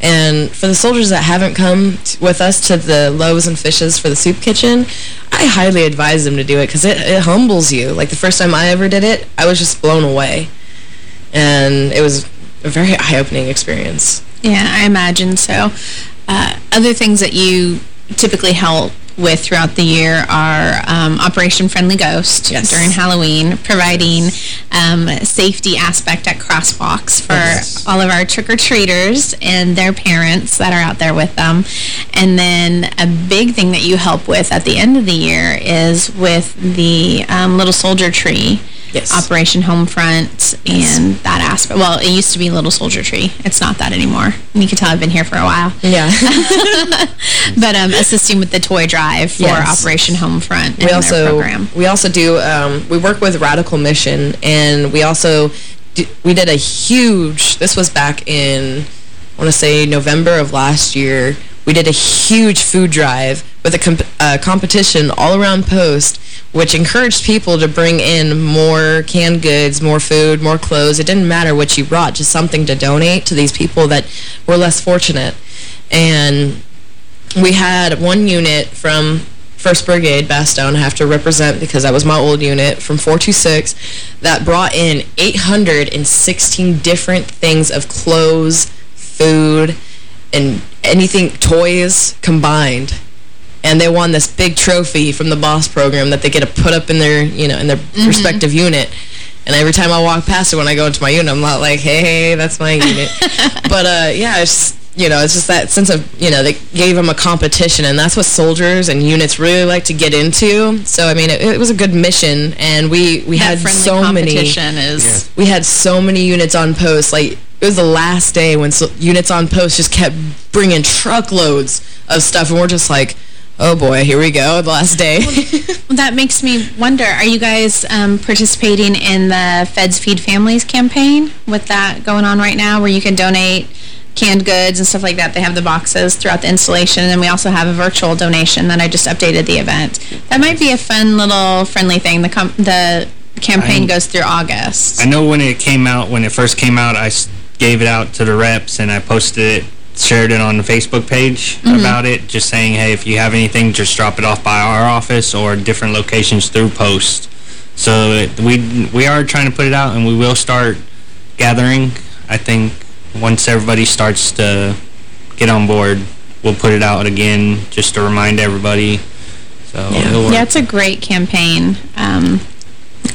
And for the soldiers that haven't come with us to the Loaves and Fishes for the soup kitchen, I highly advise them to do it because it, it humbles you. Like the first time I ever did it, I was just blown away. And it was a very eye-opening experience. Yeah, I imagine so. Uh, other things that you typically help with throughout the year are um, Operation Friendly Ghost yes. during Halloween, providing um, safety aspect at crosswalks for yes. all of our trick-or-treaters and their parents that are out there with them. And then a big thing that you help with at the end of the year is with the um, Little Soldier Tree yes. Operation Homefront and yes. that aspect. Well, it used to be Little Soldier Tree. It's not that anymore. And you can tell I've been here for a while. Yeah. but um, assisting with the toy drive for yes. Operation Homefront we also, program. We also do, um, we work with Radical Mission, and we also, we did a huge, this was back in, I want to say November of last year, we did a huge food drive with a comp uh, competition all around Post, which encouraged people to bring in more canned goods, more food, more clothes. It didn't matter what you brought, just something to donate to these people that were less fortunate. And we had one unit from 1st Brigade, Bastogne, I have to represent because that was my old unit, from 426, that brought in 816 different things of clothes, food, and anything, toys combined. And they won this big trophy from the BOSS program that they get to put up in their, you know, in their Mm-hmm. respective unit. And every time I walk past it when I go into my unit, I'm not like, hey, hey, that's my unit. but, uh, yeah, it's, you know, it's just that sense of, you know, they gave them a competition, and that's what soldiers and units really like to get into. So, I mean, it, it was a good mission, and we, we That had so many... competition is- We had so many units on post. Like, it was the last day when so, units on post just kept bringing truckloads of stuff, and we're just like, oh boy, here we go, the last day. Well, that makes me wonder, are you guys um, participating in the Feds Feed Families campaign with that going on right now where you can donate canned goods and stuff like that? They have the boxes throughout the installation, and then we also have a virtual donation that I just updated the event. That might be a fun little friendly thing. The, com the campaign I- goes through August. I know when it came out, when it first came out, I gave it out to the reps and I posted it, shared it on the Facebook page Mhm. about it, just saying, hey, if you have anything, just drop it off by our office or different locations through post. So it, we we are trying to put it out and we will start gathering. I think once everybody starts to get on board, we'll put it out again just to remind everybody. So it'll. Yeah, it's a great campaign. Um,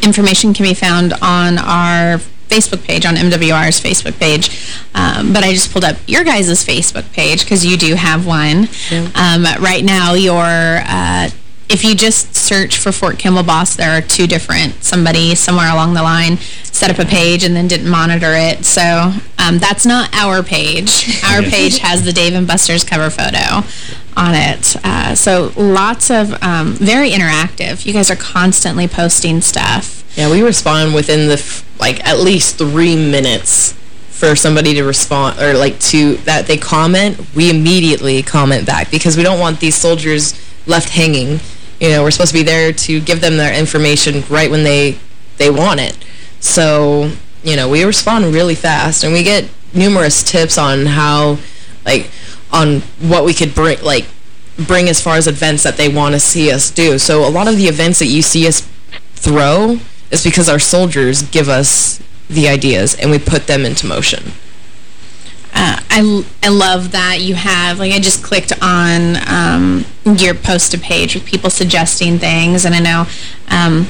information can be found on our Facebook page, on MWR's Facebook page. Um, but I just pulled up your guys' Facebook page because you do have one. Um, right now, your... Uh, if you just search for Fort Campbell Boss, there are two different, somebody somewhere along the line set up a page and then didn't monitor it. So um, that's not our page. Our page has the Dave and Buster's cover photo on it. Uh, so lots of, um, very interactive. You guys are constantly posting stuff. Yeah, we respond within the, f like, at least three minutes for somebody to respond, or, like, to, that they comment, we immediately comment back because we don't want these soldiers left hanging. You know, we're supposed to be there to give them their information right when they, they want it. So, you know, we respond really fast, and we get numerous tips on how, like, on what we could bring, like, bring as far as events that they want to see us do. So a lot of the events that you see us throw is because our soldiers give us the ideas and we put them into motion. Uh, I, I love that you have, like I just clicked on um, your post a page with people suggesting things and I know, um,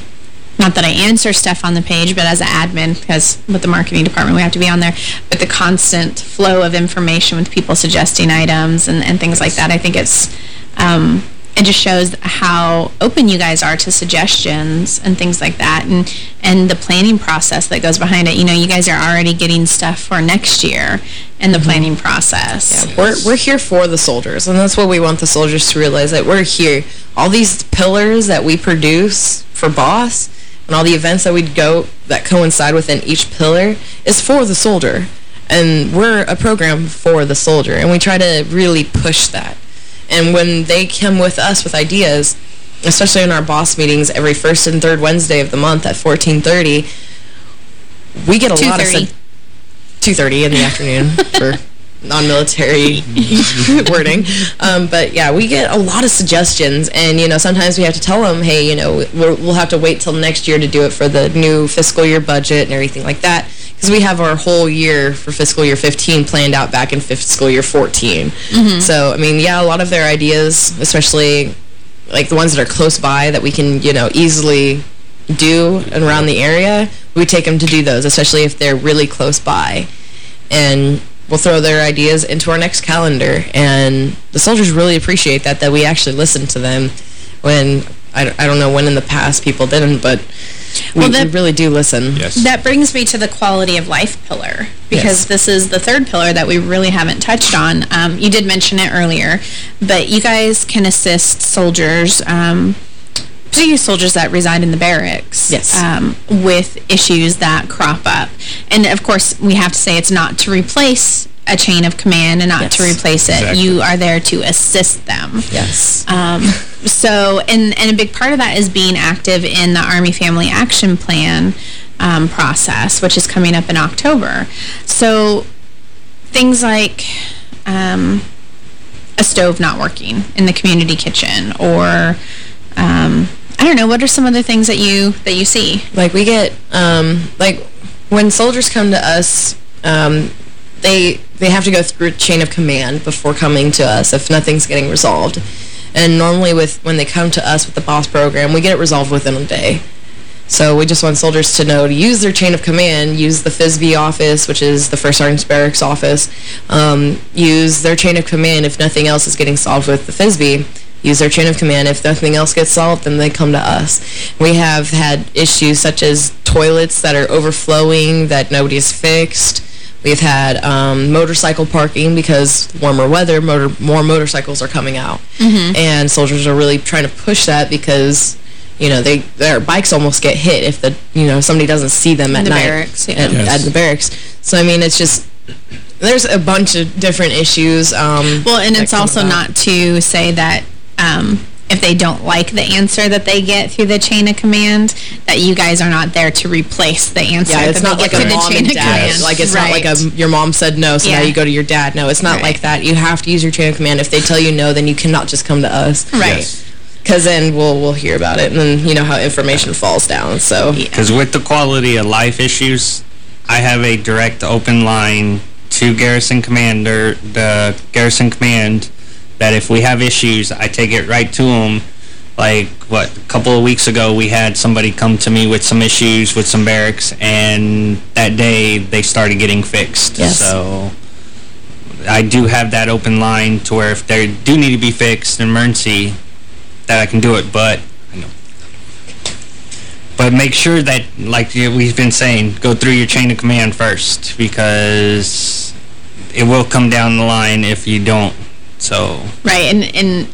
not that I answer stuff on the page, but as an admin, because with the marketing department we have to be on there, but the constant flow of information with people suggesting items and, and things like that, I think it's, um, it just shows how open you guys are to suggestions and things like that and and the planning process that goes behind it. You know, you guys are already getting stuff for next year and the mm-hmm. planning process. Yeah, we're, we're here for the soldiers, and that's what we want the soldiers to realize, that we're here. All these pillars that we produce for BOSS and all the events that we go that coincide within each pillar is for the soldier. And we're a program for the soldier, and we try to really push that. And when they come with us with ideas, especially in our boss meetings every first and third Wednesday of the month at 1430, we get a lot of... 2:30. 2.30 in the afternoon for non-military wording. Um, but yeah, we get a lot of suggestions and, you know, sometimes we have to tell them, hey, you know, we'll, we'll have to wait till next year to do it for the new fiscal year budget and everything like that. Because we have our whole year for fiscal year 15 planned out back in fiscal year 14. Mhm. So, I mean, yeah, a lot of their ideas, especially like the ones that are close by that we can, you know, easily do around the area, we take them to do those, especially if they're really close by. And we'll throw their ideas into our next calendar. And the soldiers really appreciate that, that we actually listen to them when, I, I don't know when in the past people didn't, but we, Well, that- we really do listen. Yes. That brings me to the quality of life pillar, because Yes. this is the third pillar that we really haven't touched on. Um, you did mention it earlier, but you guys can assist soldiers, um, particularly soldiers that reside in the barracks, Yes. um, with issues that crop up. And, of course, we have to say it's not to replace a chain of command and not to replace it. Exactly. You are there to assist them. Yes. Um, so, and, and a big part of that is being active in the Army Family Action Plan um, process, which is coming up in October. So, things like um, a stove not working in the community kitchen or um, I don't know what are some other things that you that you see? Like we get um, like when soldiers come to us um, they they have to go through a chain of command before coming to us if nothing's getting resolved. And normally with when they come to us with the boss program we get it resolved within a day. So we just want soldiers to know to use their chain of command, use the FSB office, which is the First Sergeant's Barracks office, um, use their chain of command if nothing else is getting solved with the FSB, use their chain of command. If nothing else gets solved, then they come to us. We have had issues such as toilets that are overflowing that nobody has fixed. We've had um, motorcycle parking because warmer weather, motor, more motorcycles are coming out. Mm Mm-hmm. And soldiers are really trying to push that because you know, they their bikes almost get hit if the you know somebody doesn't see them at the night barracks, yeah. at, Yes. at the barracks. So I mean, it's just there's a bunch of different issues. Um, Well, and it's also about. not to say that um, if they don't like the answer that they get through the chain of command, that you guys are not there to replace the answer Yeah, it's not like a through mom and dad. command. Like it's not like a your mom said no, so now you go to your dad. No, it's not Right. like that. You have to use your chain of command. If they tell you no, then you cannot just come to us. Right. Because then we'll we'll hear about it, and then you know how information falls down. So Because with the quality of life issues, I have a direct open line to Garrison Commander, the Garrison Command, that if we have issues, I take it right to them. Like, what, a couple of weeks ago, we had somebody come to me with some issues with some barracks, and that day, they started getting fixed. Yes. So, I do have that open line to where if they do need to be fixed, an emergency, that I can do it, but but make sure that, like we've been saying, go through your chain of command first because it will come down the line if you don't. So, Right, and, and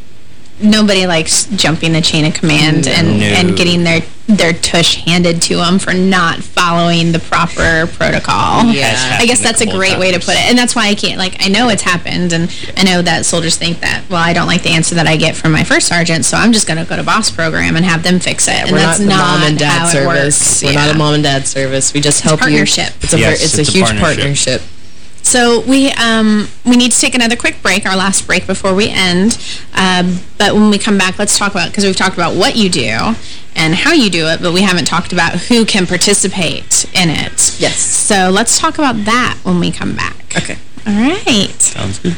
nobody likes jumping the chain of command and, No. and getting their their tush handed to them for not following the proper protocol. Yeah. I guess happened a that's a couple great way to put it. And that's why I can't, like, I know it's happened, and I know that soldiers think that, well, I don't like the answer that I get from my first sergeant, so I'm just going to go to boss program and have them fix it. And we're that's not the mom and dad how it service. works. We're Yeah. not a mom and dad service. We just help partnership. you. It's a Yes, it's, it's a a huge partnership. partnership. So we um, we need to take another quick break, our last break before we end. Um, but when we come back, let's talk about, because we've talked about what you do and how you do it, but we haven't talked about who can participate in it. Yes. So let's talk about that when we come back. Okay. All right. sounds good.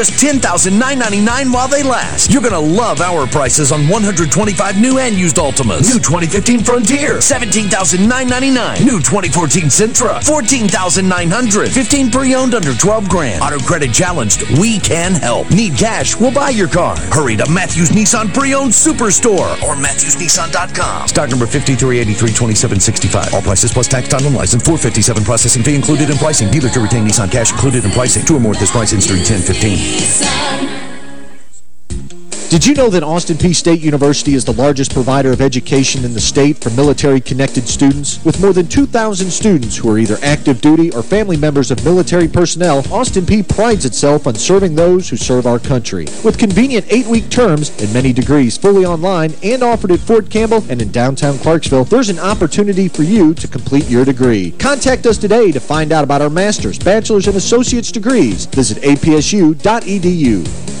just $10,999 while they last. You're going to love our prices on 125 new and used Altimas. New 2015 Frontier, $17,999. New 2014 Sentra, 14,900. 15 pre-owned under 12 grand. Auto credit challenged, we can help. Need cash, we'll buy your car. Hurry to Matthews Nissan Pre-Owned Superstore or MatthewsNissan.com. Stock number 53832765. All prices plus tax, time, and license. 457 processing fee included in pricing. Dealer to retain Nissan cash included in pricing. Two or more at this price, in 1015. Did you know that Austin Peay State University is the largest provider of education in the state for military-connected students? With more than 2,000 students who are either active duty or family members of military personnel, Austin Peay prides itself on serving those who serve our country. With convenient eight-week terms and many degrees fully online and offered at Fort Campbell and in downtown Clarksville, there's an opportunity for you to complete your degree. Contact us today to find out about our master's, bachelor's, and associate's degrees. Visit apsu.edu.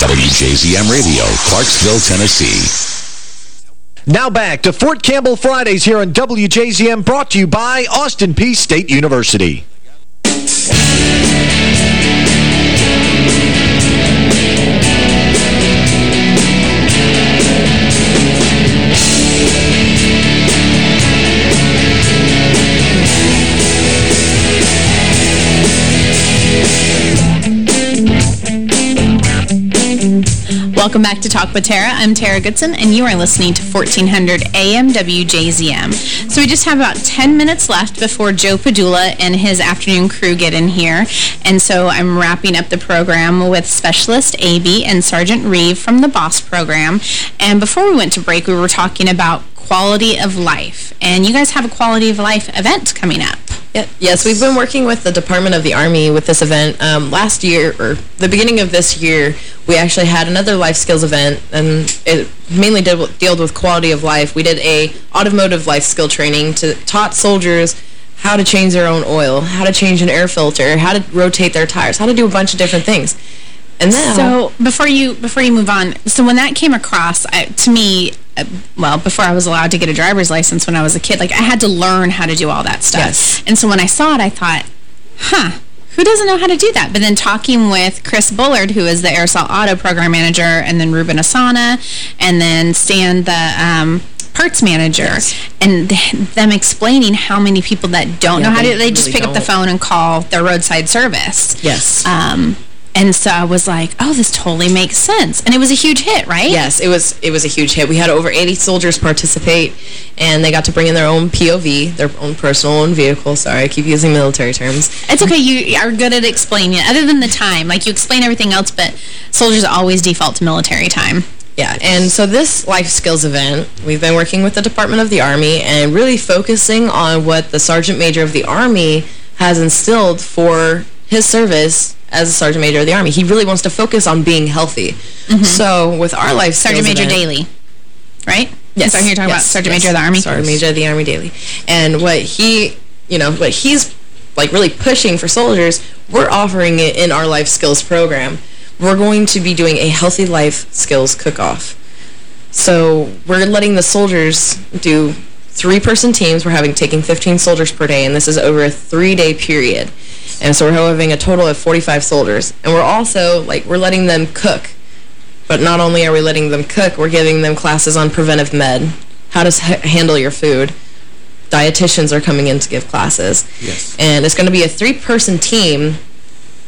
WJZM Radio, Clarksville, Tennessee. Now back to Fort Campbell Fridays here on WJZM, brought to you by Austin Peay State University. Welcome back to Talk with Tara. I'm Tara Goodson, and you are listening to 1400 AM WJZM. So we just have about 10 minutes left before Joe Padula and his afternoon crew get in here. And so I'm wrapping up the program with Specialist Avey and Sergeant Reeve from the BOSS program. And before we went to break, we were talking about quality of life. And you guys have a quality of life event coming up. Yeah, yes, we've been working with the Department of the Army with this event. Um, last year, or the beginning of this year, we actually had another life skills event, and it mainly dealt with quality of life. We did a automotive life skill training to taught soldiers how to change their own oil, how to change an air filter, how to rotate their tires, how to do a bunch of different things. And now, so before you before you move on, so when that came across, I, to me, well, before I was allowed to get a driver's license when I was a kid, like I had to learn how to do all that stuff. Yes. And so when I saw it, I thought, huh, who doesn't know how to do that? But then talking with Chris Bullard, who is the Assault Auto Program Manager, and then Ruben Asana, and then Stan, the um, parts manager, yes. and th them explaining how many people that don't Yeah, know how to, they just really pick up the phone and call their roadside service. Yes. Um, and so I was like, oh, this totally makes sense. And it was a huge hit, right? Yes, it was it was a huge hit. We had over 80 soldiers participate, and they got to bring in their own POV, their own personal own vehicle. Sorry, I keep using military terms. It's okay. You are good at explaining it. Other than the time, like you explain everything else, but soldiers always default to military time. Yeah, and so this life skills event, we've been working with the Department of the Army and really focusing on what the Sergeant Major of the Army has instilled for his service as a Sergeant Major of the Army. He really wants to focus on being healthy. Mm-hmm. So with our life. Sergeant Major event- Dailey, right? Yes. So here you're talking about Sergeant yes. Major of the Army? Sergeant Major of the Army Dailey. And what he, you know, what he's like really pushing for soldiers, we're offering it in our life skills program. We're going to be doing a healthy life skills cook-off. So we're letting the soldiers do three-person teams. We're having taking 15 soldiers per day, and this is over a three-day period. And so we're having a total of 45 soldiers. And we're also, like, we're letting them cook. But not only are we letting them cook, we're giving them classes on preventive med, how to s- handle your food. Dietitians are coming in to give classes. Yes. And it's going to be a three-person team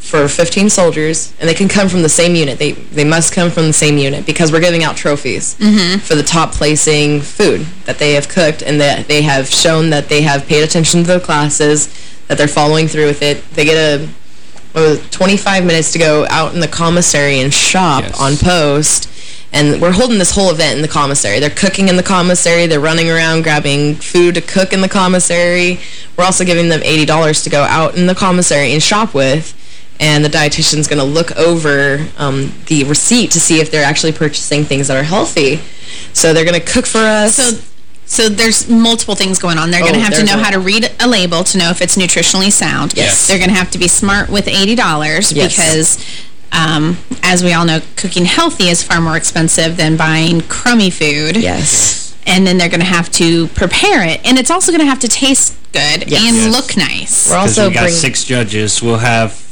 for 15 soldiers, and they can come from the same unit. They they must come from the same unit because we're giving out trophies Mhm. for the top placing food that they have cooked and that they have shown that they have paid attention to their classes, that they're following through with it. They get a what was it, 25 minutes to go out in the commissary and shop on post. And we're holding this whole event in the commissary. They're cooking in the commissary. They're running around grabbing food to cook in the commissary. We're also giving them $80 to go out in the commissary and shop with. And the dietitian's going to look over um, the receipt to see if they're actually purchasing things that are healthy. So they're going to cook for us. So, so there's multiple things going on. They're going Oh, to have to know a- how to read a label to know if it's nutritionally sound. Yes. They're going to have to be smart with $80 Yes. because, um, as we all know, cooking healthy is far more expensive than buying crummy food. Yes. And then they're going to have to prepare it. And it's also going to have to taste good Yes. and Yes. look nice. We're also because we got six judges. We'll have,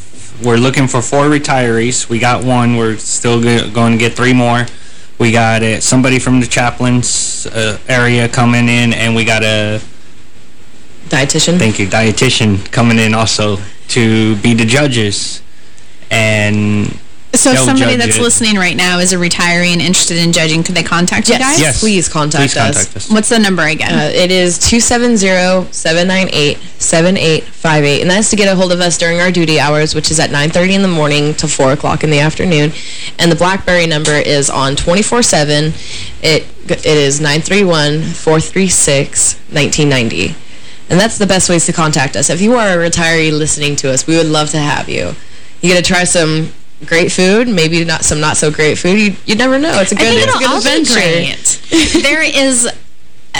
we're looking for four retirees. We got one. We're still go going to get three more. We got uh, somebody from the chaplain's uh, area coming in, and we got a... Dietitian? Thank you. Dietitian coming in also to be the judges. And So if they'll somebody that's it. listening right now is a retiree and interested in judging, could they contact you guys? Yes, please contact Please us. us. What's the number again? Uh, it is 270-798-7858, and that's to get a hold of us during our duty hours, which is at 9.30 in the morning to 4 o'clock in the afternoon. And the BlackBerry number is on 24-7. It, it is 931-436-1990. And that's the best ways to contact us. If you are a retiree listening to us, we would love to have you. You get to try some great food, maybe not some not so great food. You, you never know. It's a good, it's a good adventure. there is,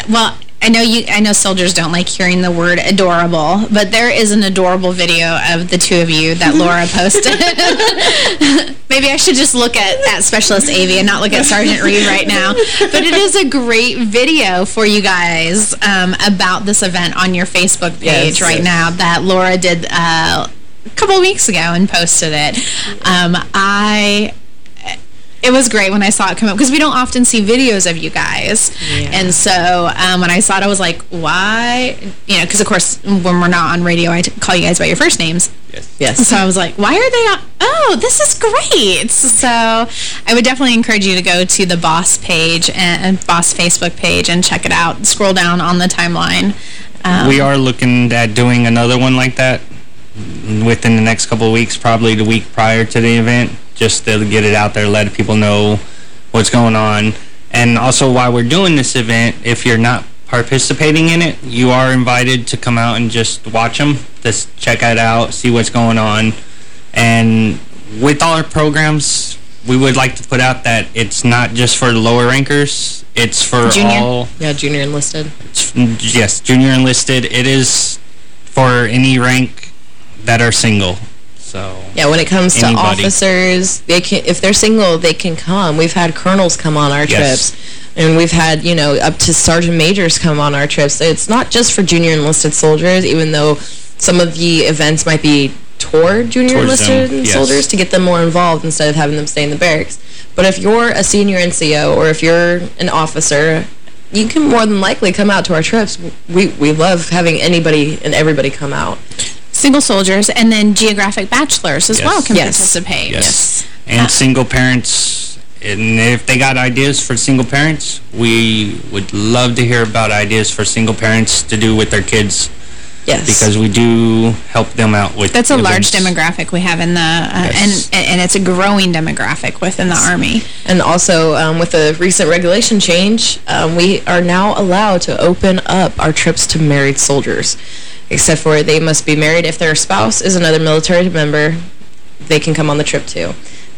well, I know you. I know soldiers don't like hearing the word adorable, but there is an adorable video of the two of you that Laura posted. Maybe I should just look at, at Specialist Avey and not look at Sergeant Reeve right now. But it is a great video for you guys um, about this event on your Facebook page Yes. right now that Laura did uh, a couple weeks ago and posted it. Um, I it was great when I saw it come up because we don't often see videos of you guys. And so um, when I saw it, I was like, why? You know, because of course, when we're not on radio, I call you guys by your first names. Yes. Yes. So I was like, why are they on? Oh, this is great. So I would definitely encourage you to go to the Boss page and, and Boss Facebook page and check it out. Scroll down on the timeline. Um, we are looking at doing another one like that within the next couple of weeks, probably the week prior to the event, just to get it out there, let people know what's going on. And also, while we're doing this event, if you're not participating in it, you are invited to come out and just watch them, just check it out, see what's going on. And with all our programs, we would like to put out that it's not just for the lower rankers, it's for Junior? all Yeah, junior enlisted. yes, junior enlisted. It is for any rank that are single. So Yeah, when it comes to Anybody. officers, they can if they're single, they can come. We've had colonels come on our Yes. trips. And we've had, you know, up to sergeant majors come on our trips. It's not just for junior enlisted soldiers, even though some of the events might be toward junior Towards them, enlisted yes. soldiers to get them more involved instead of having them stay in the barracks. But if you're a senior NCO or if you're an officer, you can more than likely come out to our trips. We, we love having anybody and everybody come out. Single soldiers and then geographic bachelors as Yes. well can Yes. participate. Yes. And single parents, and if they got ideas for single parents, we would love to hear about ideas for single parents to do with their kids. Yes. Because we do help them out with That's a large demographic we have in the, uh, Yes. and, and it's a growing demographic within the Army. And also, um, with the recent regulation change, um, we are now allowed to open up our trips to married soldiers. Except for they must be married. If their spouse is another military member, they can come on the trip too.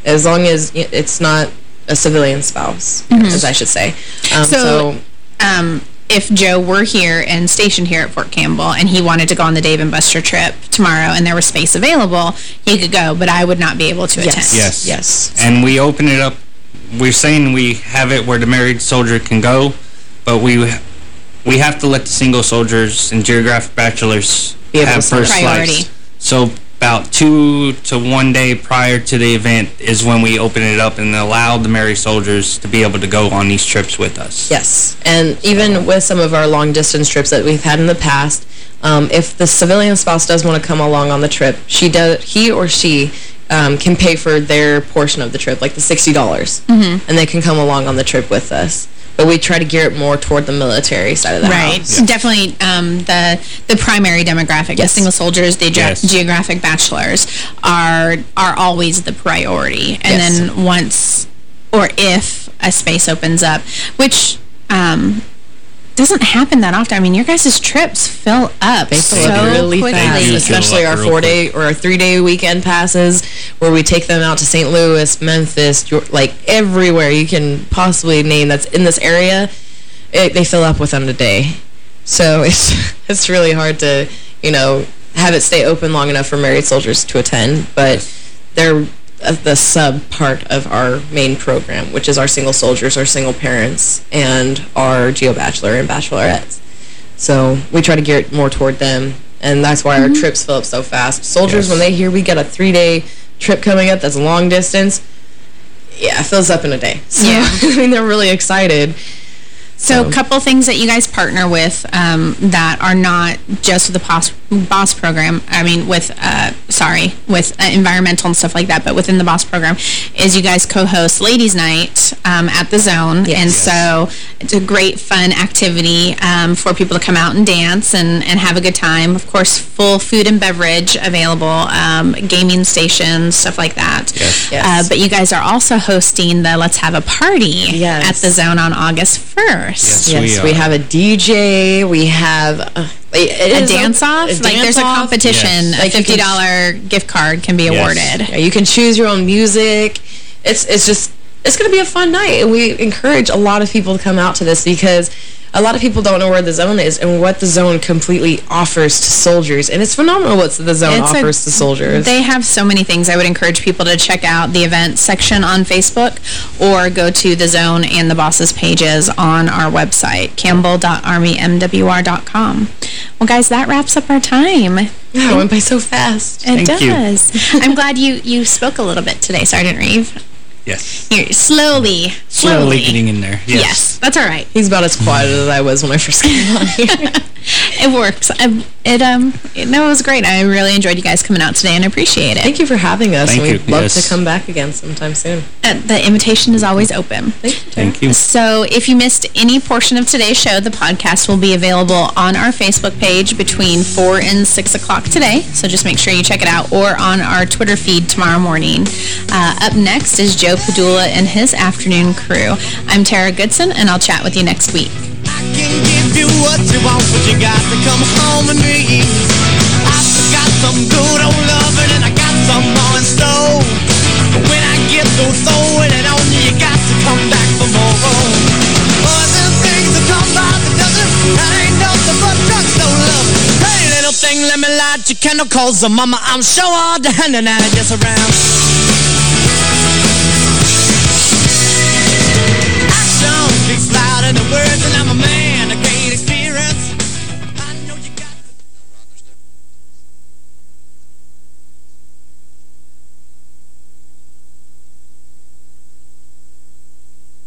As long as it's not a civilian spouse, Mhm. as I should say. Um, so, um, if Joe were here and stationed here at Fort Campbell and he wanted to go on the Dave and Buster trip tomorrow and there was space available, he could go, but I would not be able to attend. Yes. Yes. And we open it up. We're saying we have it where the married soldier can go, but we we have to let the single soldiers and geographic bachelors Be have first up. flights. So about two to one day prior to the event is when we open it up and allow the married soldiers to be able to go on these trips with us. Yes, and even with some of our long-distance trips that we've had in the past, um, if the civilian spouse does want to come along on the trip, she does, he or she um, can pay for their portion of the trip, like the $60, dollars Mhm. and they can come along on the trip with us. But we try to gear it more toward the military side of the Right. house. Definitely um, the the primary demographic, yes. the single soldiers, the ge Yes. geographic bachelors are are always the priority. And Yes. then once or if a space opens up, which um, doesn't happen that often. I mean, your guys' trips fill up They so fill up really quickly. fast, especially our four-day or our three-day weekend passes where we take them out to St. Louis, Memphis, Geor- like everywhere you can possibly name that's in this area, it, they fill up within a day. So it's it's really hard to, you know, have it stay open long enough for married soldiers to attend, but they're the sub part of our main program, which is our single soldiers, our single parents, and our Geo Bachelor and Bachelorettes. So we try to gear it more toward them, and that's why our mm-hmm. trips fill up so fast. Soldiers, when they hear we got a three-day trip coming up that's long distance, yeah, it fills up in a day. So, Yeah. I mean, they're really excited. So a couple things that you guys partner with um, that are not just the BOSS, BOSS program, I mean with, uh, sorry, with uh, environmental and stuff like that, but within the BOSS program, is you guys co-host Ladies Night um, at the Zone. And so it's a great fun activity um, for people to come out and dance and, and have a good time. Of course, full food and beverage available, um, gaming stations, stuff like that. Yes. Uh, but you guys are also hosting the Let's Have a Party at the Zone on August 1st. Yes, we, have a DJ. We have uh, it a dance-off? a Like, there's a dance-off. competition. A Like, $50 gift card can be awarded. Yeah, you can choose your own music. It's it's just it's going to be a fun night, and we encourage a lot of people to come out to this because a lot of people don't know where the zone is and what the zone completely offers to soldiers, and it's phenomenal what the zone It's a- offers to soldiers. They have so many things. I would encourage people to check out the event section on Facebook or go to the Zone and the Bosses pages on our website, campbell.armymwr.com. Well, guys, that wraps up our time. Yeah, it went by so fast. It Thank you. does. I'm glad you, you spoke a little bit today, Sergeant Reeve. Yes. You're slowly, Slowly slowly. getting in there. Yes. Yes. that's all right. He's about as quiet as I was when I first came on here. It works. I, it um, it, no, it was great. I really enjoyed you guys coming out today and I appreciate it. Thank you for having us. Thank. We'd love Yes. to come back again sometime soon. Uh, the invitation is always open. Thank you. So if you missed any portion of today's show, the podcast will be available on our Facebook page between 4 and 6 o'clock today. So just make sure you check it out or on our Twitter feed tomorrow morning. Uh, up next is Joe Padula and his afternoon crew. I'm Tara Goodson, and I'll chat with you next week. the let me light your candle, cause uh, mama, I'm sure all the hand and I just around. Jones speaks louder than words, and I'm a man again.